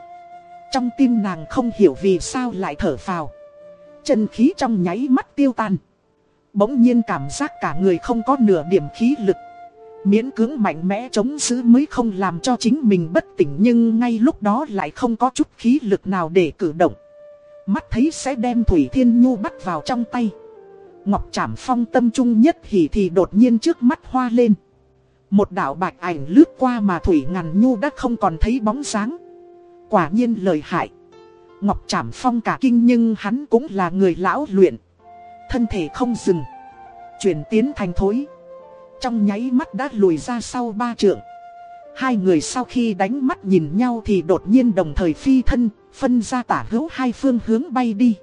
Trong tim nàng không hiểu vì sao lại thở phào. Chân khí trong nháy mắt tiêu tan. Bỗng nhiên cảm giác cả người không có nửa điểm khí lực. Miễn cưỡng mạnh mẽ chống giữ mới không làm cho chính mình bất tỉnh nhưng ngay lúc đó lại không có chút khí lực nào để cử động. Mắt thấy sẽ đem Thủy Thiên Nhu bắt vào trong tay. Ngọc Trảm Phong tâm trung nhất hỉ thì đột nhiên trước mắt hoa lên. Một đạo bạch ảnh lướt qua mà Thủy Ngàn Nhu đã không còn thấy bóng dáng. Quả nhiên lời hại. Ngọc Trảm Phong cả kinh nhưng hắn cũng là người lão luyện. Thân thể không dừng. Chuyển tiến thành thối. Trong nháy mắt đã lùi ra sau ba trượng. Hai người sau khi đánh mắt nhìn nhau thì đột nhiên đồng thời phi thân, phân ra tả hữu hai phương hướng bay đi.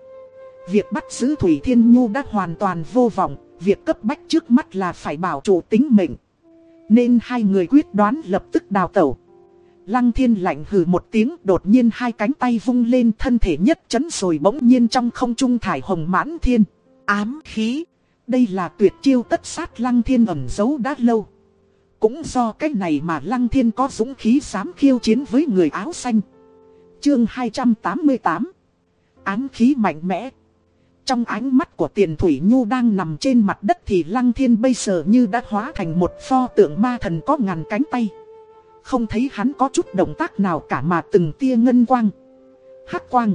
Việc bắt giữ Thủy Thiên Nhu đã hoàn toàn vô vọng, việc cấp bách trước mắt là phải bảo chủ tính mệnh. Nên hai người quyết đoán lập tức đào tẩu. Lăng thiên lạnh hừ một tiếng, đột nhiên hai cánh tay vung lên, thân thể nhất chấn rồi bỗng nhiên trong không trung thải hồng mãn thiên. Ám khí. Đây là tuyệt chiêu tất sát lăng thiên ẩn giấu đã lâu. Cũng do cách này mà lăng thiên có dũng khí dám khiêu chiến với người áo xanh. Chương 288 Ám khí mạnh mẽ trong ánh mắt của tiền thủy nhu đang nằm trên mặt đất thì lăng thiên bây giờ như đã hóa thành một pho tượng ma thần có ngàn cánh tay. Không thấy hắn có chút động tác nào cả mà từng tia ngân quang, hắc quang,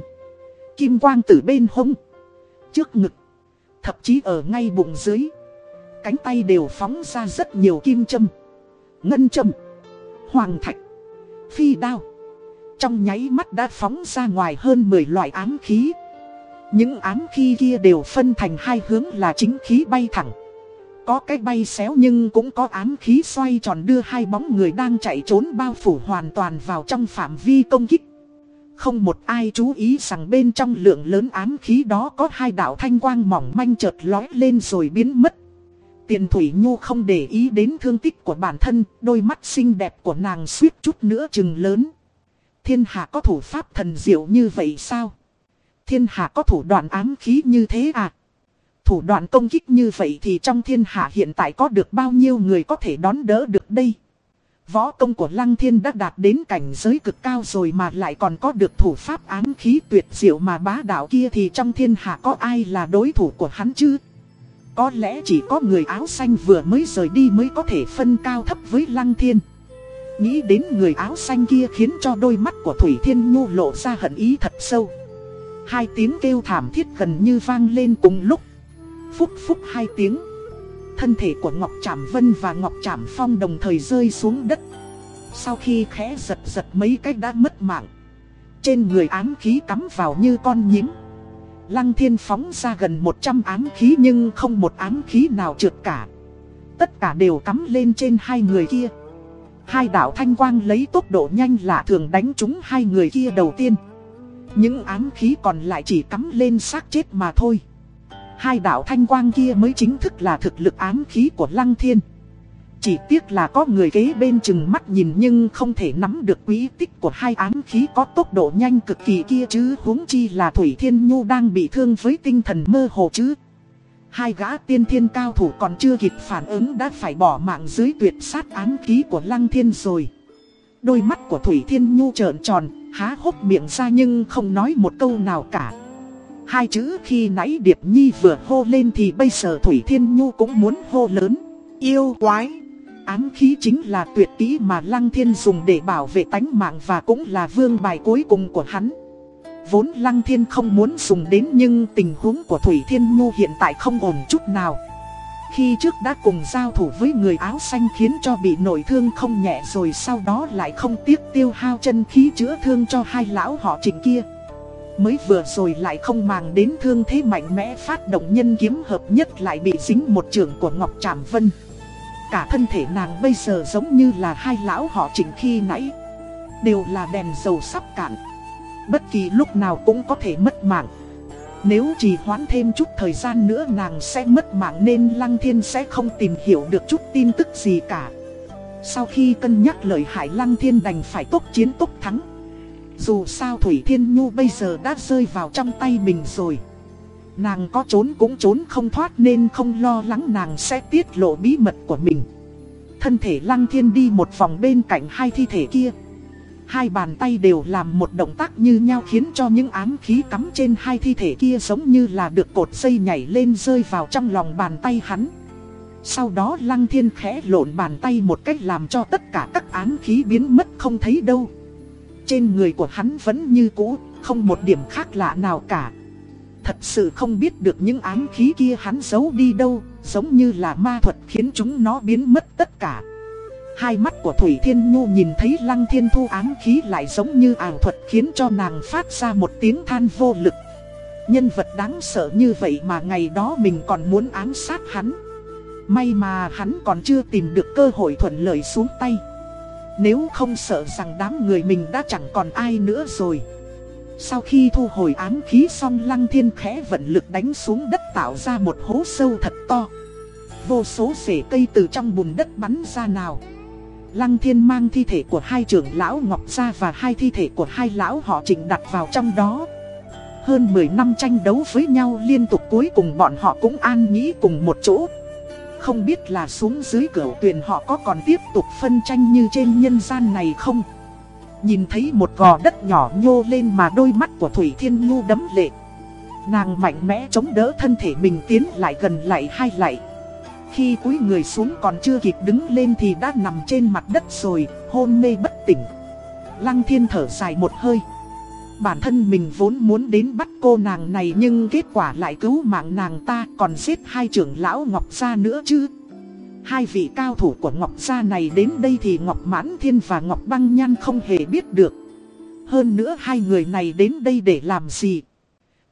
kim quang từ bên hông, trước ngực, thậm chí ở ngay bụng dưới. Cánh tay đều phóng ra rất nhiều kim châm, ngân châm, hoàng thạch, phi đao. Trong nháy mắt đã phóng ra ngoài hơn 10 loại ám khí. Những ám khí kia đều phân thành hai hướng là chính khí bay thẳng. Có cái bay xéo nhưng cũng có ám khí xoay tròn đưa hai bóng người đang chạy trốn bao phủ hoàn toàn vào trong phạm vi công kích. Không một ai chú ý rằng bên trong lượng lớn ám khí đó có hai đạo thanh quang mỏng manh chợt lói lên rồi biến mất. Tiền Thủy Nhu không để ý đến thương tích của bản thân, đôi mắt xinh đẹp của nàng suýt chút nữa chừng lớn. Thiên hạ có thủ pháp thần diệu như vậy sao? Thiên hạ có thủ đoạn ám khí như thế à? Thủ đoạn công kích như vậy thì trong thiên hạ hiện tại có được bao nhiêu người có thể đón đỡ được đây? Võ công của Lăng Thiên đã đạt đến cảnh giới cực cao rồi mà lại còn có được thủ pháp ám khí tuyệt diệu mà bá đạo kia thì trong thiên hạ có ai là đối thủ của hắn chứ? Có lẽ chỉ có người áo xanh vừa mới rời đi mới có thể phân cao thấp với Lăng Thiên. Nghĩ đến người áo xanh kia khiến cho đôi mắt của Thủy Thiên Nhu lộ ra hận ý thật sâu. Hai tiếng kêu thảm thiết gần như vang lên cùng lúc. Phúc phúc hai tiếng. Thân thể của Ngọc Trảm Vân và Ngọc Trảm Phong đồng thời rơi xuống đất. Sau khi khẽ giật giật mấy cách đã mất mạng. Trên người ám khí cắm vào như con nhím. Lăng thiên phóng ra gần 100 ám khí nhưng không một ám khí nào trượt cả. Tất cả đều cắm lên trên hai người kia. Hai đạo thanh quang lấy tốc độ nhanh lạ thường đánh trúng hai người kia đầu tiên. Những ám khí còn lại chỉ cắm lên xác chết mà thôi. Hai đạo thanh quang kia mới chính thức là thực lực ám khí của Lăng Thiên. Chỉ tiếc là có người kế bên chừng mắt nhìn nhưng không thể nắm được quý tích của hai ám khí có tốc độ nhanh cực kỳ kia chứ, huống chi là Thủy Thiên Nhu đang bị thương với tinh thần mơ hồ chứ. Hai gã tiên thiên cao thủ còn chưa kịp phản ứng đã phải bỏ mạng dưới tuyệt sát ám khí của Lăng Thiên rồi. Đôi mắt của Thủy Thiên Nhu trợn tròn, há hốc miệng ra nhưng không nói một câu nào cả. Hai chữ khi nãy Điệp Nhi vừa hô lên thì bây giờ Thủy Thiên Nhu cũng muốn hô lớn. Yêu quái! Ám khí chính là tuyệt kỹ mà Lăng Thiên dùng để bảo vệ tánh mạng và cũng là vương bài cuối cùng của hắn. Vốn Lăng Thiên không muốn dùng đến nhưng tình huống của Thủy Thiên Nhu hiện tại không ổn chút nào. Khi trước đã cùng giao thủ với người áo xanh khiến cho bị nội thương không nhẹ rồi sau đó lại không tiếc tiêu hao chân khí chữa thương cho hai lão họ trình kia. Mới vừa rồi lại không màng đến thương thế mạnh mẽ phát động nhân kiếm hợp nhất lại bị dính một trường của Ngọc Trảm Vân. Cả thân thể nàng bây giờ giống như là hai lão họ chỉnh khi nãy Đều là đèn dầu sắp cạn Bất kỳ lúc nào cũng có thể mất mạng nếu chỉ hoãn thêm chút thời gian nữa nàng sẽ mất mạng nên Lăng Thiên sẽ không tìm hiểu được chút tin tức gì cả Sau khi cân nhắc lời hại Lăng Thiên đành phải tốc chiến tốc thắng Dù sao Thủy Thiên Nhu bây giờ đã rơi vào trong tay mình rồi Nàng có trốn cũng trốn không thoát nên không lo lắng nàng sẽ tiết lộ bí mật của mình. Thân thể lăng thiên đi một vòng bên cạnh hai thi thể kia. Hai bàn tay đều làm một động tác như nhau khiến cho những ám khí cắm trên hai thi thể kia giống như là được cột dây nhảy lên rơi vào trong lòng bàn tay hắn. Sau đó lăng thiên khẽ lộn bàn tay một cách làm cho tất cả các ám khí biến mất không thấy đâu. Trên người của hắn vẫn như cũ, không một điểm khác lạ nào cả. Thật sự không biết được những ám khí kia hắn giấu đi đâu, giống như là ma thuật khiến chúng nó biến mất tất cả. Hai mắt của Thủy Thiên Nhu nhìn thấy Lăng Thiên Thu ám khí lại giống như ảo thuật khiến cho nàng phát ra một tiếng than vô lực. Nhân vật đáng sợ như vậy mà ngày đó mình còn muốn ám sát hắn. May mà hắn còn chưa tìm được cơ hội thuận lợi xuống tay. Nếu không sợ rằng đám người mình đã chẳng còn ai nữa rồi. Sau khi thu hồi ám khí xong lăng thiên khẽ vận lực đánh xuống đất tạo ra một hố sâu thật to Vô số rễ cây từ trong bùn đất bắn ra nào Lăng thiên mang thi thể của hai trưởng lão Ngọc Gia và hai thi thể của hai lão họ trình đặt vào trong đó. Hơn 10 năm tranh đấu với nhau liên tục cuối cùng bọn họ cũng an nghĩ cùng một chỗ. Không biết là xuống dưới cửa tuyển họ có còn tiếp tục phân tranh như trên nhân gian này không? Nhìn thấy một gò đất nhỏ nhô lên mà đôi mắt của Thủy Thiên Nhu đấm lệ. Nàng mạnh mẽ chống đỡ thân thể mình tiến lại gần lại hai lại. Khi cúi người xuống còn chưa kịp đứng lên thì đã nằm trên mặt đất rồi, hôn mê bất tỉnh Lăng thiên thở dài một hơi Bản thân mình vốn muốn đến bắt cô nàng này nhưng kết quả lại cứu mạng nàng ta còn giết hai trưởng lão Ngọc Gia nữa chứ Hai vị cao thủ của Ngọc Gia này đến đây thì Ngọc Mãn Thiên và Ngọc Băng Nhan không hề biết được. Hơn nữa hai người này đến đây để làm gì?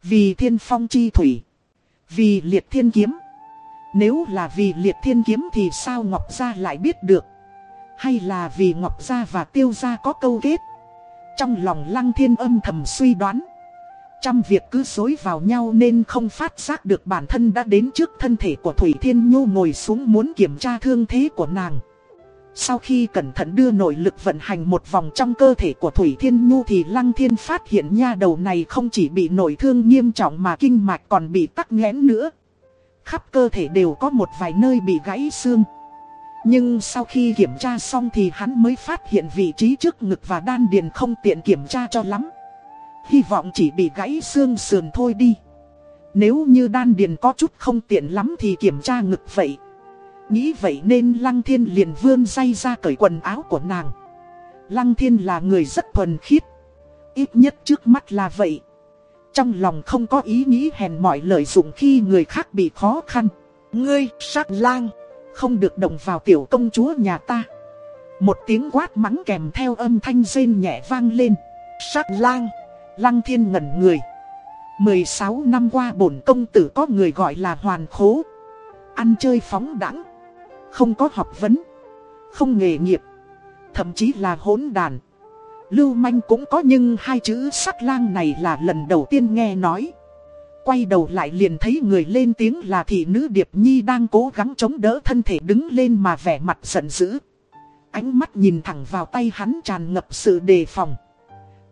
Vì thiên phong chi thủy. Vì liệt thiên kiếm. Nếu là vì liệt thiên kiếm thì sao Ngọc Gia lại biết được? Hay là vì Ngọc Gia và Tiêu Gia có câu kết? Trong lòng Lăng Thiên âm thầm suy đoán. Trăm việc cứ dối vào nhau nên không phát giác được bản thân đã đến trước thân thể của Thủy Thiên Nhu ngồi xuống muốn kiểm tra thương thế của nàng. Sau khi cẩn thận đưa nội lực vận hành một vòng trong cơ thể của Thủy Thiên Nhu thì Lăng Thiên phát hiện nha đầu này không chỉ bị nội thương nghiêm trọng mà kinh mạch còn bị tắc nghẽn nữa. Khắp cơ thể đều có một vài nơi bị gãy xương. Nhưng sau khi kiểm tra xong thì hắn mới phát hiện vị trí trước ngực và đan điền không tiện kiểm tra cho lắm. Hy vọng chỉ bị gãy xương sườn thôi đi. Nếu như đan điền có chút không tiện lắm thì kiểm tra ngực vậy. Nghĩ vậy nên Lăng Thiên liền vươn tay ra cởi quần áo của nàng. Lăng Thiên là người rất thuần khiết. Ít nhất trước mắt là vậy. Trong lòng không có ý nghĩ hèn mọi lợi dụng khi người khác bị khó khăn. Ngươi, sắc lang Không được động vào tiểu công chúa nhà ta. Một tiếng quát mắng kèm theo âm thanh rên nhẹ vang lên. Sắc lang Lăng thiên ngẩn người. 16 năm qua bổn công tử có người gọi là hoàn khố. Ăn chơi phóng đẳng Không có học vấn. Không nghề nghiệp. Thậm chí là hỗn đàn. Lưu manh cũng có nhưng hai chữ sắc lang này là lần đầu tiên nghe nói. Quay đầu lại liền thấy người lên tiếng là thị nữ Điệp Nhi đang cố gắng chống đỡ thân thể đứng lên mà vẻ mặt giận dữ. Ánh mắt nhìn thẳng vào tay hắn tràn ngập sự đề phòng.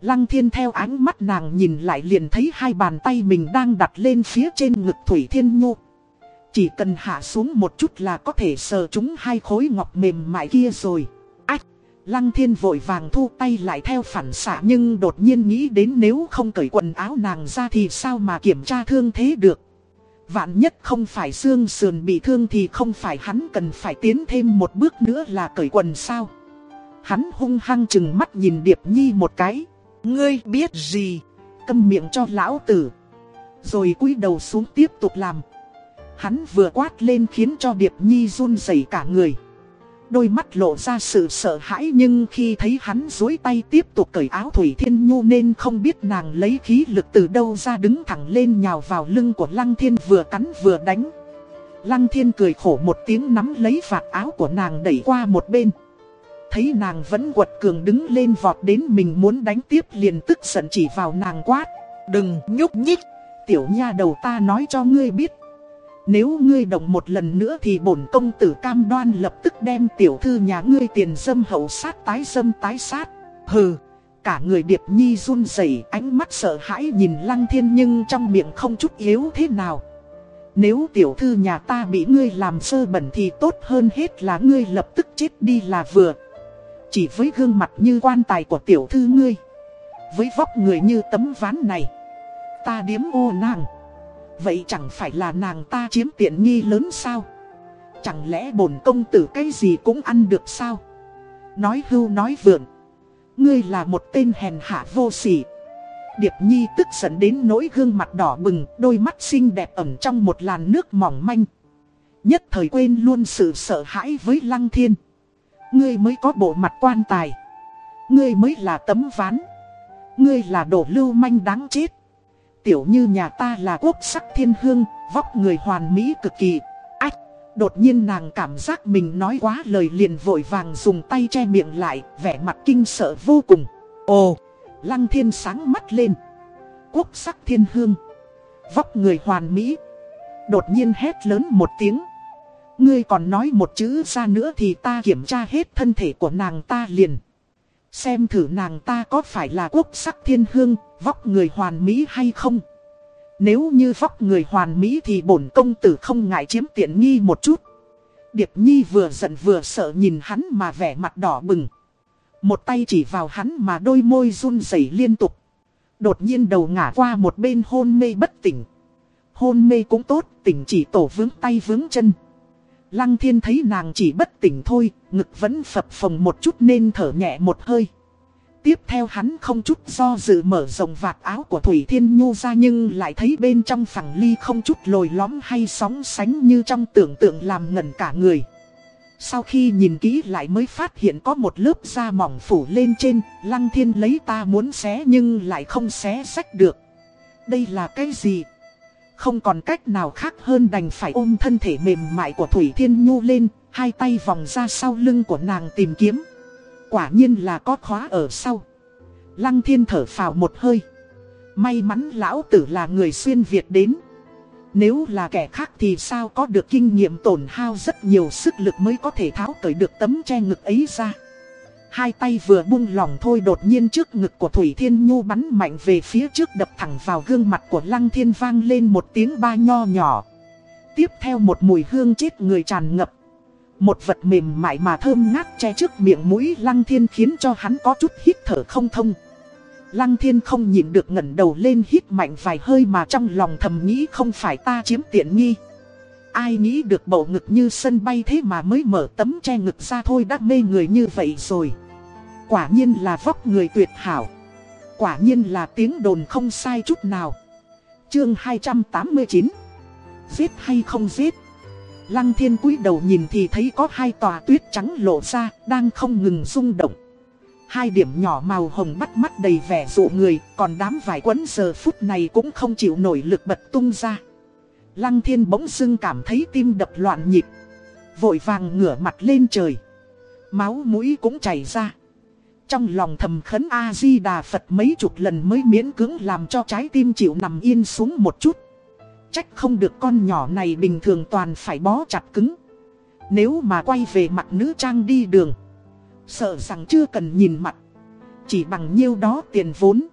Lăng thiên theo ánh mắt nàng nhìn lại liền thấy hai bàn tay mình đang đặt lên phía trên ngực Thủy Thiên Nhu. Chỉ cần hạ xuống một chút là có thể sờ chúng hai khối ngọc mềm mại kia rồi. Lăng thiên vội vàng thu tay lại theo phản xạ nhưng đột nhiên nghĩ đến nếu không cởi quần áo nàng ra thì sao mà kiểm tra thương thế được. Vạn nhất không phải xương sườn bị thương thì không phải hắn cần phải tiến thêm một bước nữa là cởi quần sao. Hắn hung hăng chừng mắt nhìn Điệp Nhi một cái. Ngươi biết gì? Câm miệng cho lão tử. Rồi cúi đầu xuống tiếp tục làm. Hắn vừa quát lên khiến cho Điệp Nhi run rẩy cả người. Đôi mắt lộ ra sự sợ hãi nhưng khi thấy hắn dối tay tiếp tục cởi áo Thủy Thiên Nhu nên không biết nàng lấy khí lực từ đâu ra đứng thẳng lên nhào vào lưng của Lăng Thiên vừa cắn vừa đánh. Lăng Thiên cười khổ một tiếng nắm lấy vạt áo của nàng đẩy qua một bên. Thấy nàng vẫn quật cường đứng lên vọt đến mình muốn đánh tiếp liền tức giận chỉ vào nàng quát. Đừng nhúc nhích, tiểu nha đầu ta nói cho ngươi biết. Nếu ngươi động một lần nữa thì bổn công tử cam đoan lập tức đem tiểu thư nhà ngươi tiền dâm hậu sát tái dâm tái sát. Hừ, cả người điệp nhi run rẩy ánh mắt sợ hãi nhìn lăng thiên nhưng trong miệng không chút yếu thế nào. Nếu tiểu thư nhà ta bị ngươi làm sơ bẩn thì tốt hơn hết là ngươi lập tức chết đi là vừa. Chỉ với gương mặt như quan tài của tiểu thư ngươi. Với vóc người như tấm ván này. Ta điếm ô nàng. Vậy chẳng phải là nàng ta chiếm tiện nghi lớn sao? Chẳng lẽ bổn công tử cái gì cũng ăn được sao? Nói hưu nói vượn. Ngươi là một tên hèn hạ vô sỉ. Điệp Nhi tức giận đến nỗi gương mặt đỏ bừng, đôi mắt xinh đẹp ẩm trong một làn nước mỏng manh. Nhất thời quên luôn sự sợ hãi với Lăng Thiên. Ngươi mới có bộ mặt quan tài. Ngươi mới là tấm ván. Ngươi là đồ lưu manh đáng chết tiểu như nhà ta là quốc sắc thiên hương, vóc người hoàn mỹ cực kỳ. Ách, đột nhiên nàng cảm giác mình nói quá lời liền vội vàng dùng tay che miệng lại, vẻ mặt kinh sợ vô cùng. Ồ, lăng thiên sáng mắt lên. Quốc sắc thiên hương, vóc người hoàn mỹ. Đột nhiên hét lớn một tiếng. Ngươi còn nói một chữ ra nữa thì ta kiểm tra hết thân thể của nàng ta liền. Xem thử nàng ta có phải là quốc sắc thiên hương, vóc người hoàn mỹ hay không. Nếu như vóc người hoàn mỹ thì bổn công tử không ngại chiếm tiện nghi một chút. Điệp Nhi vừa giận vừa sợ nhìn hắn mà vẻ mặt đỏ bừng. Một tay chỉ vào hắn mà đôi môi run rẩy liên tục. Đột nhiên đầu ngả qua một bên hôn mê bất tỉnh. Hôn mê cũng tốt, tỉnh chỉ tổ vướng tay vướng chân. Lăng thiên thấy nàng chỉ bất tỉnh thôi, ngực vẫn phập phồng một chút nên thở nhẹ một hơi. Tiếp theo hắn không chút do dự mở rộng vạt áo của Thủy Thiên Nhu ra nhưng lại thấy bên trong phẳng ly không chút lồi lõm hay sóng sánh như trong tưởng tượng làm ngẩn cả người. Sau khi nhìn kỹ lại mới phát hiện có một lớp da mỏng phủ lên trên, Lăng Thiên lấy ta muốn xé nhưng lại không xé sách được. Đây là cái gì? Không còn cách nào khác hơn đành phải ôm thân thể mềm mại của Thủy Thiên Nhu lên, hai tay vòng ra sau lưng của nàng tìm kiếm. Quả nhiên là có khóa ở sau. Lăng thiên thở phào một hơi. May mắn lão tử là người xuyên Việt đến. Nếu là kẻ khác thì sao có được kinh nghiệm tổn hao rất nhiều sức lực mới có thể tháo cởi được tấm che ngực ấy ra. Hai tay vừa buông lỏng thôi, đột nhiên trước ngực của Thủy Thiên Nhu bắn mạnh về phía trước, đập thẳng vào gương mặt của Lăng Thiên vang lên một tiếng ba nho nhỏ. Tiếp theo một mùi hương chết người tràn ngập. Một vật mềm mại mà thơm ngát che trước miệng mũi Lăng Thiên khiến cho hắn có chút hít thở không thông. Lăng Thiên không nhịn được ngẩng đầu lên hít mạnh vài hơi mà trong lòng thầm nghĩ không phải ta chiếm tiện nghi. Ai nghĩ được bầu ngực như sân bay thế mà mới mở tấm che ngực ra thôi, đã mê người như vậy rồi. Quả nhiên là vóc người tuyệt hảo. Quả nhiên là tiếng đồn không sai chút nào. Chương 289 Giết hay không giết? Lăng thiên cúi đầu nhìn thì thấy có hai tòa tuyết trắng lộ ra, đang không ngừng rung động. Hai điểm nhỏ màu hồng bắt mắt đầy vẻ dụ người, còn đám vải quấn giờ phút này cũng không chịu nổi lực bật tung ra. Lăng thiên bỗng dưng cảm thấy tim đập loạn nhịp. Vội vàng ngửa mặt lên trời. Máu mũi cũng chảy ra. Trong lòng thầm khấn A-di-đà Phật mấy chục lần mới miễn cưỡng làm cho trái tim chịu nằm yên xuống một chút. Trách không được con nhỏ này bình thường toàn phải bó chặt cứng. Nếu mà quay về mặt nữ trang đi đường. Sợ rằng chưa cần nhìn mặt. Chỉ bằng nhiêu đó tiền vốn.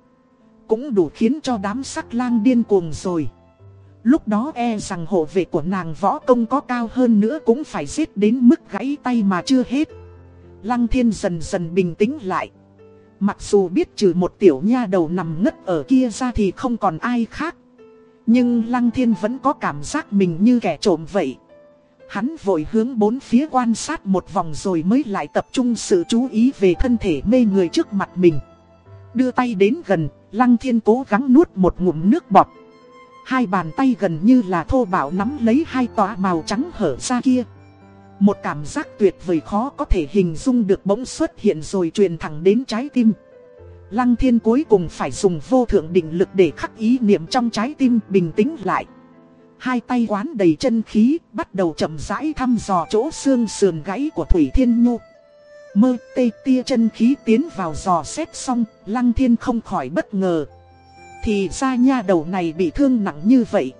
Cũng đủ khiến cho đám sắc lang điên cuồng rồi. Lúc đó e rằng hộ vệ của nàng võ công có cao hơn nữa cũng phải giết đến mức gãy tay mà chưa hết. Lăng thiên dần dần bình tĩnh lại. Mặc dù biết trừ một tiểu nha đầu nằm ngất ở kia ra thì không còn ai khác. Nhưng Lăng thiên vẫn có cảm giác mình như kẻ trộm vậy. Hắn vội hướng bốn phía quan sát một vòng rồi mới lại tập trung sự chú ý về thân thể mê người trước mặt mình. Đưa tay đến gần, Lăng Thiên cố gắng nuốt một ngụm nước bọt. Hai bàn tay gần như là thô bạo nắm lấy hai tòa màu trắng hở ra kia. Một cảm giác tuyệt vời khó có thể hình dung được bỗng xuất hiện rồi truyền thẳng đến trái tim. Lăng thiên cuối cùng phải dùng vô thượng định lực để khắc ý niệm trong trái tim bình tĩnh lại. Hai tay quán đầy chân khí, bắt đầu chậm rãi thăm dò chỗ xương sườn gãy của Thủy Thiên Nhu. Mơ tê tia chân khí tiến vào dò xét xong, Lăng Thiên không khỏi bất ngờ. Thì ra nha đầu này bị thương nặng như vậy.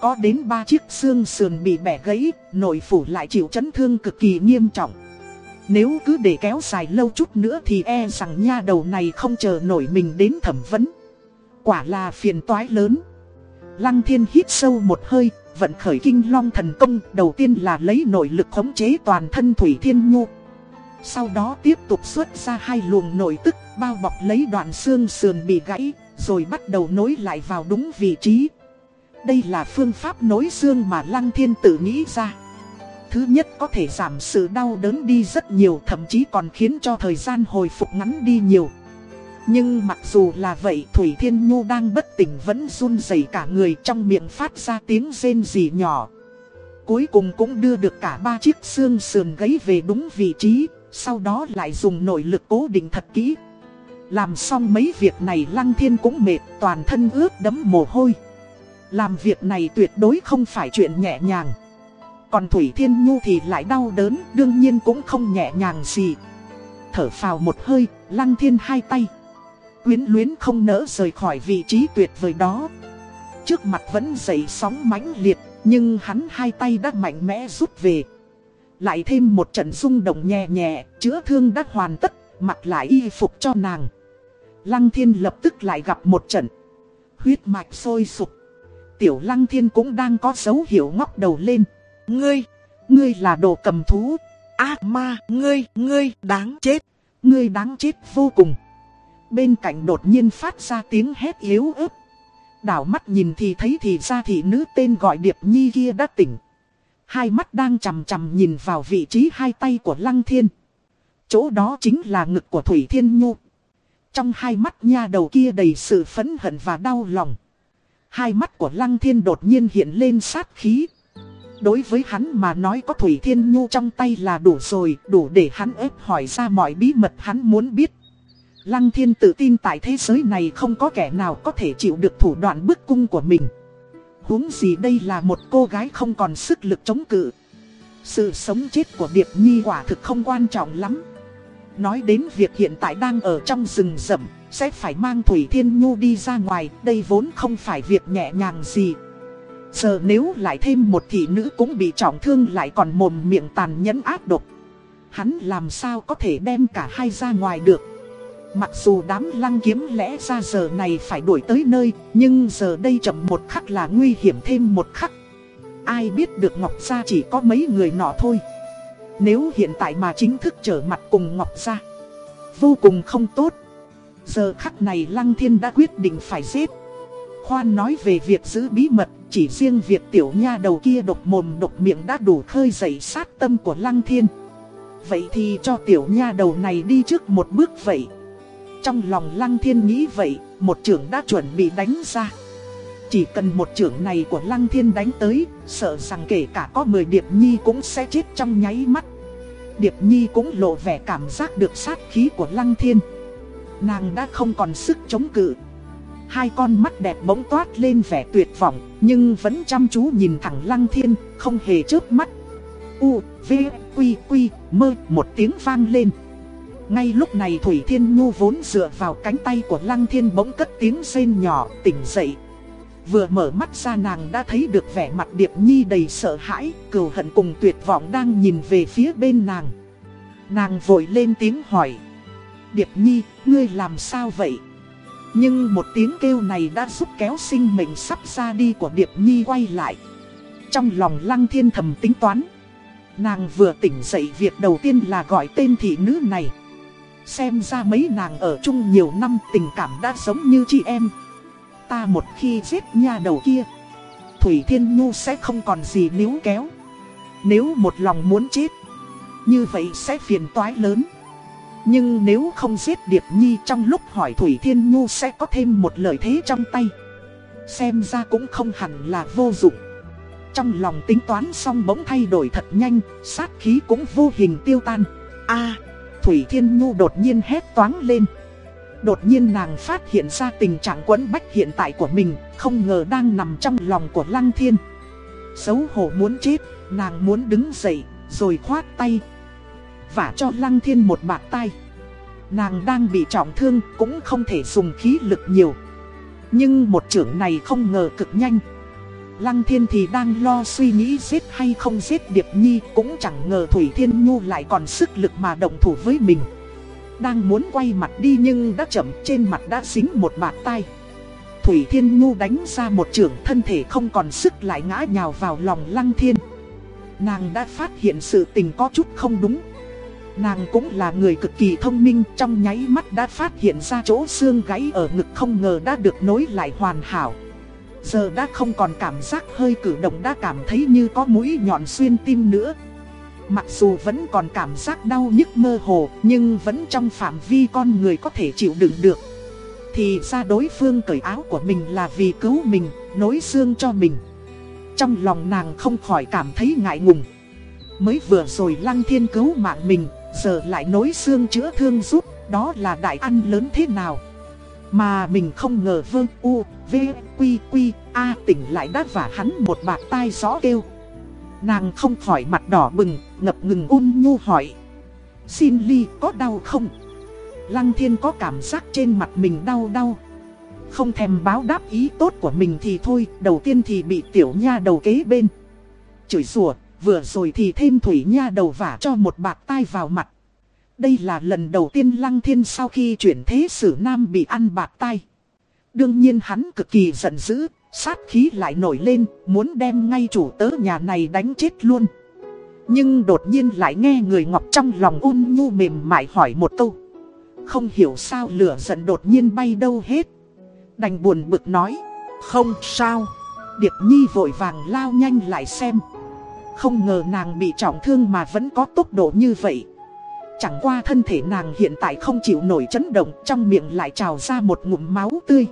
Có đến ba chiếc xương sườn bị bẻ gãy, nội phủ lại chịu chấn thương cực kỳ nghiêm trọng. Nếu cứ để kéo dài lâu chút nữa thì e rằng nha đầu này không chờ nổi mình đến thẩm vấn. Quả là phiền toái lớn. Lăng thiên hít sâu một hơi, vận khởi kinh long thần công, đầu tiên là lấy nội lực khống chế toàn thân Thủy Thiên Nhu. Sau đó tiếp tục xuất ra hai luồng nội tức, bao bọc lấy đoạn xương sườn bị gãy, rồi bắt đầu nối lại vào đúng vị trí. Đây là phương pháp nối xương mà Lăng Thiên tự nghĩ ra. Thứ nhất có thể giảm sự đau đớn đi rất nhiều, thậm chí còn khiến cho thời gian hồi phục ngắn đi nhiều. Nhưng mặc dù là vậy Thủy Thiên Nhu đang bất tỉnh vẫn run rẩy cả người trong miệng phát ra tiếng rên rỉ nhỏ. Cuối cùng cũng đưa được cả ba chiếc xương sườn gấy về đúng vị trí, sau đó lại dùng nội lực cố định thật kỹ. Làm xong mấy việc này Lăng Thiên cũng mệt toàn thân ướt đẫm mồ hôi. Làm việc này tuyệt đối không phải chuyện nhẹ nhàng. Còn Thủy Thiên Nhu thì lại đau đớn đương nhiên cũng không nhẹ nhàng gì. Thở phào một hơi, Lăng Thiên hai tay quyến luyến không nỡ rời khỏi vị trí tuyệt vời đó. Trước mặt vẫn dậy sóng mãnh liệt, nhưng hắn hai tay đã mạnh mẽ rút về. Lại thêm một trận rung động nhẹ nhẹ, chữa thương đã hoàn tất, mặc lại y phục cho nàng. Lăng thiên lập tức lại gặp một trận. Huyết mạch sôi sục. Tiểu lăng thiên cũng đang có dấu hiệu ngóc đầu lên. Ngươi, ngươi là đồ cầm thú. Ác ma, ngươi, ngươi đáng chết. Ngươi đáng chết vô cùng. Bên cạnh đột nhiên phát ra tiếng hét yếu ớt. Đảo mắt nhìn thì thấy thì ra thị nữ tên gọi Điệp Nhi kia đã tỉnh. Hai mắt đang chằm chằm nhìn vào vị trí hai tay của Lăng Thiên. Chỗ đó chính là ngực của Thủy Thiên Nhu. Trong hai mắt nha đầu kia đầy sự phẫn hận và đau lòng. Hai mắt của Lăng Thiên đột nhiên hiện lên sát khí. Đối với hắn mà nói có Thủy Thiên Nhu trong tay là đủ rồi, đủ để hắn ép hỏi ra mọi bí mật hắn muốn biết. Lăng thiên tự tin tại thế giới này không có kẻ nào có thể chịu được thủ đoạn bức cung của mình. huống gì đây là một cô gái không còn sức lực chống cự. Sự sống chết của Điệp Nhi quả thực không quan trọng lắm. Nói đến việc hiện tại đang ở trong rừng rậm, sẽ phải mang Thủy Thiên Nhu đi ra ngoài, đây vốn không phải việc nhẹ nhàng gì. Giờ nếu lại thêm một thị nữ cũng bị trọng thương lại còn mồm miệng tàn nhẫn ác độc. Hắn làm sao có thể đem cả hai ra ngoài được. Mặc dù đám lăng kiếm lẽ ra giờ này phải đuổi tới nơi, nhưng giờ đây chậm một khắc là nguy hiểm thêm một khắc. Ai biết được Ngọc Gia chỉ có mấy người nọ thôi. Nếu hiện tại mà chính thức trở mặt cùng Ngọc Gia, vô cùng không tốt. Giờ khắc này Lăng Thiên đã quyết định phải giết. Khoan nói về việc giữ bí mật, chỉ riêng việc tiểu nha đầu kia độc mồm độc miệng đã đủ khơi dậy sát tâm của Lăng Thiên. Vậy thì cho tiểu nha đầu này đi trước một bước vậy. Trong lòng Lăng Thiên nghĩ vậy, một trưởng đã chuẩn bị đánh ra. Chỉ cần một trưởng này của Lăng Thiên đánh tới, sợ rằng kể cả có 10 Điệp Nhi cũng sẽ chết trong nháy mắt. Điệp Nhi cũng lộ vẻ cảm giác được sát khí của Lăng Thiên. Nàng đã không còn sức chống cự. Hai con mắt đẹp bỗng toát lên vẻ tuyệt vọng, nhưng vẫn chăm chú nhìn thẳng Lăng Thiên, không hề chớp mắt. U, V, Quy, Quy, mơ, một tiếng vang lên. Ngay lúc này Thủy Thiên Nhu vốn dựa vào cánh tay của Lăng Thiên bỗng cất tiếng rên nhỏ tỉnh dậy. Vừa mở mắt ra nàng đã thấy được vẻ mặt Điệp Nhi đầy sợ hãi, cừu hận cùng tuyệt vọng đang nhìn về phía bên nàng. Nàng vội lên tiếng hỏi. Điệp Nhi, ngươi làm sao vậy? Nhưng một tiếng kêu này đã giúp kéo sinh mệnh sắp ra đi của Điệp Nhi quay lại. Trong lòng Lăng Thiên thầm tính toán. Nàng vừa tỉnh dậy việc đầu tiên là gọi tên thị nữ này Xem ra mấy nàng ở chung nhiều năm tình cảm đã giống như chị em Ta một khi giết nha đầu kia Thủy Thiên Nhu sẽ không còn gì níu kéo Nếu một lòng muốn chết Như vậy sẽ phiền toái lớn nhưng nếu không giết Điệp Nhi trong lúc hỏi Thủy Thiên Nhu sẽ có thêm một lợi thế trong tay. Xem ra cũng không hẳn là vô dụng. Trong lòng tính toán xong bỗng thay đổi thật nhanh Sát khí cũng vô hình tiêu tan. A Thủy Thiên Nhu đột nhiên hét toáng lên. Đột nhiên nàng phát hiện ra tình trạng quẫn bách hiện tại của mình Không ngờ đang nằm trong lòng của Lăng Thiên. Xấu hổ muốn chết, nàng muốn đứng dậy, rồi khoát tay và cho Lăng Thiên một bạc tay Nàng đang bị trọng thương cũng không thể dùng khí lực nhiều. Nhưng một trưởng này không ngờ cực nhanh. Lăng Thiên thì đang lo suy nghĩ giết hay không giết Điệp Nhi Cũng chẳng ngờ Thủy Thiên Nhu lại còn sức lực mà động thủ với mình. Đang muốn quay mặt đi nhưng đã chậm trên mặt đã dính một bạt tay Thủy Thiên Nhu đánh ra một trưởng thân thể không còn sức lại ngã nhào vào lòng Lăng Thiên. Nàng đã phát hiện sự tình có chút không đúng. Nàng cũng là người cực kỳ thông minh trong nháy mắt đã phát hiện ra chỗ xương gáy ở ngực không ngờ đã được nối lại hoàn hảo. Giờ đã không còn cảm giác hơi cử động đã cảm thấy như có mũi nhọn xuyên tim nữa. Mặc dù vẫn còn cảm giác đau nhức mơ hồ Nhưng vẫn trong phạm vi con người có thể chịu đựng được. Thì ra đối phương cởi áo của mình là vì cứu mình, nối xương cho mình. Trong lòng nàng không khỏi cảm thấy ngại ngùng. Mới vừa rồi lăng thiên cứu mạng mình Giờ lại nối xương chữa thương giúp Đó là đại ăn lớn thế nào? Mà mình không ngờ vương u, v, quy, quy, a tỉnh lại đã vả hắn một bạc tai gió kêu. Nàng không khỏi mặt đỏ bừng, ngập ngừng ôn nhu hỏi. Xin ly có đau không? Lăng thiên có cảm giác trên mặt mình đau đau. Không thèm báo đáp ý tốt của mình thì thôi Đầu tiên thì bị tiểu nha đầu kế bên. Chửi rủa vừa rồi thì thêm thủy nha đầu vả cho một bạc tai vào mặt Đây là lần đầu tiên Lăng Thiên sau khi chuyển thế sử nam bị ăn bạc tai Đương nhiên hắn cực kỳ giận dữ, sát khí lại nổi lên, muốn đem ngay chủ tớ nhà này đánh chết luôn. Nhưng đột nhiên lại nghe người ngọc trong lòng ôn nhu mềm mại hỏi một câu. Không hiểu sao lửa giận đột nhiên bay đâu hết. Đành buồn bực nói, không sao. Điệp Nhi vội vàng lao nhanh lại xem. Không ngờ nàng bị trọng thương mà vẫn có tốc độ như vậy. Chẳng qua thân thể nàng hiện tại không chịu nổi chấn động, Trong miệng lại trào ra một ngụm máu tươi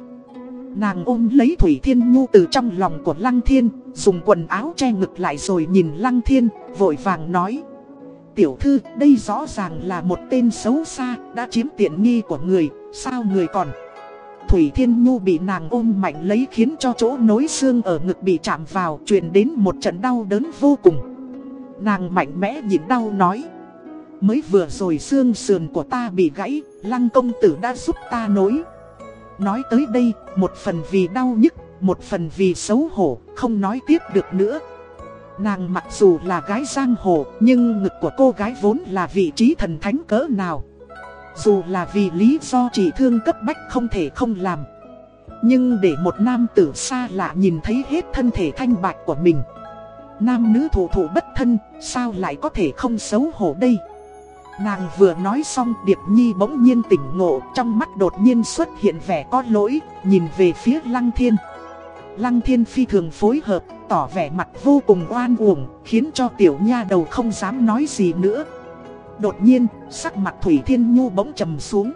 Nàng ôm lấy Thủy Thiên Nhu từ trong lòng của Lăng Thiên, Dùng quần áo che ngực lại rồi nhìn Lăng Thiên, Vội vàng nói Tiểu thư, đây rõ ràng là một tên xấu xa, Đã chiếm tiện nghi của người, Sao người còn Thủy Thiên Nhu bị nàng ôm mạnh lấy khiến cho chỗ nối xương ở ngực bị chạm vào Truyền đến một trận đau đớn vô cùng Nàng mạnh mẽ nhịn đau nói Mới vừa rồi xương sườn của ta bị gãy Lăng công tử đã giúp ta nối Nói tới đây, một phần vì đau nhức, một phần vì xấu hổ, không nói tiếp được nữa. Nàng mặc dù là gái giang hồ, nhưng ngực của cô gái vốn là vị trí thần thánh cỡ nào. Dù là vì lý do chỉ thương cấp bách không thể không làm. Nhưng để một nam tử xa lạ nhìn thấy hết thân thể thanh bạch của mình. Nam nữ thủ thủ bất thân, sao lại có thể không xấu hổ đây? Nàng vừa nói xong Điệp Nhi bỗng nhiên tỉnh ngộ Trong mắt đột nhiên xuất hiện vẻ có lỗi Nhìn về phía Lăng Thiên Lăng Thiên phi thường phối hợp Tỏ vẻ mặt vô cùng oan uổng Khiến cho tiểu nha đầu không dám nói gì nữa Đột nhiên sắc mặt Thủy Thiên Nhu bỗng trầm xuống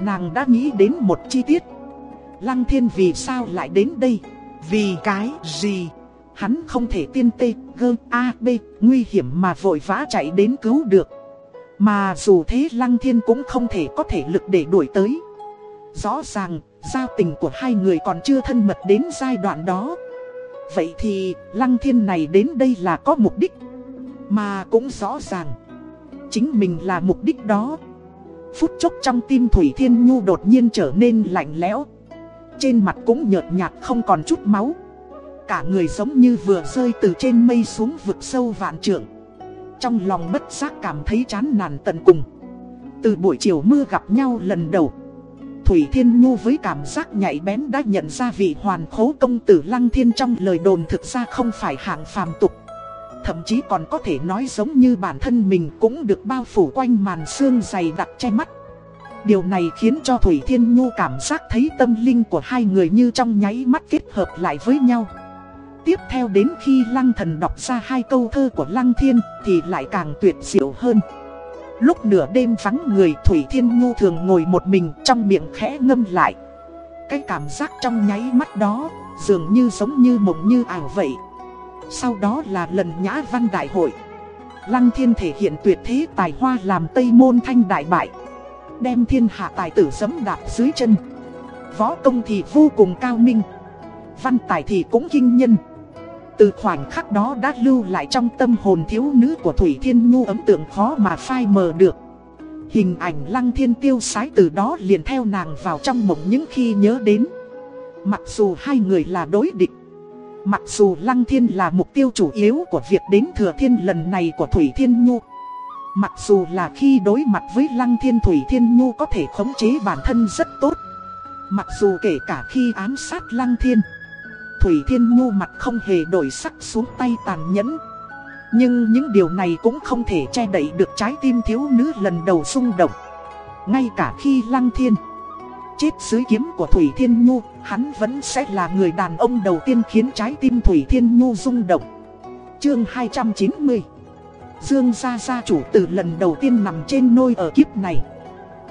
Nàng đã nghĩ đến một chi tiết Lăng Thiên vì sao lại đến đây Vì cái gì Hắn không thể tiên tê, gơ, a, b, nguy hiểm mà vội vã chạy đến cứu được mà dù thế Lăng Thiên cũng không thể có thể lực để đuổi tới. Rõ ràng, giao tình của hai người còn chưa thân mật đến giai đoạn đó. Vậy thì, Lăng Thiên này đến đây là có mục đích. Mà cũng rõ ràng, chính mình là mục đích đó. Phút chốc trong tim Thủy Thiên Nhu đột nhiên trở nên lạnh lẽo. Trên mặt cũng nhợt nhạt không còn chút máu. Cả người giống như vừa rơi từ trên mây xuống vực sâu vạn trượng. Trong lòng bất giác cảm thấy chán nản tận cùng Từ buổi chiều mưa gặp nhau lần đầu, Thủy Thiên Nhu với cảm giác nhạy bén đã nhận ra vị hoàn khố công tử Lăng Thiên trong lời đồn thực ra không phải hạng phàm tục Thậm chí còn có thể nói giống như bản thân mình cũng được bao phủ quanh màn xương dày đặc che mắt. Điều này khiến cho Thủy Thiên Nhu cảm giác thấy tâm linh của hai người như trong nháy mắt kết hợp lại với nhau. Tiếp theo đến khi Lăng Thần đọc ra hai câu thơ của Lăng Thiên thì lại càng tuyệt diệu hơn. Lúc nửa đêm vắng người, Thủy Thiên Nhu thường ngồi một mình trong miệng khẽ ngâm lại. Cái cảm giác trong nháy mắt đó dường như giống như mộng như ảo vậy. Sau đó là lần nhã văn đại hội. Lăng Thiên thể hiện tuyệt thế tài hoa làm Tây Môn Thanh đại bại. Đem thiên hạ tài tử dẫm đạp dưới chân. Võ công thì vô cùng cao minh. Văn tài thì cũng kinh nhân. Từ khoảnh khắc đó đã lưu lại trong tâm hồn thiếu nữ của Thủy Thiên Nhu ấm tượng khó mà phai mờ được. Hình ảnh lăng thiên tiêu sái từ đó liền theo nàng vào trong mộng những khi nhớ đến. Mặc dù hai người là đối địch, mặc dù lăng thiên là mục tiêu chủ yếu của việc đến thừa thiên lần này của Thủy Thiên Nhu. Mặc dù là khi đối mặt với lăng thiên Thủy Thiên Nhu có thể khống chế bản thân rất tốt. Mặc dù kể cả khi ám sát lăng thiên. Thủy Thiên Nhu mặt không hề đổi sắc xuống tay tàn nhẫn Nhưng những điều này cũng không thể che đậy được trái tim thiếu nữ lần đầu rung động Ngay cả khi Lăng Thiên Chết dưới kiếm của Thủy Thiên Nhu, Hắn vẫn sẽ là người đàn ông đầu tiên khiến trái tim Thủy Thiên Nhu rung động. Chương 290 Dương gia gia chủ từ lần đầu tiên nằm trên nôi ở kiếp này.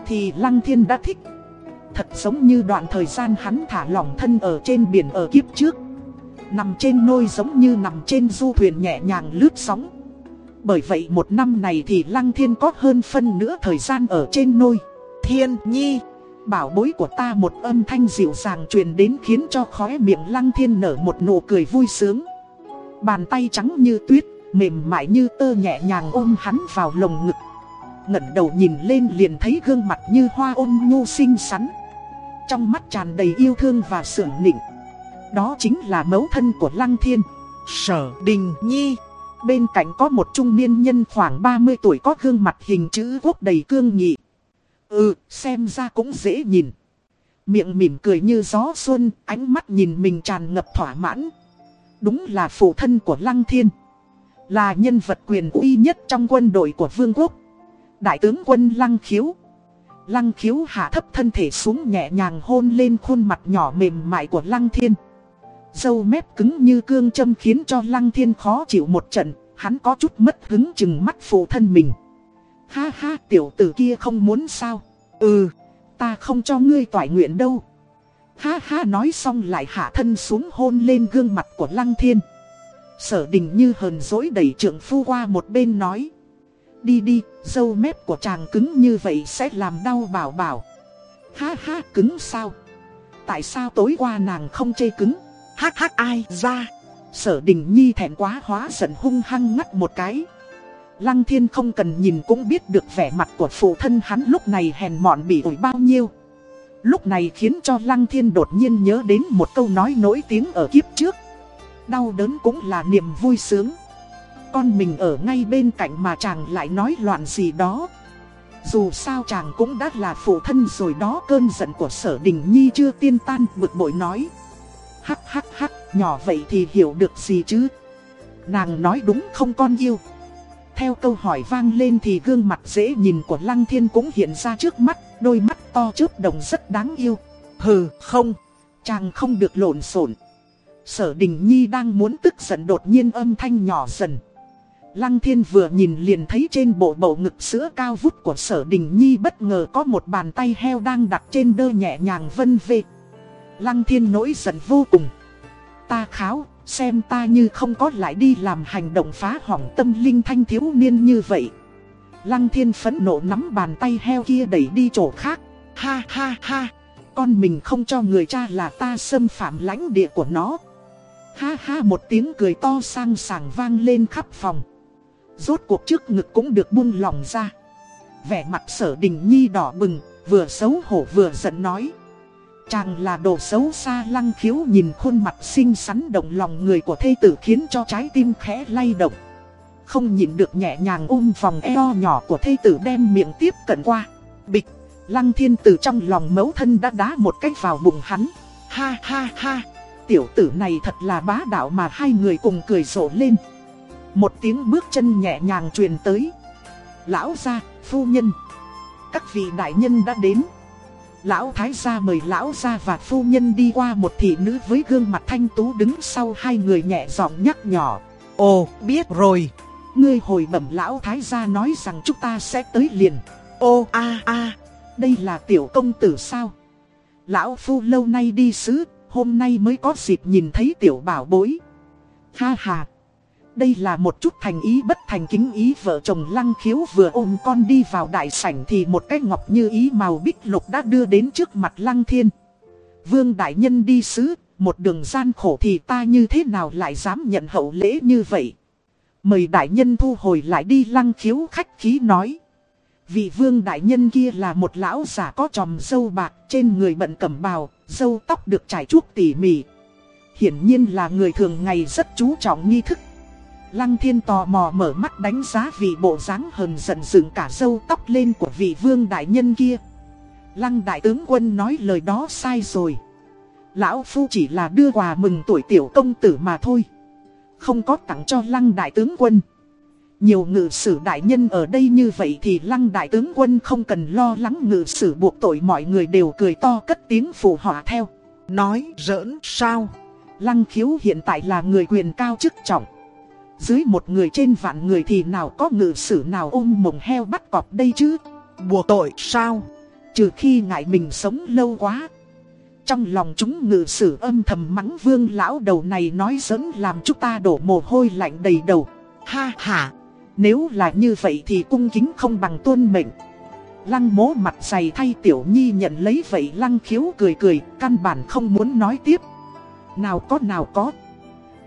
Thì Lăng Thiên đã thích. Thật giống như đoạn thời gian hắn thả lỏng thân ở trên biển ở kiếp trước. Nằm trên nôi giống như nằm trên du thuyền nhẹ nhàng lướt sóng. Bởi vậy một năm này thì Lăng Thiên có hơn phân nữa thời gian ở trên nôi. Thiên Nhi Bảo bối của ta một âm thanh dịu dàng truyền đến khiến cho khóe miệng Lăng Thiên nở một nụ cười vui sướng. Bàn tay trắng như tuyết, mềm mại như tơ nhẹ nhàng ôm hắn vào lồng ngực. Ngẩng đầu nhìn lên liền thấy gương mặt như hoa ôn nhu xinh xắn. Trong mắt tràn đầy yêu thương và sưởng nịnh. Đó chính là mẫu thân của Lăng Thiên Sở Đình Nhi. Bên cạnh có một trung niên nhân khoảng 30 tuổi có gương mặt hình chữ quốc đầy cương nghị. Ừ, xem ra cũng dễ nhìn. Miệng mỉm cười như gió xuân, ánh mắt nhìn mình tràn ngập thỏa mãn. Đúng là phụ thân của Lăng Thiên. Là nhân vật quyền uy nhất trong quân đội của vương quốc. Đại tướng quân Lăng Khiếu. Lăng khiếu hạ thấp thân thể xuống nhẹ nhàng hôn lên khuôn mặt nhỏ mềm mại của lăng thiên. Dâu mép cứng như cương châm khiến cho lăng thiên khó chịu một trận, hắn có chút mất hứng chừng mắt phụ thân mình. Ha ha tiểu tử kia không muốn sao? Ừ, ta không cho ngươi toại nguyện đâu. Ha ha nói xong lại hạ thân xuống hôn lên gương mặt của lăng thiên. Sở đình như hờn dỗi đẩy trưởng phu qua một bên nói. Đi đi, dâu mép của chàng cứng như vậy sẽ làm đau bảo bảo. Ha ha cứng sao? Tại sao tối qua nàng không chê cứng? Hắc hắc ai ra? Sở đình nhi thẹn quá hóa giận hung hăng ngắt một cái. Lăng thiên không cần nhìn cũng biết được vẻ mặt của phụ thân hắn lúc này hèn mọn bị ủi bao nhiêu. Lúc này khiến cho Lăng thiên đột nhiên nhớ đến một câu nói nổi tiếng ở kiếp trước. Đau đớn cũng là niềm vui sướng. Con mình ở ngay bên cạnh mà chàng lại nói loạn gì đó Dù sao chàng cũng đã là phụ thân rồi đó, cơn giận của sở đình nhi chưa tiên tan, bực bội nói Hắc hắc hắc, nhỏ vậy thì hiểu được gì chứ Nàng nói đúng không con yêu theo câu hỏi vang lên thì gương mặt dễ nhìn của Lăng Thiên cũng hiện ra trước mắt Đôi mắt to chớp đồng rất đáng yêu Hừ không Chàng không được lộn xộn Sở Đình Nhi đang muốn tức giận đột nhiên âm thanh nhỏ dần Lăng thiên vừa nhìn liền thấy trên bộ bầu ngực sữa cao vút của sở đình nhi bất ngờ có một bàn tay heo đang đặt trên đơ nhẹ nhàng vân vê. Lăng thiên nổi giận vô cùng. Ta kháo, xem ta như không có lại đi làm hành động phá hỏng tâm linh thanh thiếu niên như vậy. Lăng thiên phẫn nộ nắm bàn tay heo kia đẩy đi chỗ khác. Ha ha ha, con mình không cho người cha là ta xâm phạm lãnh địa của nó. Ha ha một tiếng cười to sang sảng vang lên khắp phòng. Rốt cuộc trước ngực cũng được buông lòng ra Vẻ mặt sở đình nhi đỏ bừng Vừa xấu hổ vừa giận nói Chàng là đồ xấu xa lăng khiếu nhìn khuôn mặt xinh xắn động lòng người của thê tử khiến cho trái tim khẽ lay động Không nhìn được nhẹ nhàng ôm vòng eo nhỏ của thê tử đem miệng tiếp cận qua Bịch, lăng thiên tử trong lòng mẫu thân đã đá một cách vào bụng hắn Ha ha ha, tiểu tử này thật là bá đạo mà hai người cùng cười rộ lên Một tiếng bước chân nhẹ nhàng truyền tới. Lão gia, phu nhân. Các vị đại nhân đã đến. Lão thái gia mời lão gia và phu nhân đi qua một thị nữ với gương mặt thanh tú đứng sau hai người nhẹ giọng nhắc nhỏ. Ồ, biết rồi. Ngươi hồi bẩm lão thái gia nói rằng chúng ta sẽ tới liền. Ô a a, đây là tiểu công tử sao? Lão phu lâu nay đi sứ, hôm nay mới có dịp nhìn thấy tiểu bảo bối. Ha ha, đây là một chút thành ý bất thành kính ý vợ chồng lăng khiếu vừa ôm con đi vào đại sảnh thì một cái ngọc như ý màu bích lục đã đưa đến trước mặt lăng thiên. Vương đại nhân đi sứ, một đường gian khổ thì ta như thế nào lại dám nhận hậu lễ như vậy? Mời đại nhân thu hồi lại đi lăng khiếu khách khí nói. Vị vương đại nhân kia là một lão giả có tròm dâu bạc trên người bận cẩm bào, dâu tóc được trải chuốt tỉ mỉ. Hiển nhiên là người thường ngày rất chú trọng nghi thức. Lăng thiên tò mò mở mắt đánh giá vị bộ dáng hờn giận dựng cả râu tóc lên của vị vương đại nhân kia. Lăng đại tướng quân nói lời đó sai rồi. Lão Phu chỉ là đưa quà mừng tuổi tiểu công tử mà thôi. Không có tặng cho lăng đại tướng quân. Nhiều ngự sử đại nhân ở đây như vậy thì lăng đại tướng quân không cần lo lắng ngự sử buộc tội mọi người đều cười to cất tiếng phù họa theo. Nói giỡn sao? Lăng khiếu hiện tại là người quyền cao chức trọng. Dưới một người trên vạn người thì nào có ngự sử nào ôm mồng heo bắt cọp đây chứ? bùa tội sao? Trừ khi ngại mình sống lâu quá. Trong lòng chúng ngự sử âm thầm mắng vương lão đầu này nói dẫn làm chúng ta đổ mồ hôi lạnh đầy đầu. Ha ha! Nếu là như vậy thì cung kính không bằng tuân mệnh. Lăng mố mặt dày thay tiểu nhi nhận lấy vậy lăng khiếu cười cười, căn bản không muốn nói tiếp. Nào có nào có.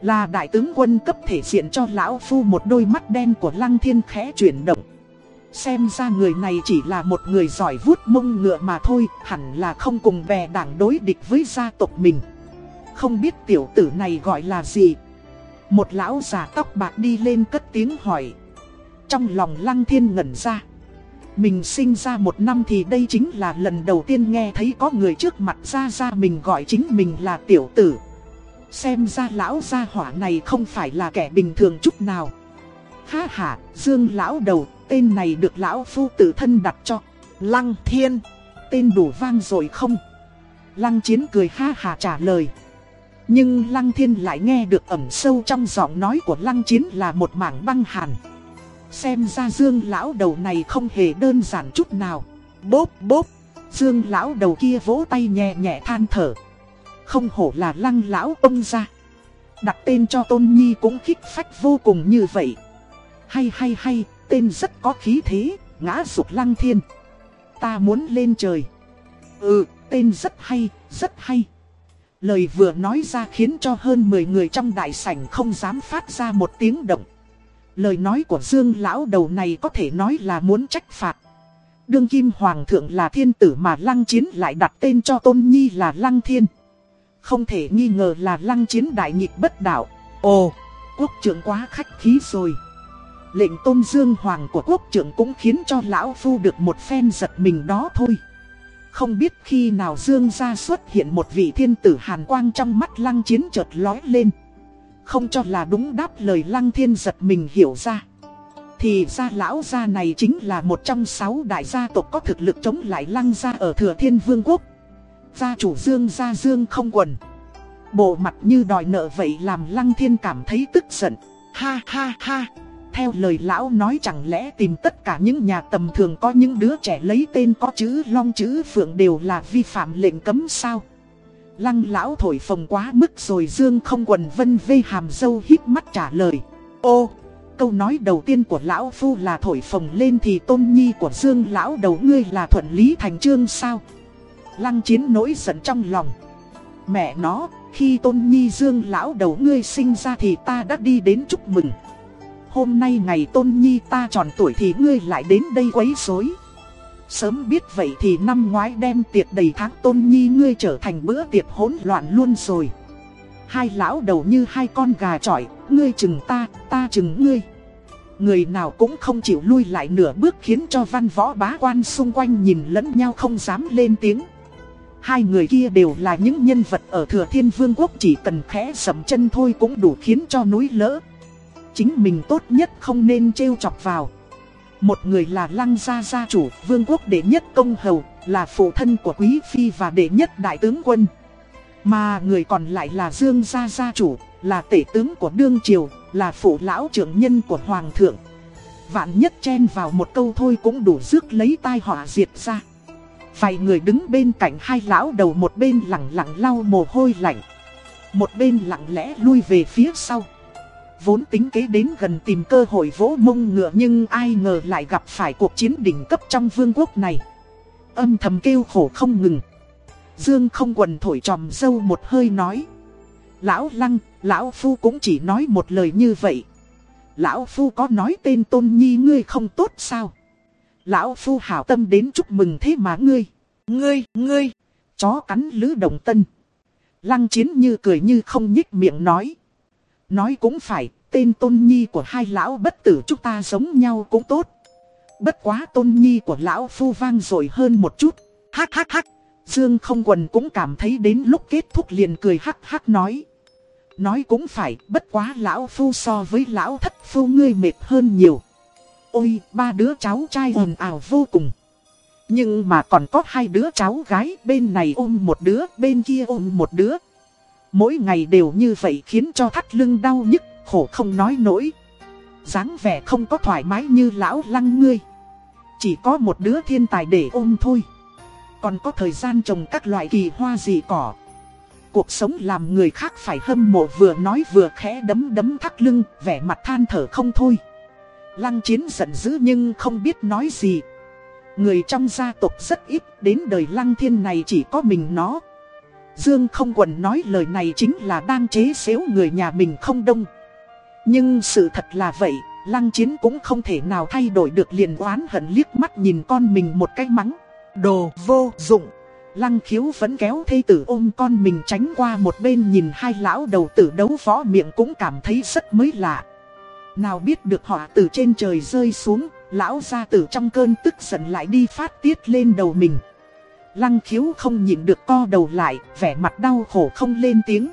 Là đại tướng quân cấp thể diện cho lão phu một đôi mắt đen của lăng thiên khẽ chuyển động. Xem ra người này chỉ là một người giỏi vuốt mông ngựa mà thôi, hẳn là không cùng bè đảng đối địch với gia tộc mình. Không biết tiểu tử này gọi là gì? Một lão già tóc bạc đi lên cất tiếng hỏi. Trong lòng lăng thiên ngẩn ra. Mình sinh ra một năm thì đây chính là lần đầu tiên nghe thấy có người trước mặt ra ra mình gọi chính mình là tiểu tử. Xem ra lão gia hỏa này không phải là kẻ bình thường chút nào. Ha ha, Dương lão đầu, tên này được lão phu tự thân đặt cho. Lăng thiên, tên đủ vang rồi không? Lăng chiến cười ha ha trả lời. Nhưng lăng thiên lại nghe được ẩm sâu trong giọng nói của lăng chiến là một mảng băng hàn. Xem ra dương lão đầu này không hề đơn giản chút nào. Bốp bốp, dương lão đầu kia vỗ tay nhẹ nhẹ than thở. Không hổ là lăng lão ông ra. Đặt tên cho Tôn Nhi cũng khích phách vô cùng như vậy. Hay hay hay, tên rất có khí thế, ngã sụp lăng thiên. Ta muốn lên trời. Ừ, tên rất hay, rất hay. Lời vừa nói ra khiến cho hơn 10 người trong đại sảnh không dám phát ra một tiếng động. Lời nói của Dương lão đầu này có thể nói là muốn trách phạt. Đương kim hoàng thượng là thiên tử mà lăng chiến lại đặt tên cho tôn nhi là lăng thiên. Không thể nghi ngờ là lăng chiến đại nghịch bất đạo. Ồ, quốc trưởng quá khách khí rồi. Lệnh tôn dương hoàng của quốc trưởng cũng khiến cho lão phu được một phen giật mình đó thôi. Không biết khi nào dương ra xuất hiện một vị thiên tử hàn quang trong mắt lăng chiến chợt lói lên. Không cho là đúng đáp lời lăng thiên giật mình hiểu ra Thì ra lão gia này chính là một trong sáu đại gia tộc có thực lực chống lại lăng gia ở thừa thiên vương quốc Gia chủ dương gia dương không quần Bộ mặt như đòi nợ vậy làm lăng thiên cảm thấy tức giận Ha ha ha Theo lời lão nói chẳng lẽ tìm tất cả những nhà tầm thường có những đứa trẻ lấy tên có chữ long chữ phượng đều là vi phạm lệnh cấm sao Lăng lão thổi phồng quá mức rồi Dương không quần vân vê hàm dâu hít mắt trả lời. Ô, câu nói đầu tiên của lão phu là thổi phồng lên thì tôn nhi của Dương lão đầu ngươi là thuận lý thành trương sao? Lăng chiến nổi giận trong lòng. Mẹ nó, khi tôn nhi Dương lão đầu ngươi sinh ra thì ta đã đi đến chúc mừng. Hôm nay ngày tôn nhi ta tròn tuổi thì ngươi lại đến đây quấy rối. Sớm biết vậy thì năm ngoái đem tiệc đầy tháng tôn nhi ngươi trở thành bữa tiệc hỗn loạn luôn rồi. Hai lão đầu như hai con gà trọi, ngươi chừng ta, ta chừng ngươi. Người nào cũng không chịu lui lại nửa bước khiến cho văn võ bá quan xung quanh nhìn lẫn nhau không dám lên tiếng. Hai người kia đều là những nhân vật ở thừa thiên vương quốc chỉ cần khẽ sầm chân thôi cũng đủ khiến cho núi lỡ. Chính mình tốt nhất không nên trêu chọc vào. Một người là lăng gia gia chủ, vương quốc đệ nhất công hầu Là phụ thân của quý phi và đệ nhất đại tướng quân. Mà người còn lại là dương gia gia chủ Là tể tướng của đương triều Là phụ lão trưởng nhân của hoàng thượng. Vạn nhất chen vào một câu thôi cũng đủ rước lấy tai họa diệt ra. Vài người đứng bên cạnh hai lão đầu một bên lặng lặng lau mồ hôi lạnh Một bên lặng lẽ lui về phía sau. Vốn tính kế đến gần tìm cơ hội vỗ mông ngựa nhưng ai ngờ lại gặp phải cuộc chiến đỉnh cấp trong vương quốc này. Âm thầm kêu khổ không ngừng. Dương không quần thổi tròm dâu một hơi nói Lão Lăng, Lão Phu cũng chỉ nói một lời như vậy. Lão Phu có nói tên tôn nhi ngươi không tốt sao? Lão Phu hảo tâm đến chúc mừng thế mà ngươi. Ngươi, ngươi Chó cắn lứ đồng tân. Lăng chiến như cười như không nhích miệng nói. Nói cũng phải Tên tôn nhi của hai lão bất tử chúng ta giống nhau cũng tốt. Bất quá tôn nhi của lão phu vang rồi hơn một chút. Hắc hắc hắc. Dương không quần cũng cảm thấy đến lúc kết thúc liền cười hắc hắc nói. Nói cũng phải, bất quá lão phu so với lão thất phu ngươi mệt hơn nhiều. Ôi, ba đứa cháu trai ồn ào vô cùng. Nhưng mà còn có hai đứa cháu gái, bên này ôm một đứa, bên kia ôm một đứa. Mỗi ngày đều như vậy khiến cho thắt lưng đau nhức, khổ không nói nổi. dáng vẻ không có thoải mái như lão lăng ngươi. Chỉ có một đứa thiên tài để ôm thôi. Còn có thời gian trồng các loại kỳ hoa gì cỏ cuộc sống làm người khác phải hâm mộ vừa nói vừa khẽ đấm đấm thắt lưng, vẻ mặt than thở không thôi. Lăng chiến giận dữ nhưng không biết nói gì. Người trong gia tộc rất ít, đến đời lăng thiên này chỉ có mình nó. Dương không quần nói lời này chính là đang chế xếu người nhà mình không đông. Nhưng sự thật là vậy, lăng chiến cũng không thể nào thay đổi được liền oán hận liếc mắt nhìn con mình một cái mắng. Đồ vô dụng. Lăng khiếu vẫn kéo thây tử ôm con mình tránh qua một bên nhìn hai lão đầu tử đấu võ miệng cũng cảm thấy rất mới lạ. Nào biết được họ từ trên trời rơi xuống, lão gia tử trong cơn tức giận lại đi phát tiết lên đầu mình. Lăng khiếu không nhịn được co đầu lại, vẻ mặt đau khổ không lên tiếng.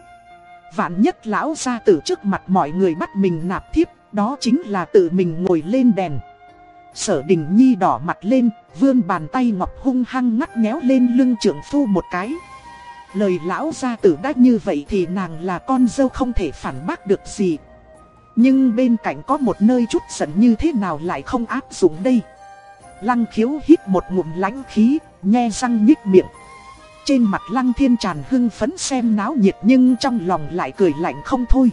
Vạn nhất lão gia tử trước mặt mọi người bắt mình nạp thiếp, đó chính là tự mình ngồi lên đèn. Sở đình nhi đỏ mặt lên, vươn bàn tay ngọc hung hăng ngắt nhéo lên lưng trưởng phu một cái. Lời lão gia tử đã như vậy thì nàng là con dâu không thể phản bác được gì. Nhưng bên cạnh có một nơi chút giận như thế nào lại không áp dụng đây. Lăng khiếu hít một ngụm lánh khí, nhe răng nhích miệng. Trên mặt lăng thiên tràn hưng phấn xem náo nhiệt nhưng trong lòng lại cười lạnh không thôi.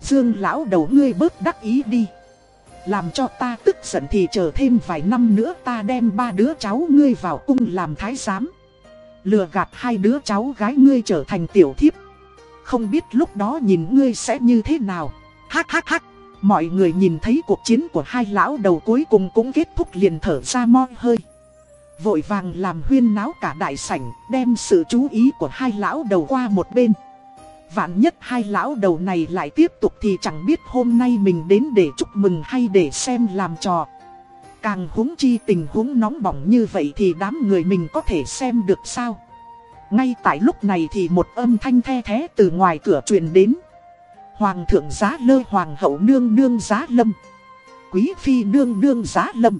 Dương lão đầu ngươi bớt đắc ý đi. Làm cho ta tức giận thì chờ thêm vài năm nữa ta đem ba đứa cháu ngươi vào cung làm thái giám. Lừa gạt hai đứa cháu gái ngươi trở thành tiểu thiếp. Không biết lúc đó nhìn ngươi sẽ như thế nào. Hắc hắc hắc. Mọi người nhìn thấy cuộc chiến của hai lão đầu cuối cùng cũng kết thúc liền thở ra mo hơi. Vội vàng làm huyên náo cả đại sảnh, đem sự chú ý của hai lão đầu qua một bên. Vạn nhất hai lão đầu này lại tiếp tục thì chẳng biết hôm nay mình đến để chúc mừng hay để xem làm trò. Càng huống chi tình huống nóng bỏng như vậy thì đám người mình có thể xem được sao. Ngay tại lúc này thì một âm thanh the thế từ ngoài cửa truyền đến. Hoàng thượng giá lơ, hoàng hậu nương nương giá lâm. Quý phi nương nương giá lâm.